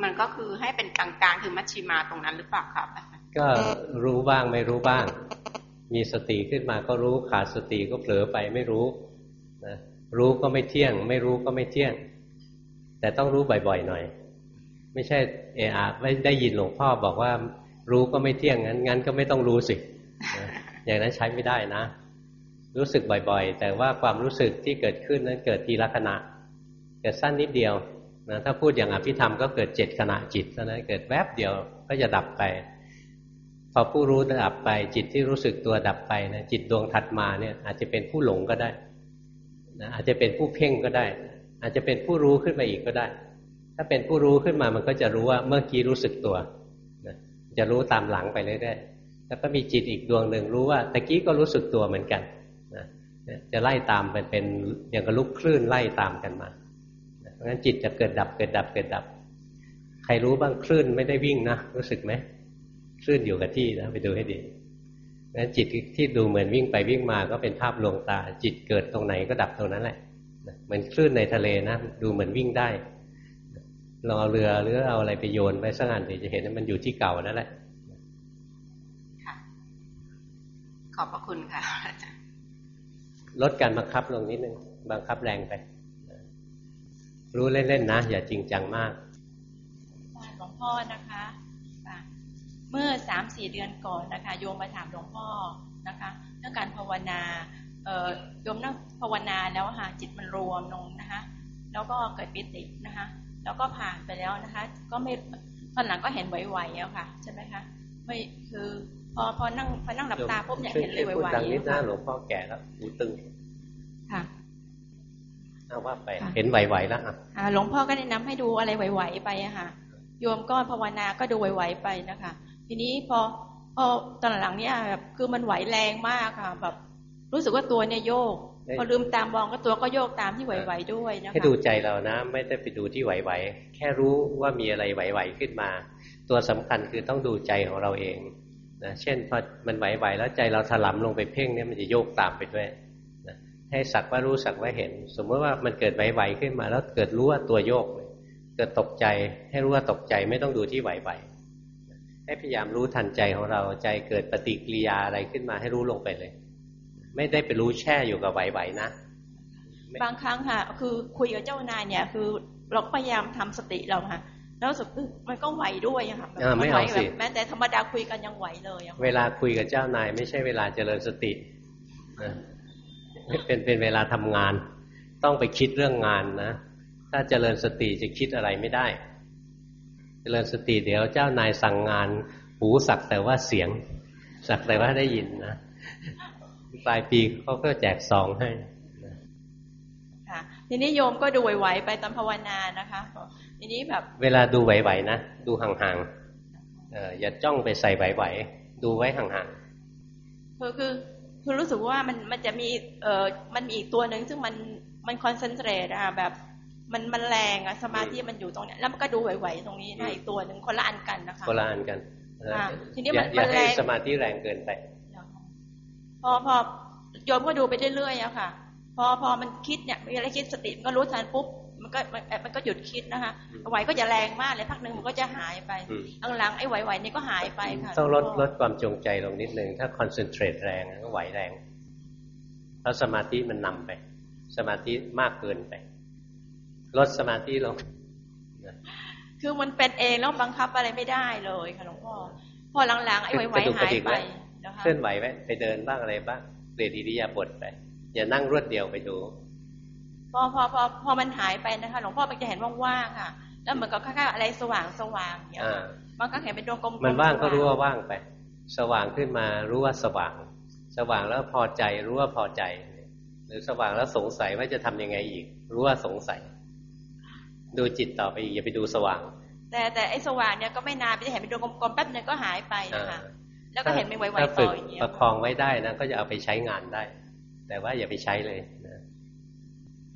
มันก็คือให้เป็นกลางๆ คือมัชชิมาตรงนั้นหรือเปล่าครับ ก็รู้บ้างไม่รู้บ้าง มีสติขึ้นมาก็รู้ขาดสติก็เผลอไปไม่รู้นะรู้ก็ไม่เที่ยง ไม่รู้ก็ไม่เที่ยง แต่ต้องรู้บ่อยๆหน่อย ไม่ใช่เออไม่ได้ยินหลวงพ่อบอกว่า รู้ก็ไม่เที่ยงงั้นงั้นก็ไม่ต้องรู้สิ อย่างนั้นใช้ไม่ได้นะ รู้สึกบ่อยๆ แต่ว่าความรู้สึกที่เกิดขึ้นนั้นเกิดทีละขณะ เกิดสั้นนิดเดียวนะถ้าพูดอย่างอภิธรรมก็เกิดเจ็ดขณะจิตเท่านั้นเกิดแวบเดียวก็จะดับไป พอผู้รู้ดับไป จิตที่รู้สึกตัวดับไปนะจิตดวงถัดมาเนี่ย อาจจะเป็นผู้หลงก็ได้นะอาจจะเป็นผู้เพ่งก็ได้ อาจจะเป็นผู้รู้ขึ้นมาอีกก็ได้ ถ้าเป็นผู้รู้ขึ้นมามันก็จะรู้ว่าเมื่อกี้รู้สึกตัวนะจะรู้ตามหลังไปเรื่อยๆ แล้วก็มีจิตอีกดวงหนึ่งรู้ว่าตะกี้ก็รู้สึกตัวเหมือนกันนะจะไล่ตามเป็นเป็นอย่างกระลุกคลื่นไล่ตามกันมาเพราะฉะนั้นจิตจะเกิดดับเกิดดับเกิดดับ ใครรู้บ้างคลื่นไม่ได้วิ่งนะรู้สึกไหมคลื่นอยู่กับที่นะไปดูให้ดีงั้นจิตที่ดูเหมือนวิ่งไปวิ่งมาก็เป็นภาพลวงตา จิตเกิดตรงไหนก็ดับตรงนั้นแหละเหมือนคลื่นในทะเลนะดูเหมือนวิ่งได้ลองเอาเรือหรือเอาอะไรไปโยนไปสักอันเดี๋ยวจะเห็นว่ามันอยู่ที่เก่านั่นแหละ ขอบพระ คุณค่ะลดการบังคับลงนิดนึง บังคับแรงไป รู้เล่นๆนะ อย่าจริงจังมากหลวงพ่อนะคะ เมื่อสามสี่เดือนก่อนนะคะ โยมมาถามหลวงพ่อนะคะเรื่องการภาวนาโยมนั่งภาวนาแล้วค่ะจิตมันรวมลงนะคะ แล้วก็เกิดปิตินะคะ แล้วก็ผ่านไปแล้วนะคะ ก็ไม่ตอนหลังก็เห็นไหวๆแล้วค่ะ ใช่ไหมคะไม่คือ พอพอนั่งพอนั่งหลับตาปุ๊บเนี่ยเห็นเลยไหวๆดังนิดหน้าหลวงพ่อแก่แล้วหูตึงค่ะเอาว่าไปเห็นไหวๆแล้วอะหลวงพ่อก็แนะนำให้ดูอะไรไหวๆไปอะค่ะโยมก็ภาวนาก็ดูไหวๆไปนะคะ ทีนี้พอพอตอนหลังเนี้ยแบบคือมันไหวแรงมากค่ะ แบบรู้สึกว่าตัวเนี่ยโยก พอลืมตามมองก็ตัวก็โยกตามที่ไหวๆด้วยนะคะให้ดูใจเรานะ ไม่ได้ไปดูที่ไหวๆแค่รู้ว่ามีอะไรไหวๆขึ้นมา ตัวสำคัญคือต้องดูใจของเราเอง นะเช่นพอมันไหวๆแล้วใจเราถลำลงไปเพ่งเนี่ยมันจะโยกตามไปด้วยให้สักว่ารู้สักว่าเห็น สมมติว่ามันเกิดไหวๆขึ้นมา แล้วเกิดรู้ว่าตัวโยก เกิดตกใจให้รู้ว่าตกใจไม่ต้องดูที่ไหวๆให้พยายามรู้ทันใจของเราใจเกิดปฏิกิริยาอะไรขึ้นมาให้รู้ลงไปเลย ไม่ได้ไปรู้แช่อยู่กับไหวๆนะบางครั้งค่ะ คือคุยกับเจ้านายเนี่ยคือเราพยายามทำสติเราค่ะ แล้วสุดมันก็ไหวด้วยค่ะไม่เอาสิแม้แต่ธรรมดาคุยกันยังไหวเลยเวลาคุยกับเจ้านาย ไม่ใช่เวลาเจริญสติเป็นเป็นเวลาทำงาน ต้องไปคิดเรื่องงานนะถ้าเจริญสติจะคิดอะไรไม่ได้ เจริญสติเดี๋ยวเจ้านายสั่งงานหูสักแต่ว่าเสียง สักแต่ว่าได้ยินนะปลายปีเขาก็แจกซองให้ค่ะทีนี้โยมก็ดูไหวๆไปตามภาวนานะคะ ทีนี้แบบ เวลาดูไหวๆนะดูห่างๆอย่าจ้องไปใส่ไหวๆดูไว้ห่างๆคือคือคือรู้สึกว่ามันมันจะมีเอ่อมันมีอีกตัวหนึ่งซึ่งมันมันคอนเซนเทรตอะแบบมันมันแรงอะสมาธิมันอยู่ตรงเนี้ยแล้วมันก็ดูไหวๆตรงนี้นะอีกตัวหนึ่งคนละอันกันนะคะคนละอันกันทีนี้มันมันแรงสมาธิแรงเกินไป พอพอโยมก็ดูไปเรื่อยๆอะค่ะ พอพอมันคิดเนี่ยมีอะไรคิดสติมันก็รู้ทันปุ๊บ มันก็มันก็หยุดคิดนะคะไหวก็จะแรงมากเลยพักหนึ่งมันก็จะหายไปหลังๆไอ้ไหวๆนี่ก็หายไปค่ะต้องลดลดความจงใจลงนิดนึงถ้าคอนเซนเทรตแรงก็ไหวแรงเพราะสมาธิมันนำไป สมาธิมากเกินไป ลดสมาธิลงคือมันเป็นเองแล้วบังคับอะไรไม่ได้เลยค่ะหลวงพ่อพอหลังๆไอ้ไหวๆหายไปเคลื่อนไหวไหมไปเดินบ้างอะไรบ้างเปลี่ยนอิริยาบถไปอย่านั่งรวดเดียวไปดู พอพอพอพอมันหายไปนะคะหลวงพ่อมันจะเห็นว่างๆค่ะ แล้วเหมือนกับค่าๆอะไรสว่างสว่างอย่างมันก็เห็นเป็นดวงกลมมันว่างก็รู้ว่าว่างไป สว่างขึ้นมารู้ว่าสว่าง สว่างแล้วพอใจรู้ว่าพอใจ หรือสว่างแล้วสงสัยว่าจะทํำยังไงอีก รู้ว่าสงสัย ดูจิตต่อไปอีกอย่าไปดูสว่างถแต่แต่ไอ้สว่างเนี่ยก็ไม่นานไปจะเห็นเป็นดวงกลมๆแป๊บนึงก็หายไปนะคะแล้วก็เห็นไม่ไวๆต่ออย่างเงี้ยประคองไว้ได้นะก็จะเอาไปใช้งานได้ แต่ว่าอย่าไปใช้เลยนะ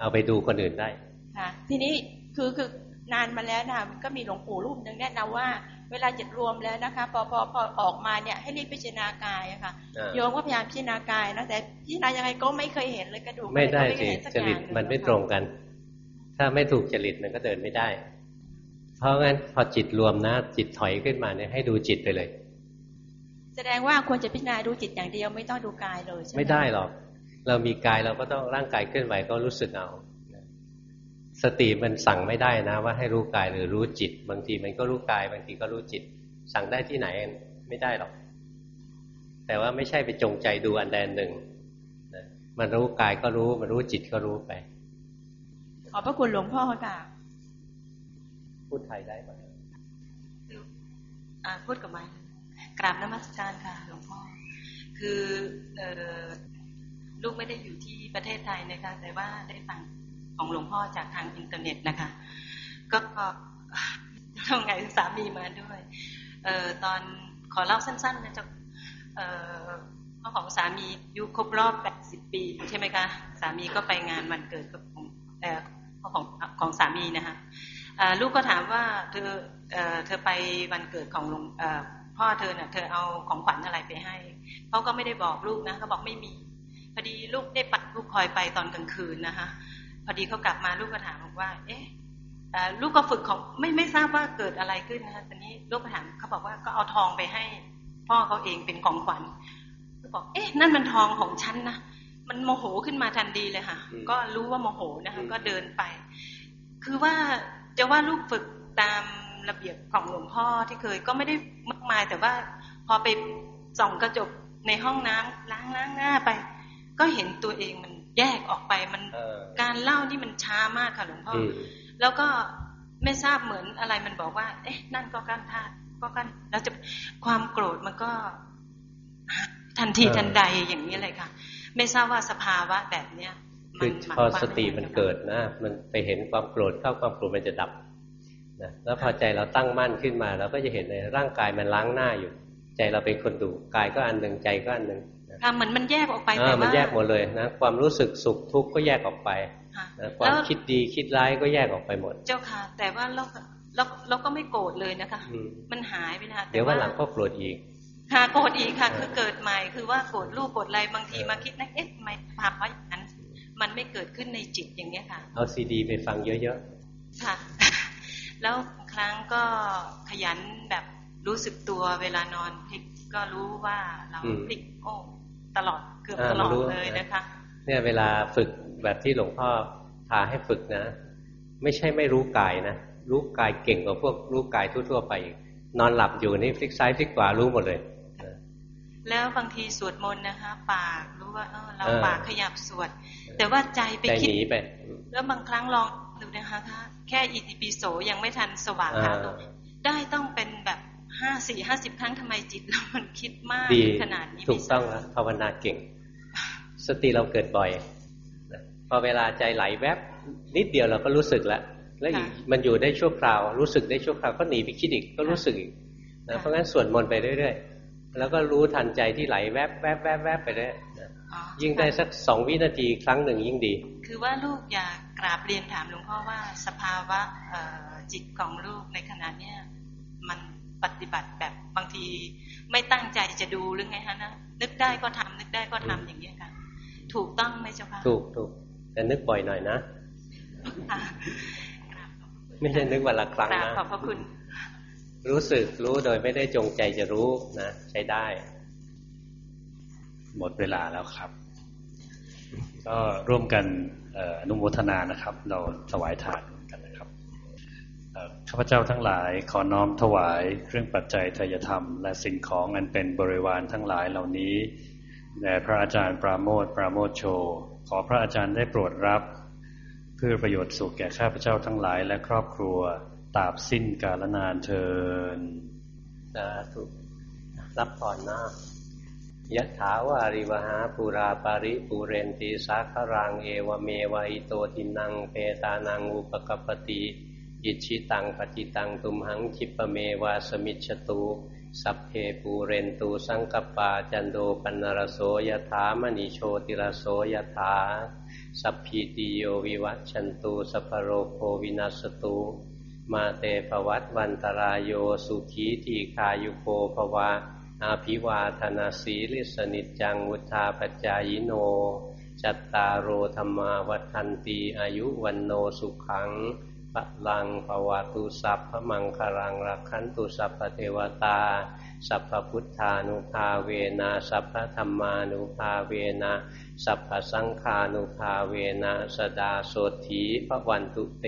เอาไปดูคนอื่นได้ค่ะทีนี้คือคือนานมาแล้วนะก็มีหลวงปู่รูปหนึ่งแนะนำว่า เวลาจิตรวมแล้วนะคะพอพอพอออกมาเนี่ยให้รีบพิจารณากายอะค่ะโยมก็พยายามพิจารณากายนะแต่พิจารณายังไงก็ไม่เคยเห็นเลยกระดูกไม่ได้สิจริตมันไม่ตรงกัน ถ้าไม่ถูกจริตมันก็เดินไม่ได้ เพราะงั้นพอจิตรวมนะ จิตถอยขึ้นมาเนี่ยให้ดูจิตไปเลย แสดงว่าควรจะพิจารณาดูจิตอย่างเดียวไม่ต้องดูกายเลยใช่ไหมไม่ได้หรอก เรามีกายเราก็ต้องร่างกายเคลื่อนไหวก็รู้สึกเอาสติมันสั่งไม่ได้นะ ว่าให้รู้กายหรือรู้จิต บางทีมันก็รู้กายบางทีก็รู้จิต สั่งได้ที่ไหนไม่ได้หรอก แต่ว่าไม่ใช่ไปจงใจดูอันใดอันหนึ่งนะมันรู้กายก็รู้มันรู้จิตก็รู้ไปขอบพระคุณหลวงพ่อค่ะพูดไทยได้ไหมพูดกับไมกราบนมัสการค่ะหลวงพ่อ คืออ ลูกไม่ได้อยู่ที่ประเทศไทยนะคะ แต่ว่าได้ฟังของหลวงพ่อจากทางอินเทอร์เน็ตนะคะ ก็ทำไงสามีมาด้วยเออตอนขอเล่าสั้นๆนะจ๊ะเออพ่อของสามียุครบรอบ 80 ปี ใช่ไหมคะ สามีก็ไปงานวันเกิดของเออพ่อของของสามีนะคะลูกก็ถามว่าเธอเธอไปวันเกิดของหลวงพ่อเธอเนี่ยเธอเอาของขวัญอะไรไปให้เขาก็ไม่ได้บอกลูกนะเขาบอกไม่มี พอดีลูกได้ปัดลูกคอยไปตอนกลางคืนนะคะพอดีเขากลับมาลูกก็ถามบอกว่า เอ๊ะลูกก็ฝึกของไม่ไม่ทราบว่าเกิดอะไรขึ้นนะคะตอนนี้ลูกก็ถามเขาบอกว่าก็เอาทองไปให้ พ่อเขาเองเป็นของขวัญก็บอก เอ๊ะ นั่นมันทองของฉันนะมันโมโหขึ้นมาทันทีเลยค่ะ ก็รู้ว่าโมโหนะคะก็เดินไป คือว่าจะว่าลูกฝึกตามระเบียบของหลวงพ่อที่เคยก็ไม่ได้มากมายแต่ว่าพอไปส่องกระจกในห้องน้ำล้างล้างหน้าไป ก็เห็นตัวเองมันแยกออกไปมันการเล่านี่มันช้ามากค่ะหลวงพ่อแล้วก็ไม่ทราบเหมือนอะไรมันบอกว่า เอ๊ะ นั่นก็กั้นธาตุก็กั้นแล้วจะความโกรธมันก็ทันทีทันใดอย่างนี้เลยค่ะ ไม่ทราบว่าสภาวะแบบเนี้ยคือพอสติมันเกิดนะ มันไปเห็นความโกรธเข้าความโกรธมันจะดับนะแล้วพอใจเราตั้งมั่นขึ้นมา เราก็จะเห็นในร่างกายมันล้างหน้าอยู่ ใจเราเป็นคนดูกายก็อันหนึ่งใจก็อันหนึ่งค่ะ เหมือนมันแยกออกไปแต่ว่ามันแยกหมดเลยนะความรู้สึกสุขทุกข์ก็แยกออกไปนะความคิดดีคิดร้ายก็แยกออกไปหมด เจ้าค่ะ แต่ว่าเราเราเราก็ไม่โกรธเลยนะคะ มันหายไปนะคะเดี๋ยวว่าหลังก็โกรธอีกค่ะโกรธอีกค่ะ คือเกิดใหม่คือว่าโกรธลูกโกรธอะไรบางทีมาคิดนะเอ๊ะทำไมภาวะอย่างนั้น มันไม่เกิดขึ้นในจิตอย่างเนี้ยค่ะ เอาซีดีไปฟังเยอะๆค่ะ แล้วครั้งก็ขยันแบบรู้สึกตัวเวลานอนพลิกก็รู้ว่าเราพลิกโอ้ ตลอดเกือบตลอดเลยนะคะ เนี่ยเวลาฝึกแบบที่หลวงพ่อพาให้ฝึกนะ ไม่ใช่ไม่รู้กายนะ รู้กายเก่งกว่าพวกรู้กายทั่ว ๆ ไปนอนหลับอยู่นี่พลิกซ้ายพลิกขวารู้หมดเลย แล้วบางทีสวดมนต์นะคะ ปากรู้ว่าเออเราปากขยับสวด แต่ว่าใจไปคิดไปแล้วบางครั้งลองดูนะคะแค่อิติปิโสยังไม่ทันสว่างค่ะได้ต้องเป็นแบบ ห้าสี่ห้าสิบครั้งทำไมจิตเรามันคิดมากขนาดนี้ถูกต้องแล้วภาวนาเก่ง สติเราเกิดบ่อยพอเวลาใจไหลแวบนิดเดียวเราก็รู้สึกแล้วแล้วอีกมันอยู่ได้ชั่วคราว รู้สึกได้ชั่วคราวก็หนีไปคิดอีกก็รู้สึกอีกนะเพราะงั้นสวดมนต์ไปเรื่อยๆแล้วก็รู้ทันใจที่ไหลแวบแวบแวบแวบไปเรื่อยยิ่งได้สักสองวินาทีครั้งหนึ่งยิ่งดี คือว่าลูกอยากกราบเรียนถามหลวงพ่อว่าสภาวะจิตของลูกในขณะเนี้ยมัน ปฏิบัติแบบบางทีไม่ตั้งใจจะดูหรือไงฮะนะนึกได้ก็ทำนึกได้ก็ทำอย่างนี้ค่ะ ถูกต้องไหมเจ้าค่ะถูกถูกแต่นึกบ่อยหน่อยนะไม่ใช่นึกวันละครั้งนะขอบพระคุณ รู้สึกรู้โดยไม่ได้จงใจจะรู้นะใช้ได้ หมดเวลาแล้วครับ ก็ร่วมกันอนุโมทนานะครับ เราถวายทาน ข้าพเจ้าทั้งหลายขอน้อมถวายเครื่องปัจจัยทายธรรม และสิ่งของอันเป็นบริวารทั้งหลายเหล่านี้แด่พระอาจารย์ปราโมทปราโมทโช ขอพระอาจารย์ได้โปรดรับ เพื่อประโยชน์สุขแก่ข้าพเจ้าทั้งหลายและครอบครัวตราบสิ้นกาลนานเทินสาธุรับผ่อนนะยะถาวาริวหาปุราปาริปุเรนติสาครังเอวเมวะอิโตทินังเปตานังอุปกัปปะติ อิจฉิตังปัตถิตังตุมหัง ขิปปะเมวะ สะมิชฌะตุสัพเพปูเรนตุ สังกัปปาจันโท ปัณณะระโส ยะถา มะณิ โชติระโส ยะถาสัพพีติโยวิวัชชันตุ สัพพะโรโควินัสสะตุมาเต ภะวัตวันตะราโยสุขีทีฆายุโก ภะวะอะภิวาทะนะสีลิสสะ นิจจังวุฑฒาปะจายิโน จัตตารโอธรรมาวัฏันตีอายุวันโนสุขัง พระลังปวตุสัพพมังคารังรักขันตุสัพพเทวตา สัพพพุทธานุภาเวนะสัพพธรรมานุภาเวนะสัพพสังฆานุภาเวนะสดาโสถีพระวันตุเต